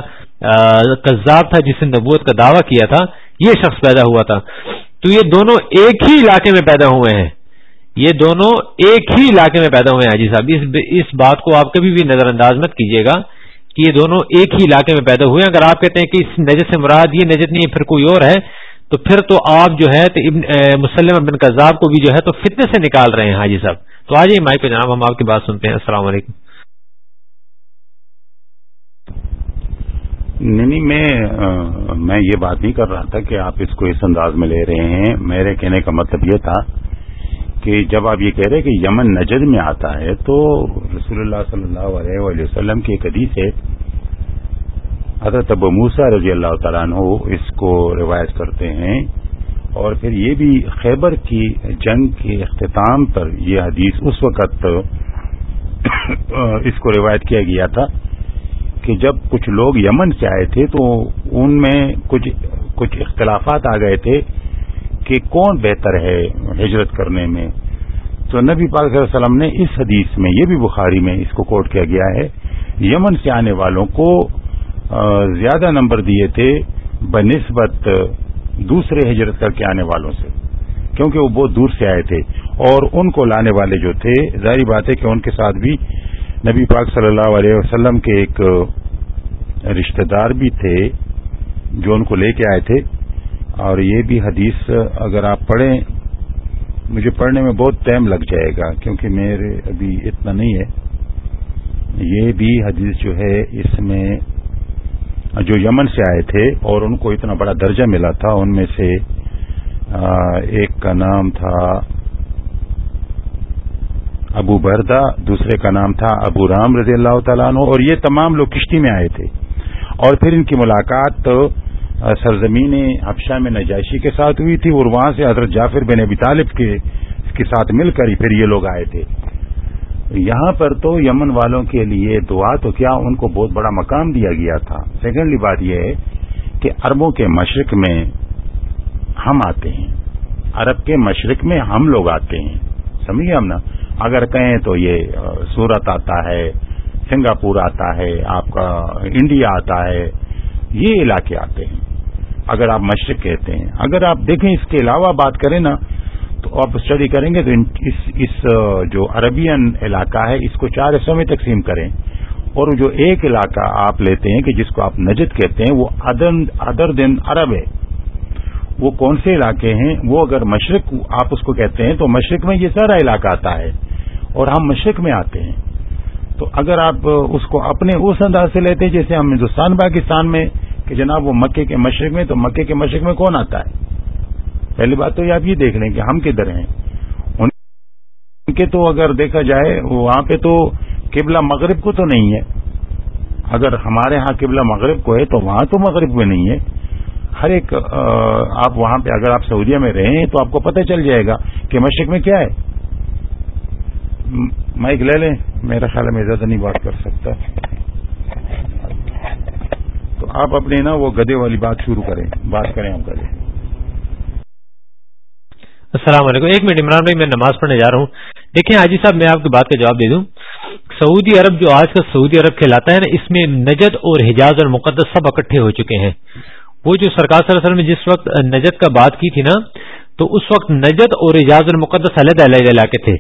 قذاب تھا جس نے نبوت کا دعویٰ کیا تھا یہ شخص پیدا ہوا تھا تو یہ دونوں ایک ہی علاقے میں پیدا ہوئے ہیں یہ دونوں ایک ہی علاقے میں پیدا ہوئے ہیں حاجی صاحب اس بات کو آپ کبھی بھی نظر انداز مت کیجیے گا کہ یہ دونوں ایک ہی علاقے میں پیدا ہوئے ہیں اگر آپ کہتے ہیں کہ اس نجت سے مراد یہ نجت نہیں ہے پھر کوئی اور ہے تو پھر تو آپ جو ہے تو مسلم بن قذاب کو بھی جو ہے تو فتنے سے نکال رہے ہیں حاجی صاحب تو آج ہی مائی پہ جناب ہم آپ کی بات سنتے ہیں السلام علیکم نہیں نہیں میں میں یہ بات نہیں کر رہا تھا کہ آپ اس کو اس انداز میں لے رہے ہیں میرے کہنے کا مطلب یہ تھا کہ جب آپ یہ کہہ رہے کہ یمن نجد میں آتا ہے تو رسول اللہ صلی اللہ علیہ وآلہ وسلم کی ایک حدیث ہے حضرت ابو موسا رضی اللہ تعالیٰ عنہ اس کو روایت کرتے ہیں اور پھر یہ بھی خیبر کی جنگ کے اختتام پر یہ حدیث اس وقت اس کو روایت کیا گیا تھا کہ جب کچھ لوگ یمن سے آئے تھے تو ان میں کچھ اختلافات آ گئے تھے کہ کون بہتر ہے ہجرت کرنے میں تو نبی پاک صلی اللہ علیہ وسلم نے اس حدیث میں یہ بھی بخاری میں اس کو کوٹ کیا گیا ہے یمن سے آنے والوں کو زیادہ نمبر دیے تھے بنسبت دوسرے ہجرت کر کے آنے والوں سے کیونکہ وہ بہت دور سے آئے تھے اور ان کو لانے والے جو تھے ظاہری بات ہے کہ ان کے ساتھ بھی نبی پاک صلی اللہ علیہ وسلم کے ایک رشتہ دار بھی تھے جو ان کو لے کے آئے تھے اور یہ بھی حدیث اگر آپ پڑھیں مجھے پڑھنے میں بہت ٹائم لگ جائے گا کیونکہ میرے ابھی اتنا نہیں ہے یہ بھی حدیث جو ہے اس میں جو یمن سے آئے تھے اور ان کو اتنا بڑا درجہ ملا تھا ان میں سے ایک کا نام تھا ابو بردا دوسرے کا نام تھا ابو رام رضی اللہ تعالیٰ عنہ اور یہ تمام لوگ کشتی میں آئے تھے اور پھر ان کی ملاقات سرزمین سرزمینیں میں نجائشی کے ساتھ ہوئی تھی اور وہاں سے حضرت جعفر بن ابی طالب کے کے ساتھ مل کر ہی پھر یہ لوگ آئے تھے یہاں پر تو یمن والوں کے لیے دعا تو کیا ان کو بہت بڑا مقام دیا گیا تھا سیکنڈلی بات یہ ہے کہ عربوں کے مشرق میں ہم آتے ہیں عرب کے مشرق میں ہم لوگ آتے ہیں سمجھے ہم نا اگر کہیں تو یہ سورت آتا ہے سنگاپور آتا ہے آپ کا انڈیا آتا ہے یہ علاقے آتے ہیں اگر آپ مشرق کہتے ہیں اگر آپ دیکھیں اس کے علاوہ بات کریں نا تو آپ اسٹڈی کریں گے تو اس اس جو عربین علاقہ ہے اس کو چار حصوں میں تقسیم کریں اور جو ایک علاقہ آپ لیتے ہیں کہ جس کو آپ نجد کہتے ہیں وہ ادر دن عرب ہے وہ کون سے علاقے ہیں وہ اگر مشرق آپ اس کو کہتے ہیں تو مشرق میں یہ سارا علاقہ آتا ہے اور ہم مشرق میں آتے ہیں تو اگر آپ اس کو اپنے اس انداز سے لیتے ہیں جیسے ہم ہندوستان پاکستان میں کہ جناب وہ مکے کے مشرق میں تو مکے کے مشرق میں کون آتا ہے پہلی بات تو یہ آپ یہ دیکھ لیں کہ ہم کدھر ہیں ان کے تو اگر دیکھا جائے وہاں پہ تو قبلہ مغرب کو تو نہیں ہے اگر ہمارے ہاں قبلہ مغرب کو ہے تو وہاں تو مغرب میں نہیں ہے ہر ایک آپ وہاں پہ اگر آپ سعودیہ میں رہے ہیں تو آپ کو پتہ چل جائے گا کہ مشرق میں کیا ہے مائک لے لیں میرا خیال ہے میں زیادہ نہیں بات کر سکتا تو آپ اپنے نا وہ گدے والی بات شروع کریں بات کریں ہم السلام علیکم ایک منٹ عمران بھائی میں نماز پڑھنے جا رہا ہوں دیکھیں حاجی صاحب میں آپ کی بات کا جواب دے دوں سعودی عرب جو آج کا سعودی عرب کھیلاتا ہے نا اس میں نجد اور حجاز اور مقدس سب اکٹھے ہو چکے ہیں وہ جو سرکار صلی اللہ وسلم نے جس وقت نجد کا بات کی تھی نا تو اس وقت نجد اور حجاز المقدس علیحدہ علیحدہ علاقے تھے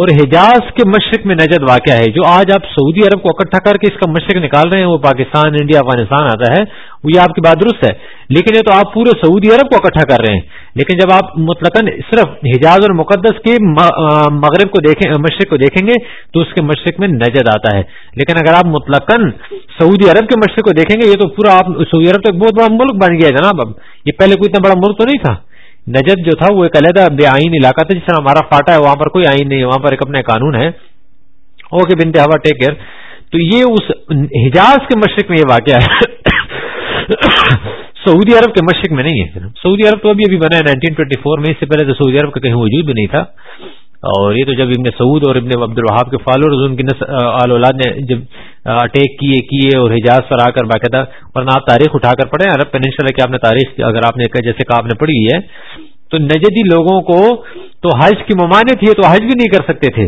اور حجاز کے مشرق میں نجد واقع ہے جو آج آپ سعودی عرب کو اکٹھا کر کے اس کا مشرق نکال رہے ہیں وہ پاکستان انڈیا افغانستان آتا ہے وہ یہ آپ کی بات درست ہے لیکن یہ تو آپ پورے سعودی عرب کو اکٹھا کر رہے ہیں لیکن جب آپ مطلق صرف حجاز اور مقدس کے مغرب کو دیکھیں مشرق کو دیکھیں گے تو اس کے مشرق میں نجد آتا ہے لیکن اگر آپ مطلق سعودی عرب کے مشرق کو دیکھیں گے یہ تو پورا آپ سعودی عرب تو ایک بہت بڑا ملک بن گیا جناب اب یہ پہلے کوئی اتنا بڑا ملک تو نہیں تھا نجد جو تھا وہ ایک علیحدہ بے آئین علاقہ تھا جس طرح ہمارا فاٹا ہے وہاں پر کوئی آئین نہیں ہے وہاں پر ایک اپنا قانون ہے اوکے بن ٹیک کیئر تو یہ اس حجاز کے مشرق میں یہ واقعہ ہے سعودی عرب کے مشرق میں نہیں ہے سعودی عرب تو ابھی ابھی بنا ہے نائنٹین فور میں اس سے پہلے تو سعودی عرب کا کہیں وجود بھی نہیں تھا اور یہ تو جب ابن سعود اور ابن عبد الوہاب کے کی نسل اولاد نے جب اٹیک کیے کیے اور حجاز پر آ کر باقاعدہ ورنہ آپ تاریخ اٹھا کر پڑھیں عرب پینشل کی آپ نے تاریخ اگر آپ نے جیسے کہ آپ نے پڑھی ہے تو نجدی لوگوں کو تو حج کی ممانعت تھی تو حج بھی نہیں کر سکتے تھے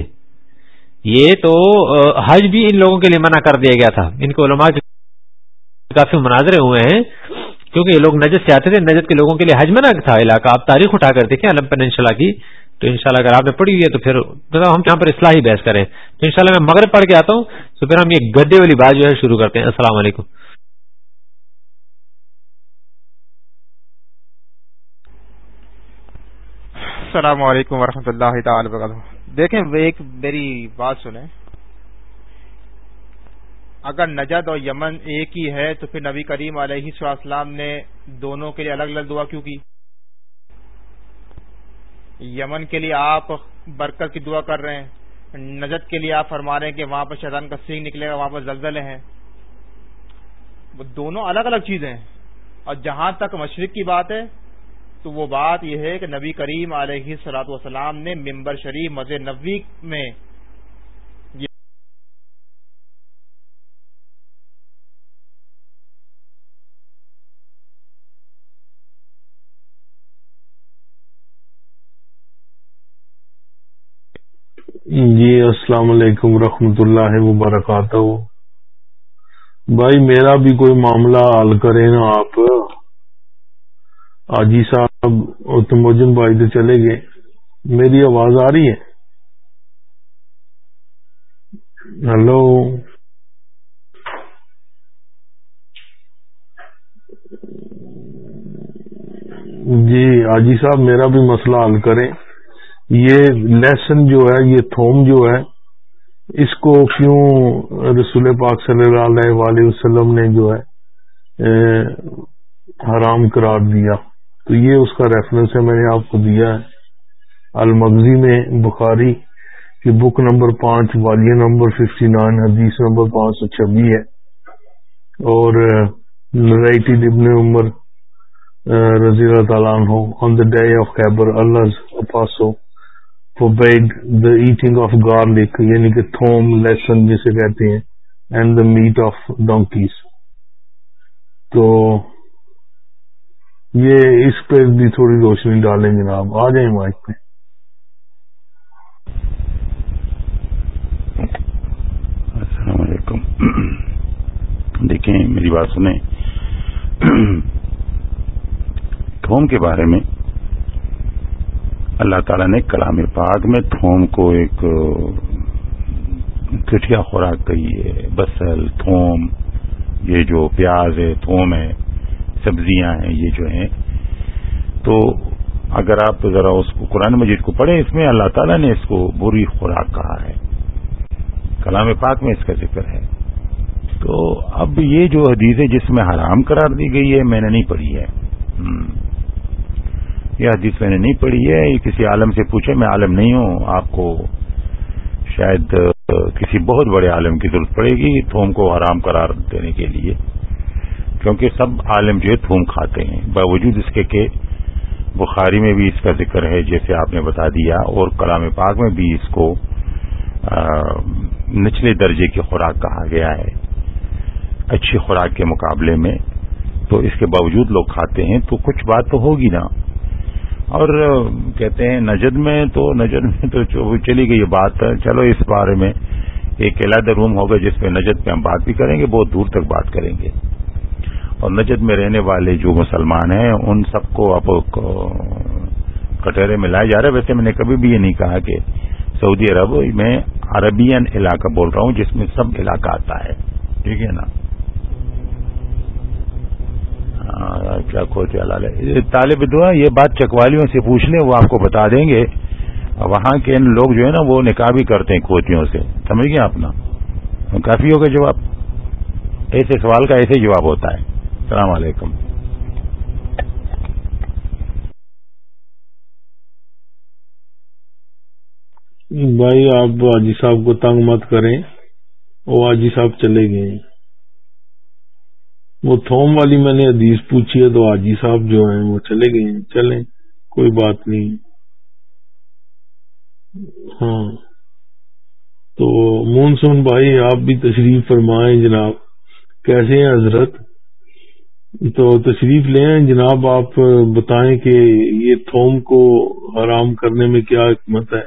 یہ تو حج بھی ان لوگوں کے لیے منع کر دیا گیا تھا ان کو علماء کافی مناظرے ہوئے ہیں کیونکہ یہ لوگ نجد سے آتے تھے نجد کے لوگوں کے لیے حج منع تھا علاقہ آپ تاریخ اٹھا کر دیکھیں علم پینشلا کی تو انشاءاللہ اگر آپ نے پڑھی ہوئی ہے تو پھر ہم یہاں پر اصلاح ہی بحث کریں تو انشاءاللہ میں مغرب پڑھ کے آتا ہوں تو پھر ہم یہ گڈے والی بات جو ہے شروع کرتے ہیں السلام علیکم السلام علیکم و اللہ تعالی وبرکاتہ دیکھیں ایک میری بات سنیں اگر نجد اور یمن ایک ہی ہے تو پھر نبی کریم علیہ السلام نے دونوں کے لیے الگ الگ دعا کیوں کی یمن کے لیے آپ برکت کی دعا کر رہے ہیں نجد کے لیے آپ فرما رہے ہیں کہ وہاں پر شیطان کا سینگ نکلے گا وہاں پر زلزلے ہیں وہ دونوں الگ الگ چیزیں ہیں اور جہاں تک مشرق کی بات ہے تو وہ بات یہ ہے کہ نبی کریم علیہ سلاۃ وسلام نے ممبر شریف مزے نبی میں جی السلام علیکم ورحمۃ اللہ وبرکاتہ بھائی میرا بھی کوئی معاملہ حل کرے آپ آجی صاحب بھائی تو چلے گئے میری آواز آ رہی ہے ہلو جی آجی صاحب میرا بھی مسئلہ حل کریں یہ لیسن جو ہے یہ تھوم جو ہے اس کو کیوں رسول پاک صلی اللہ علیہ وسلم نے جو ہے حرام قرار دیا تو یہ اس کا ریفرنس ہے میں نے آپ کو دیا ہے المغزی میں بخاری کی بک نمبر پانچ والیہ نمبر ففٹی نائن حدیث نمبر پانچ سو چھبی ہے اور لرائٹی ابن عمر رضی اللہ تعالیٰ ہو آن دا ڈے آف خیبر اللہ پاسو forbade the eating of garlic یعنی کہ تھوم لہسن جسے کہتے ہیں and the meat of donkeys تو یہ اس پہ بھی تھوڑی روشنی ڈالیں جناب آ جائیں مائک پہ السلام علیکم دیکھیں میری بات سنیں تھوم کے بارے میں اللہ تعالیٰ نے کلام پاک میں تھوم کو ایک کٹیا خوراک کہی ہے بسل تھوم یہ جو پیاز ہے تھوم ہے سبزیاں ہیں یہ جو ہیں تو اگر آپ ذرا اس کو قرآن مجید کو پڑھیں اس میں اللہ تعالیٰ نے اس کو بری خوراک کہا ہے کلام پاک میں اس کا ذکر ہے تو اب یہ جو حدیزیں جس میں حرام قرار دی گئی ہے میں نے نہیں پڑھی ہے یہ حدیث میں نے نہیں پڑھی ہے یہ کسی عالم سے پوچھے میں عالم نہیں ہوں آپ کو شاید کسی بہت بڑے عالم کی ضرورت پڑے گی تھوم کو حرام قرار دینے کے لیے کیونکہ سب عالم جو ہے تھوم کھاتے ہیں باوجود اس کے کہ بخاری میں بھی اس کا ذکر ہے جیسے آپ نے بتا دیا اور کلام پاک میں بھی اس کو نچلے درجے کی خوراک کہا گیا ہے اچھی خوراک کے مقابلے میں تو اس کے باوجود لوگ کھاتے ہیں تو کچھ بات تو ہوگی نا اور کہتے ہیں نجد میں تو نجد میں تو چلی گئی بات چلو اس بارے میں ایک علیحدہ روم ہوگا جس پہ نجد پہ ہم بات بھی کریں گے بہت دور تک بات کریں گے اور نجد میں رہنے والے جو مسلمان ہیں ان سب کو اب کٹہرے میں لایا جا رہا ہے ویسے میں نے کبھی بھی یہ نہیں کہا کہ سعودی عرب میں عربین علاقہ بول رہا ہوں جس میں سب علاقہ آتا ہے ٹھیک ہے نا کیا کھوت والا طالب یہ بات چکوالیوں سے پوچھ لیں وہ آپ کو بتا دیں گے وہاں کے ان لوگ جو ہے نا وہ نکاح بھی کرتے ہیں کوتیوں سے سمجھ گیا اپنا کافی ہوگا جواب ایسے سوال کا ایسے جواب ہوتا ہے السلام علیکم بھائی آپ حاجی صاحب کو تنگ مت کریں وہ آجی صاحب چلے گئے وہ تھوم والی میں نے حدیث پوچھی ہے تو آجی صاحب جو ہیں وہ چلے گئے ہیں چلیں کوئی بات نہیں ہاں تو مونسون بھائی آپ بھی تشریف فرمائیں جناب کیسے ہیں حضرت تو تشریف لے ہیں جناب آپ بتائیں کہ یہ تھوم کو حرام کرنے میں کیا حکمت ہے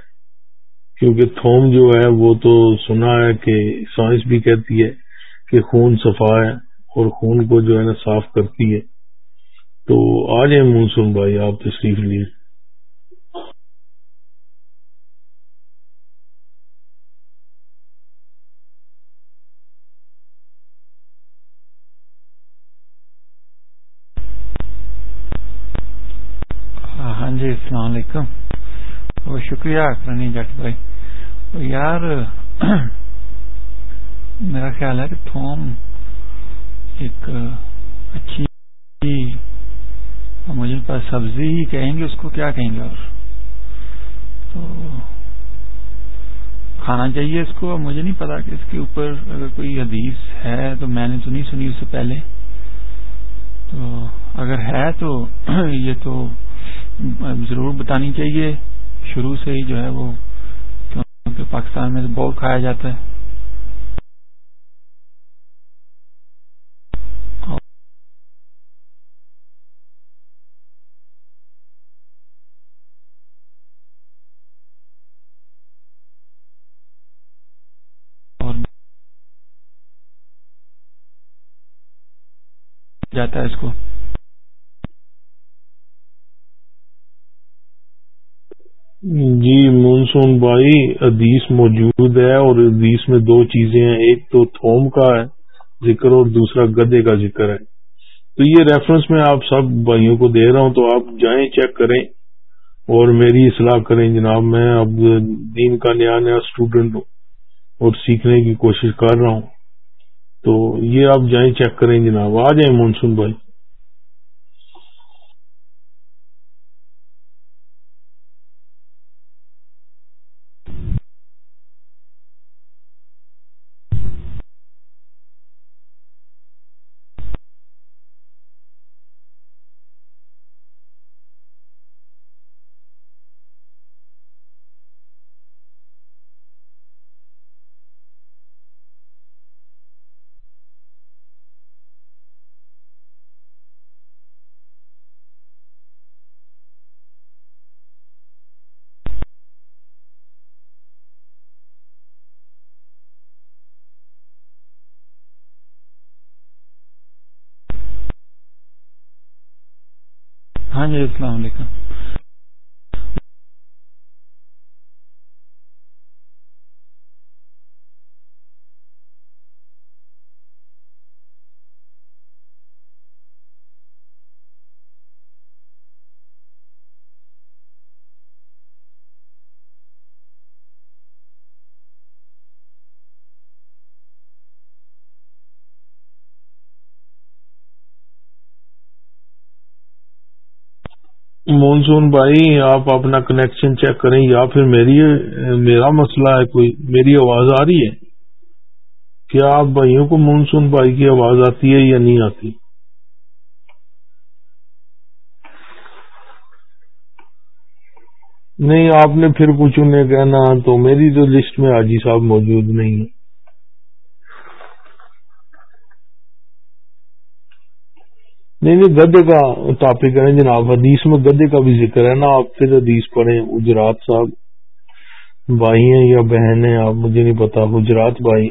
کیونکہ تھوم جو ہے وہ تو سنا ہے کہ سائنس بھی کہتی ہے کہ خون صفا ہے اور خون کو جو ہے نا صاف کرتی ہے تو آ جائیں مونسون بھائی آپ تشریف لیے ہاں جی السلام علیکم شکریہ اکرانی جٹ بھائی یار میرا خیال ہے کہ تھوم ایک اچھی مجھے پاس سبزی ہی کہیں گے اس کو کیا کہیں گے اور تو کھانا چاہیے اس کو مجھے نہیں پتا کہ اس کے اوپر اگر کوئی حدیث ہے تو میں نے تو نہیں سنی اس سے پہلے تو اگر ہے تو یہ تو ضرور بتانی چاہیے شروع سے ہی جو ہے وہ کیونکہ پاکستان میں بہت کھایا جاتا ہے جاتا ہے اس کو جی مونسون بھائی حدیث موجود ہے اور حدیث میں دو چیزیں ہیں ایک تو تھوم کا ہے ذکر اور دوسرا گدے کا ذکر ہے تو یہ ریفرنس میں آپ سب بھائیوں کو دے رہا ہوں تو آپ جائیں چیک کریں اور میری اصلاح کریں جناب میں اب دین کا نیا نیا اسٹوڈینٹ ہوں اور سیکھنے کی کوشش کر رہا ہوں تو یہ آپ جائیں چیک کریں جناب آ جائیں مانسون بھائی ہاں جی السلام علیکم منظور بھائی آپ اپنا کنیکشن چیک کریں یا پھر میری میرا مسئلہ ہے کوئی میری آواز آ رہی ہے کیا آپ بھائیوں کو مونسون بھائی کی آواز آتی ہے یا نہیں آتی نہیں آپ نے پھر کچھ انہیں کہنا تو میری تو لسٹ میں آجی صاحب موجود نہیں ہے نہیں نہیں گدے کا ٹاپک ہے جناب حدیث میں گدے کا بھی ذکر ہے نا آپ پھر حدیث پڑھیں ناجرات صاحب بھائی ہیں یا بہن ہیں آپ مجھے نہیں پتا بھائی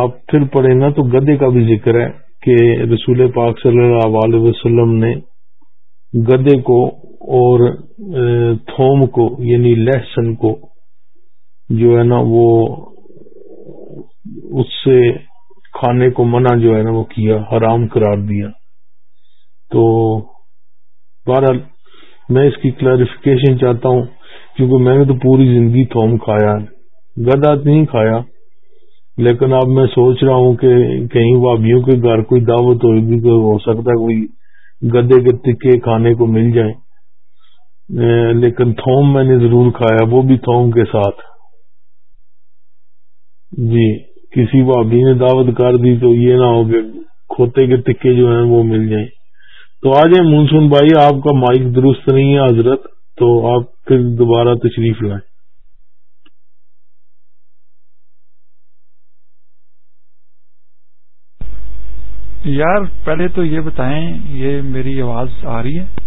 آپ پھر پڑھیں نا تو گدے کا بھی ذکر ہے کہ رسول پاک صلی اللہ علیہ وسلم نے گدے کو اور تھوم کو یعنی لہسن کو جو ہے نا وہ اس سے کھانے کو منع جو ہے نا وہ کیا حرام قرار دیا تو بہرحال میں اس کی کلیریفیکیشن چاہتا ہوں کیونکہ میں نے تو پوری زندگی تھوم کھایا ہے گدا نہیں کھایا لیکن اب میں سوچ رہا ہوں کہ کہیں بھابھیوں کے گھر کوئی دعوت ہوئے ہو سکتا ہے کوئی گدے کے تکے کھانے کو مل جائیں لیکن تھوم میں نے ضرور کھایا وہ بھی تھوم کے ساتھ جی کسی بھابھی نے دعوت کر دی تو یہ نہ ہو کہ کھوتے کے ٹکے جو ہیں وہ مل جائیں تو آ ہے مونسون بھائی آپ کا مائک درست نہیں ہے حضرت تو آپ پھر دوبارہ تشریف لائیں یار پہلے تو یہ بتائیں یہ میری آواز آ رہی ہے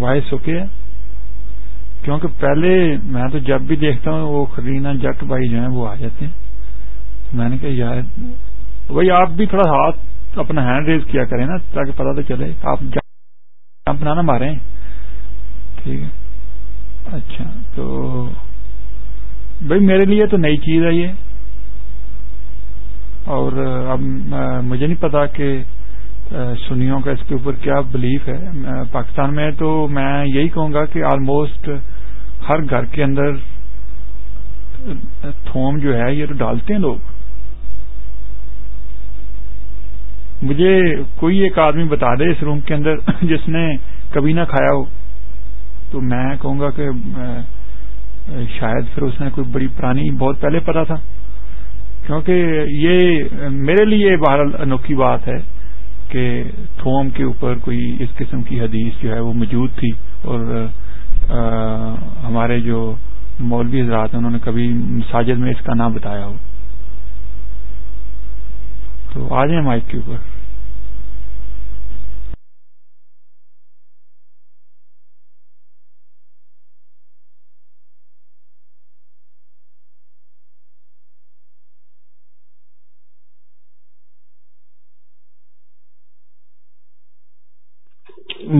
وائس اوکے ہے کیونکہ پہلے میں تو جب بھی دیکھتا ہوں وہ خرینا جٹ بھائی جو ہیں وہ آ جاتے ہیں میں نے کہا یار بھائی آپ بھی تھوڑا ہاتھ اپنا ہینڈ ریز کیا کریں نا تاکہ پتا تو چلے آپ جمپ نہ مارے ٹھیک ہے اچھا تو بھائی میرے لیے تو نئی چیز ہے یہ اور اب مجھے نہیں پتا کہ سنیوں کا اس کے اوپر کیا بلیف ہے پاکستان میں تو میں یہی کہوں گا کہ آلموسٹ ہر گھر کے اندر تھوم جو ہے یہ تو ڈالتے ہیں لوگ مجھے کوئی ایک آدمی بتا دے اس روم کے اندر جس نے کبھی نہ کھایا ہو تو میں کہوں گا کہ شاید پھر اس نے کوئی بڑی پرانی بہت پہلے پتا تھا کیونکہ یہ میرے لیے بہرحال انوکھی بات ہے کہ تھوم کے اوپر کوئی اس قسم کی حدیث جو ہے وہ موجود تھی اور ہمارے جو مولوی حضرات ہیں انہوں نے کبھی مساجد میں اس کا نام بتایا ہو تو آ جائیں مائک کے اوپر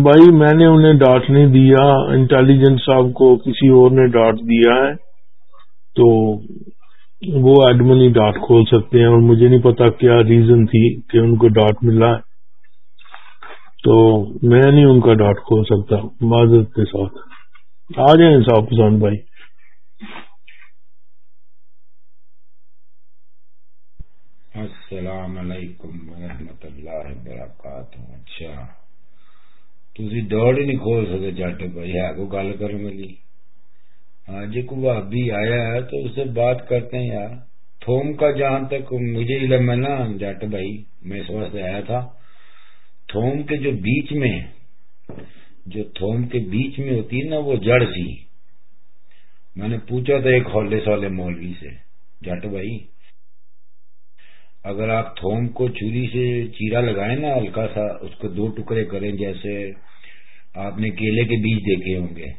بھائی میں نے انہیں ڈانٹ نہیں دیا انٹیلیجنٹ صاحب کو کسی اور نے ڈانٹ دیا ہے تو وہ ایڈمن ہی ڈانٹ کھول سکتے ہیں اور مجھے نہیں پتا کیا ریزن تھی کہ ان کو ڈانٹ ملا ہے تو میں نہیں ان کا ڈانٹ کھول سکتا معذرت کے ساتھ آ جائیں صاحب کسان بھائی السلام علیکم ورحمۃ اللہ وبرکاتہ اچھا ہی نہیں کھول سکے جٹ بھائی کو جی کو بھابی آیا ہے تو اس سے بات کرتے ہیں یار تھوم کا جہاں تک مجھے علم ہے نا جٹ بھائی میں اس واسطے آیا تھا تھوم کے جو بیچ میں جو تھوم کے بیچ میں ہوتی ہے نا وہ جڑ سی میں نے پوچھا تھا ایک ہولے سولے مولوی سے جٹ بھائی اگر آپ تھوم کو چوری سے چیرا لگائیں نا ہلکا سا اس کو دو ٹکڑے کریں جیسے آپ نے کیلے کے بیج دیکھے ہوں گے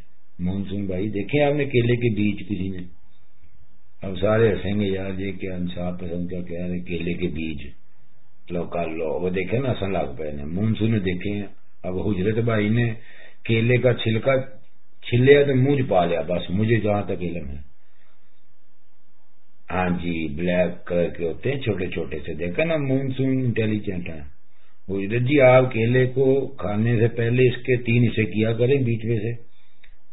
مونسون بھائی دیکھے آپ نے کیلے کے بیج کسی نے اب سارے ہنسیں گے یار یہ کیا انصاف پسند کیا کہہ رہے کیلے کے بیج لو کال لو وہ دیکھے نا لاکھ روپئے نے مونسون نے دیکھے اب حجرت بھائی نے کیلے کا چھلکا چھلیا تو مجھ پا لیا بس مجھے جہاں تک میں ہاں جی بلیک کلر کے ہوتے ہیں چھوٹے چھوٹے سے دیکھا نا مونسون جی، کیلے کو کھانے سے پہلے اس کے تین حصے کیا کریں بیچ میں سے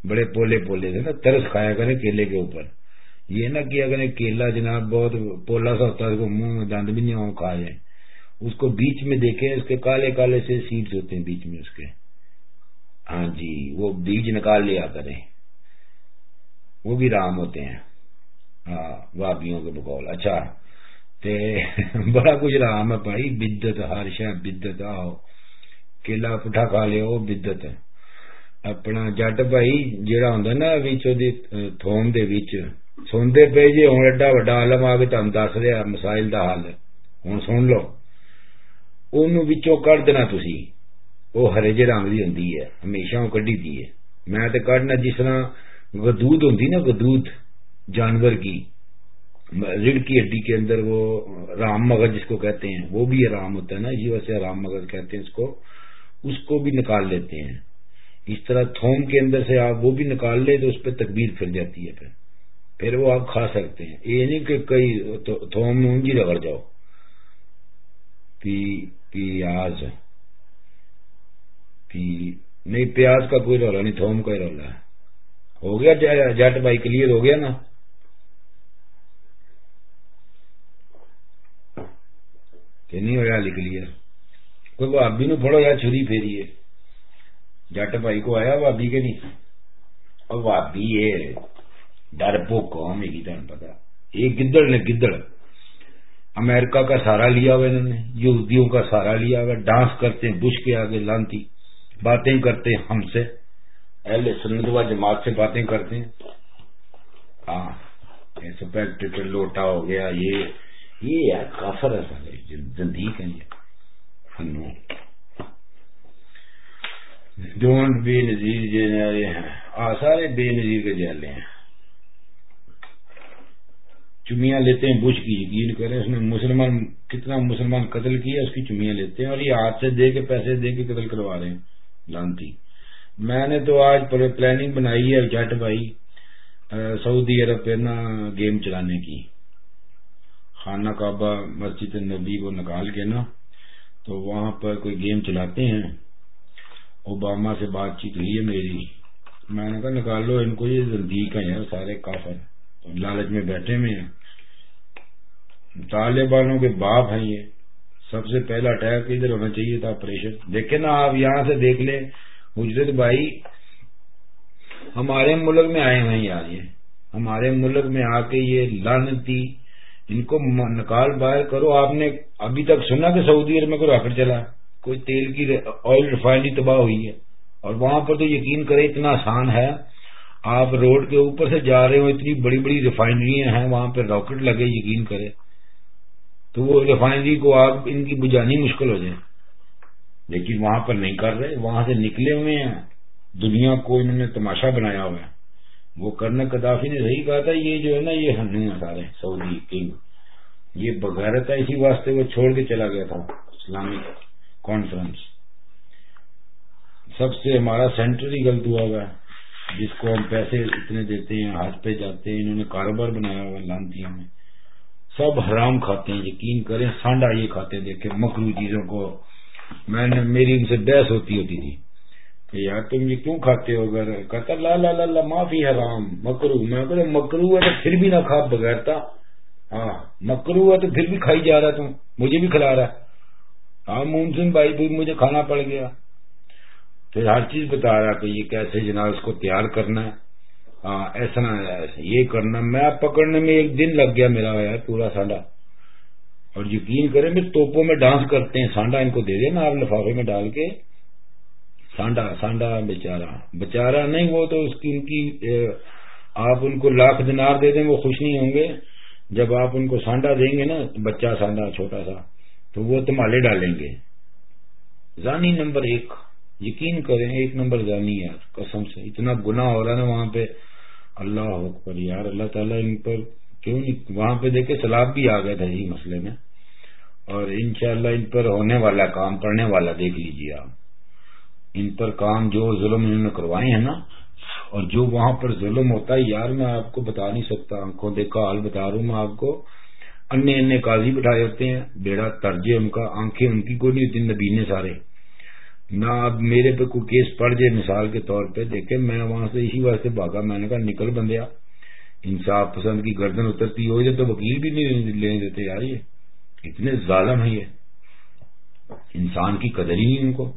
بڑے پولے پولے سے نا ترس کھایا کریں کیلے کے اوپر یہ نہ کیا کریں کیلا جناب بہت پولا سا ہوتا ہے منہ میں دند بھی نہیں ہو کھا جائیں اس کو بیچ میں دیکھیں اس کے کالے کالے سے سیڈس ہوتے ہیں بیچ میں اس کے ہاں جی وہ بیج نکال لیا کریں وہ بھی رام ہوتے ہیں ہاں، وادیوں کے بقول اچھا تے بڑا کچھ رام ہے بھائی بدت ہر شہ بدت آؤ کیلا پٹھا کھا لیا بدت ہے اپنا جٹ بھائی جہاں نا تھوم سنتے پی جی ہوں ایڈا وڈا آ کے تم دس رہا مسائل کا حل ہوں سن لو اچو کڈ دینا تھی وہ ہر جی رنگ ہمیشہ کڈی دی ہے میں تو کڈنا جس طرح گدوت ہوں نا گدوت جانور کی ریڑھ کی ہڈی کے اندر وہ رام مغز جس کو کہتے ہیں وہ بھی آرام ہوتا ہے نا ویسے رام مغز کہتے ہیں اس کو اس کو بھی نکال لیتے ہیں اس طرح تھوم کے اندر سے آپ وہ بھی نکال لے تو اس پہ تکبیر پھر جاتی ہے پھر پھر وہ آپ کھا سکتے ہیں یہ نہیں کہ کئی تھوم میں اونجی رگڑ جاؤ پی پیاز نہیں پیاز کا کوئی رولا نہیں تھوم کا ہی رولا ہو گیا جٹ بھائی کلیئر ہو گیا نا نہیں ہویا لکھ لیا کوئی بھابی نو پڑو یا چھری پھیری جٹ بھائی کو آیا بھابی کے نہیں اور بھابی یہ ڈر پو قوم ہے تین پتا یہ گدڑ نے گدڑ امریکہ کا سارا لیا ہوا انہوں نے یہودیوں کا سارا لیا ہوا ڈانس کرتے ہیں بش کے آگے لانتی باتیں کرتے ہیں ہم سے اہل سنت و جماعت سے باتیں کرتے ہیں ہاں ایسے پیکٹ لوٹا ہو گیا یہ یہ کافر ہے سارے ہیں بے نظیر جالے ہیں چمیاں لیتے ہیں بش کی یقین کرے اس نے مسلمان کتنا مسلمان قتل کیا اس کی چمیاں لیتے ہیں اور یہ ہاتھ سے دے کے پیسے دے کے قتل کروا رہے ہیں لانتی میں نے تو آج پلاننگ بنائی ہے جٹ بھائی سعودی عرب پہ نا گیم چلانے کی خانہ کعبہ مسجد نبی کو نکال کے نا تو وہاں پر کوئی گیم چلاتے ہیں اوباما سے بات چیت ہوئی ہے میری میں نے کہا نکال لو ان کو یہ زندگی سارے کافر لالچ میں بیٹھے میں طالبانوں کے باپ ہیں یہ سب سے پہلا اٹیک ادھر ہونا چاہیے تھا آپریشن دیکھیں نا آپ یہاں سے دیکھ لیں حجرت بھائی ہمارے ملک میں آئے ہیں یار یہ ہمارے ملک میں آ کے یہ لانتی ان کو نکال باہر کرو آپ نے ابھی تک سنا کہ سعودی عرب میں کوئی راکٹ چلا کوئی تیل کی آئل ریفائنری تباہ ہوئی ہے اور وہاں پر تو یقین کرے اتنا آسان ہے آپ روڈ کے اوپر سے جا رہے ہو اتنی بڑی بڑی ریفائنری ہیں وہاں پہ راکٹ لگے یقین کرے تو وہ ریفائنری کو آپ ان کی بجانی مشکل ہو جائے لیکن وہاں پر نہیں کر رہے وہاں سے نکلے ہوئے ہیں دنیا کو انہوں نے تماشا بنایا ہوا ہے وہ کرنا قدافی نے صحیح کہا تھا یہ جو ہے نا یہ ہم سارے سعودی کنگ یہ بغیرتا اسی واسطے وہ چھوڑ کے چلا گیا تھا اسلامک کانفرنس سب سے ہمارا سینٹر ہی غلط ہوا ہوا ہے جس کو ہم پیسے اتنے دیتے ہیں ہاتھ پہ جاتے ہیں انہوں نے کاروبار بنایا ہوا لانتی ہمیں سب حرام کھاتے ہیں یقین کریں سانڈا یہ کھاتے دیکھے مکرو چیزوں کو میں نے میری ان سے بحث ہوتی ہوتی تھی یار تم یہ کیوں کھاتے ہو اگر کہتا لا لا لا لا میں کہ مکرو ہے تو پھر بھی نہ کھا بغیر تھا ہاں مکرو ہے تو پھر بھی کھائی جا رہا تم مجھے بھی کھلا رہا ہاں مون سنگھ بھائی بھی مجھے کھانا پڑ گیا پھر ہر چیز بتا رہا کہ یہ کیسے جناب اس کو تیار کرنا ہے ہاں ایسا نہ یہ کرنا میں پکڑنے میں ایک دن لگ گیا میرا پورا سانڈا اور یقین کریں میں توپوں میں ڈانس کرتے ہیں سانڈا ان کو دے دیا آپ لفافے میں ڈال کے سانڈا سانڈا بیچارہ بیچارہ نہیں وہ تو اس کی ان کی آپ ان کو لاکھ دینار دے دیں وہ خوش نہیں ہوں گے جب آپ ان کو سانڈا دیں گے نا بچہ سانڈا چھوٹا سا تو وہ تمالے ڈالیں گے زانی نمبر ایک یقین کریں ایک نمبر زانی یار قسم سے اتنا گنا ہو رہا نا وہاں پہ اللہ اکبر یار اللہ تعالیٰ ان پر کیوں نہیں وہاں پہ دیکھے سلاب بھی آ گیا تھا اسی مسئلے میں اور انشاءاللہ ان پر ہونے والا کام کرنے والا دیکھ لیجیے آپ ان پر کام جو ظلم انہوں نے کروائے ہیں نا اور جو وہاں پر ظلم ہوتا ہے یار میں آپ کو بتا نہیں سکتا آنکھوں دیکھا حال بتا رہا ہوں میں آپ کو انے انے قاضی بٹھائے ہوتے ہیں بیڑا ترجیح ان کا آنکھیں ان کی کوئی نہیں ہوتی نبینے سارے نہ اب میرے پہ کوئی کیس پڑ جائے مثال کے طور پہ دیکھے میں وہاں سے اسی واسطے بھاگا میں نے کہا نکل بندیا انصاف پسند کی گردن اترتی ہو جائے تو وکیل بھی نہیں لینے دیتے یار یہ اتنے ظالم ہیں یہ انسان کی قدر ہی نہیں ان کو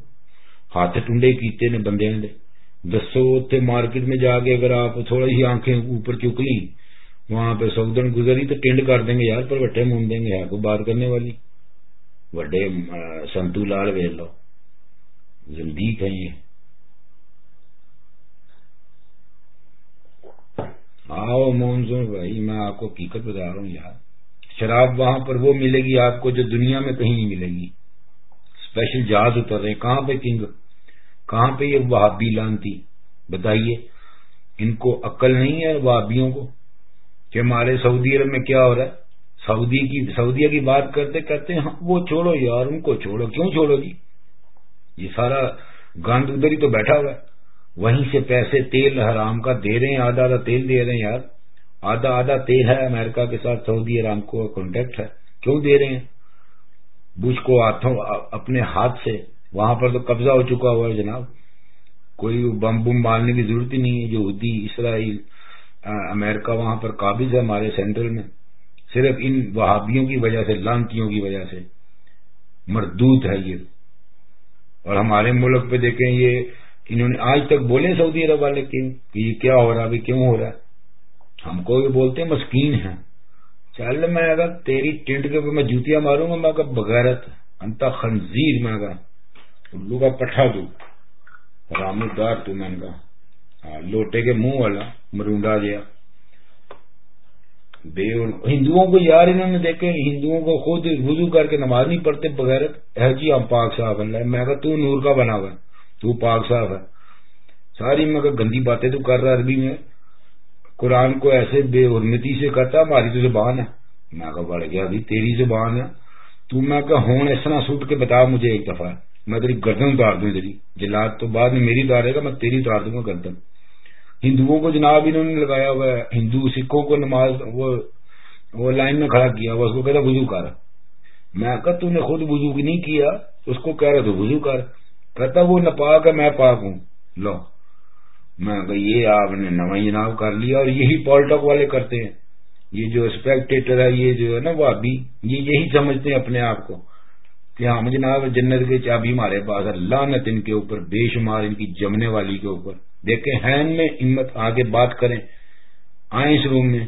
ہاتھ ٹنڈے کیتے نے بندے دسو اتنے مارکیٹ میں جا کے اگر آپ تھوڑی ہی آنکھیں اوپر چک لی وہاں پہ سو دن گزری تو ٹینڈ کر دیں گے یار پر وٹے مون دیں گے یار کو بات کرنے والی وڈے سنتو لال ویل لو زندگی ہے یہ مونس بھائی میں آپ کو حقیقت بتا رہا ہوں یار شراب وہاں پر وہ ملے گی آپ کو جو دنیا میں کہیں نہیں ملے گی اسپیشل جہاز اتر رہے ہیں کہاں پہ کنگ کہاں پہ یہ وہابی لانتی بتائیے ان کو عقل نہیں ہے وہابیوں کو کہ ہمارے سعودی عرب میں کیا ہو رہا ہے سعودی کی کی سعودیہ بات کرتے ہاں، وہ چھوڑو چھوڑو چھوڑو یار ان کو کیوں جی یہ سارا ادھر ہی تو بیٹھا ہوا ہے وہیں سے پیسے تیل حرام کا دے رہے ہیں آدھا آدھا تیل دے رہے ہیں یار آدھا آدھا تیل ہے امریکہ کے ساتھ سعودی عرب کو کانٹیکٹ ہے کیوں دے رہے ہیں بج کو ہاتھوں اپنے ہاتھ سے وہاں پر تو قبضہ ہو چکا ہوا ہے جناب کوئی بم بم مارنے کی ضرورت ہی نہیں ہے یہودی اسرائیل امریکہ وہاں پر قابض ہے ہمارے سینٹرل میں صرف ان وہابیوں کی وجہ سے لانکیوں کی وجہ سے مردود ہے یہ اور ہمارے ملک پہ دیکھیں یہ انہوں نے آج تک بولے سعودی عرب والے کہ یہ کیا ہو رہا کیوں ہو رہا ہے ہم کو یہ بولتے ہیں مسکین ہیں چل میں گا تیری ٹنٹ کے اوپر میں جوتیاں ماروں گا میں کہا بغیرت انتا خنزیر میں گا الو کا پٹھا دو رام دار تو میں گا لوٹے کے منہ والا مرونڈا گیا بے ہندوؤں کو یار انہوں نے دیکھے ہندوؤں کو خود وضو کر کے نماز نہیں پڑھتے بغیرت ہے جی ہم پاک صاف اللہ میں کہا تو نور کا بنا ہوا تو پاک صاف ہے ساری میں کہا گندی باتیں تو کر رہا عربی میں قرآن کو ایسے بے حرمتی سے کہتا ہماری تو زبان ہے میں کہا بڑھ گیا ابھی تیری زبان ہے تو میں کہا ہون اس طرح سوٹ کے بتا مجھے ایک دفعہ میں تیری گردن اتار دوں تیری جلاد تو بعد میں میری اتارے گا میں تیری اتار دوں گا گردن ہندوؤں کو جناب انہوں نے لگایا ہوا ہے ہندو سکھوں کو نماز وہ, وہ لائن میں کھڑا کیا ہوا اس کو کہتا وضو کر میں کہا تو نے خود وزو نہیں کیا اس کو کہہ رہا تو وضو کر کہتا وہ نہ پاک ہے میں پاک ہوں لو میں کہ یہ آپ نے نو جناب کر لیا اور یہی پالٹک والے کرتے ہیں یہ جو اسپیکٹیٹر ہے یہ جو ہے نا وہ ابھی یہی سمجھتے ہیں اپنے آپ کو کہ ہم ہاں، جناب جنت کے چابی ہمارے پاس ہے لانت ان کے اوپر بے شمار ان کی جمنے والی کے اوپر دیکھیں ہین میں ہمت آگے بات کریں آئیں اس روم میں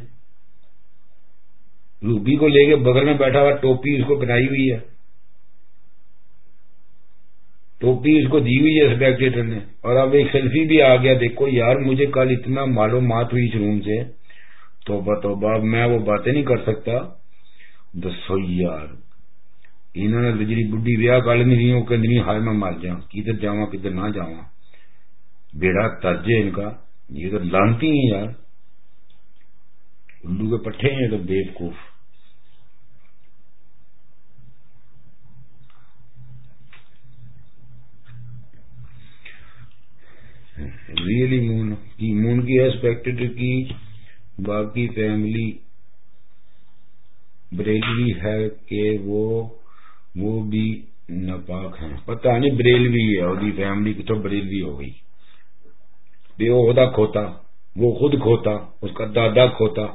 روبی کو لے کے بغل میں بیٹھا ہوا ٹوپی اس کو بنائی ہوئی ہے ٹوپی اس کو دی ہوئی ہے اسپیکٹیٹر نے اور اب ایک سیلفی بھی آ گیا دیکھو یار مجھے کل اتنا معلومات ہوئی اس روم سے توبہ توبا میں وہ باتیں نہیں کر سکتا دسو یار انہوں نے بجلی بڈی کر لینی میں وہ کہ ہائے میں مر جا کدھر جا بیڑا ترج ہے ان کا یہ تو لانتی ہیں یار الو کے پٹھے ہیں بے بیوقوف ریئلی مون کی مون کی ایسپیکٹ کی باقی فیملی بریلوی ہے کہ وہ وہ بھی ناپاک ہیں پتہ نہیں بریلوی ہے اور فیملی کی تو بریلوی ہو گئی بے وہ عہدہ کھوتا وہ خود کھوتا اس کا دادا کھوتا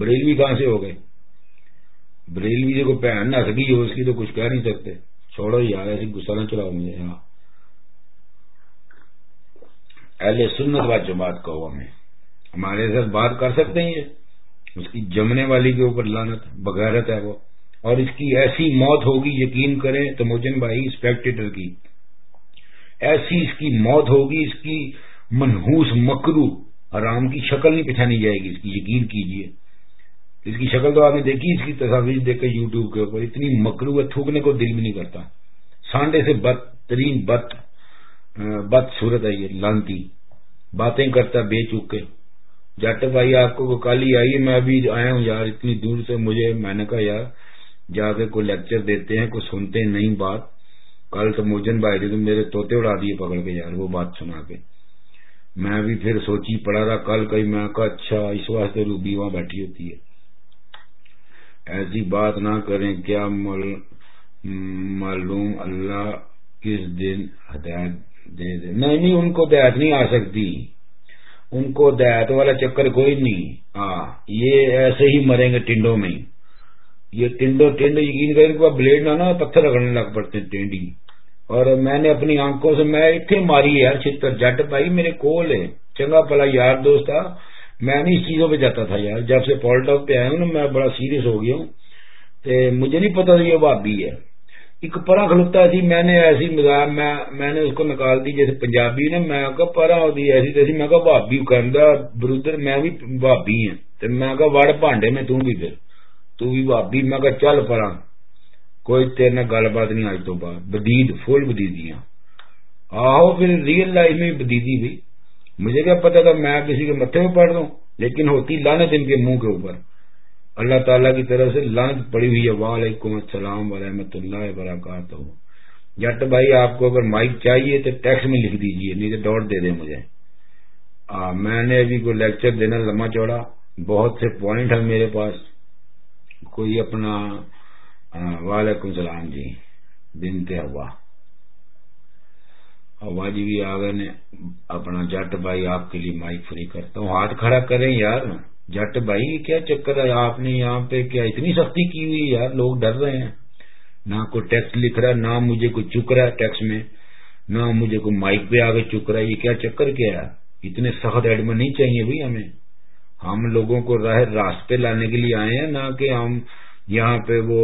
بریلوی کہاں سے ہو گئے بریلوی جو پہن نہ سکی ہو اس کی تو کچھ کہہ نہیں سکتے چھوڑو یار ایسی گسا نہ چلاؤ مجھے یہاں اہل سنت و جماعت میں ہمارے ساتھ بات کر سکتے ہیں یہ اس کی جمنے والی کے اوپر لانت بغیرت ہے وہ اور اس کی ایسی موت ہوگی یقین کریں موجن بھائی اسپیکٹیٹر کی ایسی اس کی موت ہوگی اس کی منہوس مکرو حرام کی شکل نہیں پچھانی جائے گی اس کی یقین کیجیے اس کی شکل تو آپ نے دیکھی اس کی تصاویر دیکھ کے یو ٹیوب کے اوپر اتنی مکرو ہے تھوکنے کو دل بھی نہیں کرتا سانڈے سے بدترین بد بد صورت ہے یہ لانتی باتیں کرتا بے چوک کے جٹ بھائی آپ کو کل ہی آئیے میں ابھی آیا ہوں یار اتنی دور سے مجھے میں نے کہا یار جا کے کوئی لیکچر دیتے ہیں کوئی سنتے ہیں نہیں بات کل تو موجن بھائی تو میرے توتے اڑا دیے پکڑ کے یار وہ بات سنا کے میں بھی پھر سوچی پڑا رہا کل کہیں میں کہا اچھا اس واسطے روبی وہاں بیٹھی ہوتی ہے ایسی بات نہ کریں کیا معلوم اللہ کس دن ہدایت دے دے نہیں نہیں ان کو دیہات نہیں آ سکتی ان کو دیہات والا چکر کوئی نہیں ہاں یہ ایسے ہی مریں گے ٹنڈوں میں یہ ٹنڈو ٹنڈ یقین کر بلیڈ نہ پتھر رکھنے لگ پڑتے ٹینڈی اور میں نے اپنی آنکھوں سے میں اتنے ماری یار چتر جٹ بھائی میرے کول ہے چنگا پلا یار دوست تھا میں نہیں اس چیزوں پہ جاتا تھا یار جب سے پالٹاپ پہ آیا ہوں نا میں بڑا سیریس ہو گیا ہوں مجھے نہیں پتا تھا یہ بابی ہے ایک پرا کھلوتا سی میں نے ایسی میں میں نے اس کو نکال دی جیسے پنجابی بھابی میں کہا کہا میں میں میں بھی بھی بھی ہیں تو تو وڑ چل پرا کوئی تیرے گل بات نہیں تو بعد بدید فل آہو پھر ریئل لائف میں بدیدی بھی مجھے کیا پتا تھا میں کسی کے متھے مت پڑھ دوں لیکن ہوتی لانے ان کے منہ کے اوپر اللہ تعالیٰ کی طرف سے لانچ پڑی ہوئی ہے وعلیکم السلام ورحمۃ اللہ وبرکاتہ جٹ بھائی آپ کو اگر مائک چاہیے تو ٹیکس میں لکھ دیجئے نہیں تو ڈاٹ دے دیں مجھے میں نے ابھی کوئی لیکچر دینا لما چوڑا بہت سے پوائنٹ ہیں میرے پاس کوئی اپنا وعلیکم السلام جی دن تہ ہوا جی آگے اپنا جٹ بھائی آپ کے لیے مائک فری کرتا ہوں ہاتھ کھڑا کریں یار جٹ بھائی کیا چکر ہے آپ نے یہاں پہ کیا اتنی سختی کی ہوئی یار لوگ ڈر رہے ہیں نہ کوئی ٹیکس لکھ رہا ہے نہ مجھے کوئی چک رہا ہے ٹیکس میں نہ مجھے کوئی مائک پہ آگے چک رہا ہے یہ کیا چکر کیا ہے اتنے سخت ایڈمن نہیں چاہیے بھائی ہمیں ہم لوگوں کو راہ راست پہ لانے کے لیے آئے ہیں نہ کہ ہم یہاں پہ وہ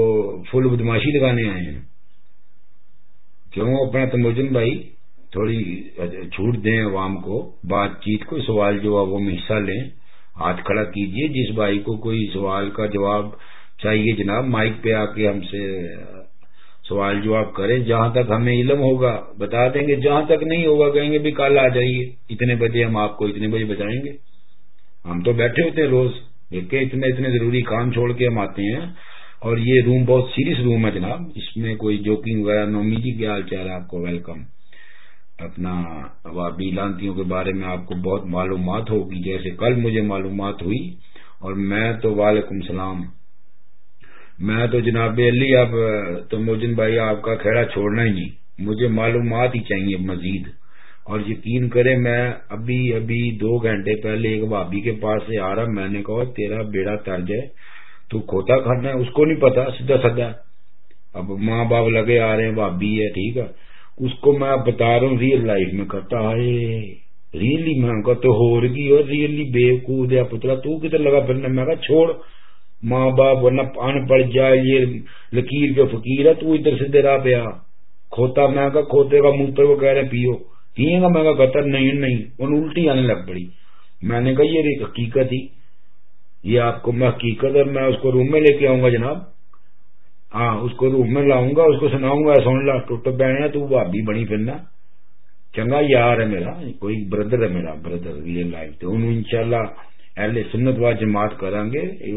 فل بدماشی لگانے آئے ہیں کیوں اپنا تموجن بھائی تھوڑی چھوٹ دیں عوام کو بات چیت کو سوال جو میں حصہ لیں ہاتھ کھڑا کیجئے جس بھائی کو کوئی سوال کا جواب چاہیے جناب مائک پہ آ کے ہم سے سوال جواب کرے جہاں تک ہمیں علم ہوگا بتا دیں گے جہاں تک نہیں ہوگا کہیں گے بھی کل آ جائیے اتنے بجے ہم آپ کو اتنے بجے بتائیں گے ہم تو بیٹھے ہوتے ہیں روز دیکھ کے اتنے اتنے ضروری کام چھوڑ کے ہم آتے ہیں اور یہ روم بہت سیریس روم ہے جناب اس میں کوئی جوکنگ وغیرہ نومی جی کیا حال چال ہے آپ کو ویلکم اپنا وابی لانتیوں کے بارے میں آپ کو بہت معلومات ہوگی جیسے کل مجھے معلومات ہوئی اور میں تو وعلیکم السلام میں تو جناب علی اب تو موجن بھائی آپ کا کھیڑا چھوڑنا ہی نہیں مجھے معلومات ہی چاہیے مزید اور یقین کرے میں ابھی ابھی دو گھنٹے پہلے ایک بھابھی کے پاس سے آ رہا میں نے کہا تیرا بیڑا تر جائے تو کھوتا کھانا ہے اس کو نہیں پتا سیدھا سدا اب ماں باپ لگے آ رہے ہیں بھابھی ہے ٹھیک ہے اس کو میں بتا رہا ہوں ریئل لائف میں کہتا ہے ریئلی میں کہا تو ہو رہی اور ریئلی بے کو دیا پتلا تو کدھر لگا پھرنا میں کہا چھوڑ ماں باپ ورنہ ان پڑھ جائے یہ لکیر کے فقیر ہے تو ادھر سے دیرا پیا کھوتا میں کہا کھوتے کا منہ پر وہ کہہ رہے پیو پیے گا میں کہا کہتا نہیں نہیں ان الٹی آنے لگ پڑی میں نے کہا یہ ایک حقیقت ہی یہ آپ کو میں حقیقت اور میں اس کو روم میں لے کے آؤں گا جناب ہاں اس کو روح میں لاؤں گا اس کو سناؤں گا سن لا ٹوٹ پینے تو بھابی بنی پھرنا چنگا یار ہے میرا کوئی بردر ہے میرا بردر ریئل لائف تو شاء اللہ اہل سنت وا جماعت کریں گے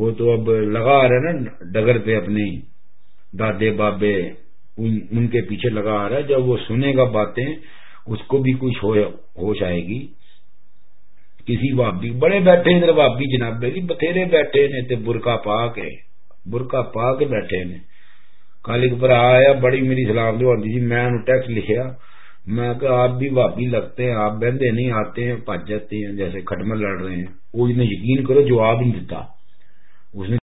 وہ تو اب لگا رہا ہے نا ڈگر پہ اپنے دادے بابے ان کے پیچھے لگا آ رہا ہے جب وہ سنے گا باتیں اس کو بھی کچھ ہوش آئے گی کسی بابی بڑے بیٹھے ادھر بابی جناب بھی جی، بتھیرے بیٹھے نے برقع پا کے برقع پا کے بیٹھے نے کل ایک برا آیا بڑی میری سلام جی میں ٹیکس لکھیا میں کہ آپ بھی باقی لگتے ہیں آپ بہندے نہیں آتے ہیں پچ جاتے ہیں جیسے کٹمل لڑ رہے ہیں وہ نے یقین کرو جواب نہیں دیتا اس نے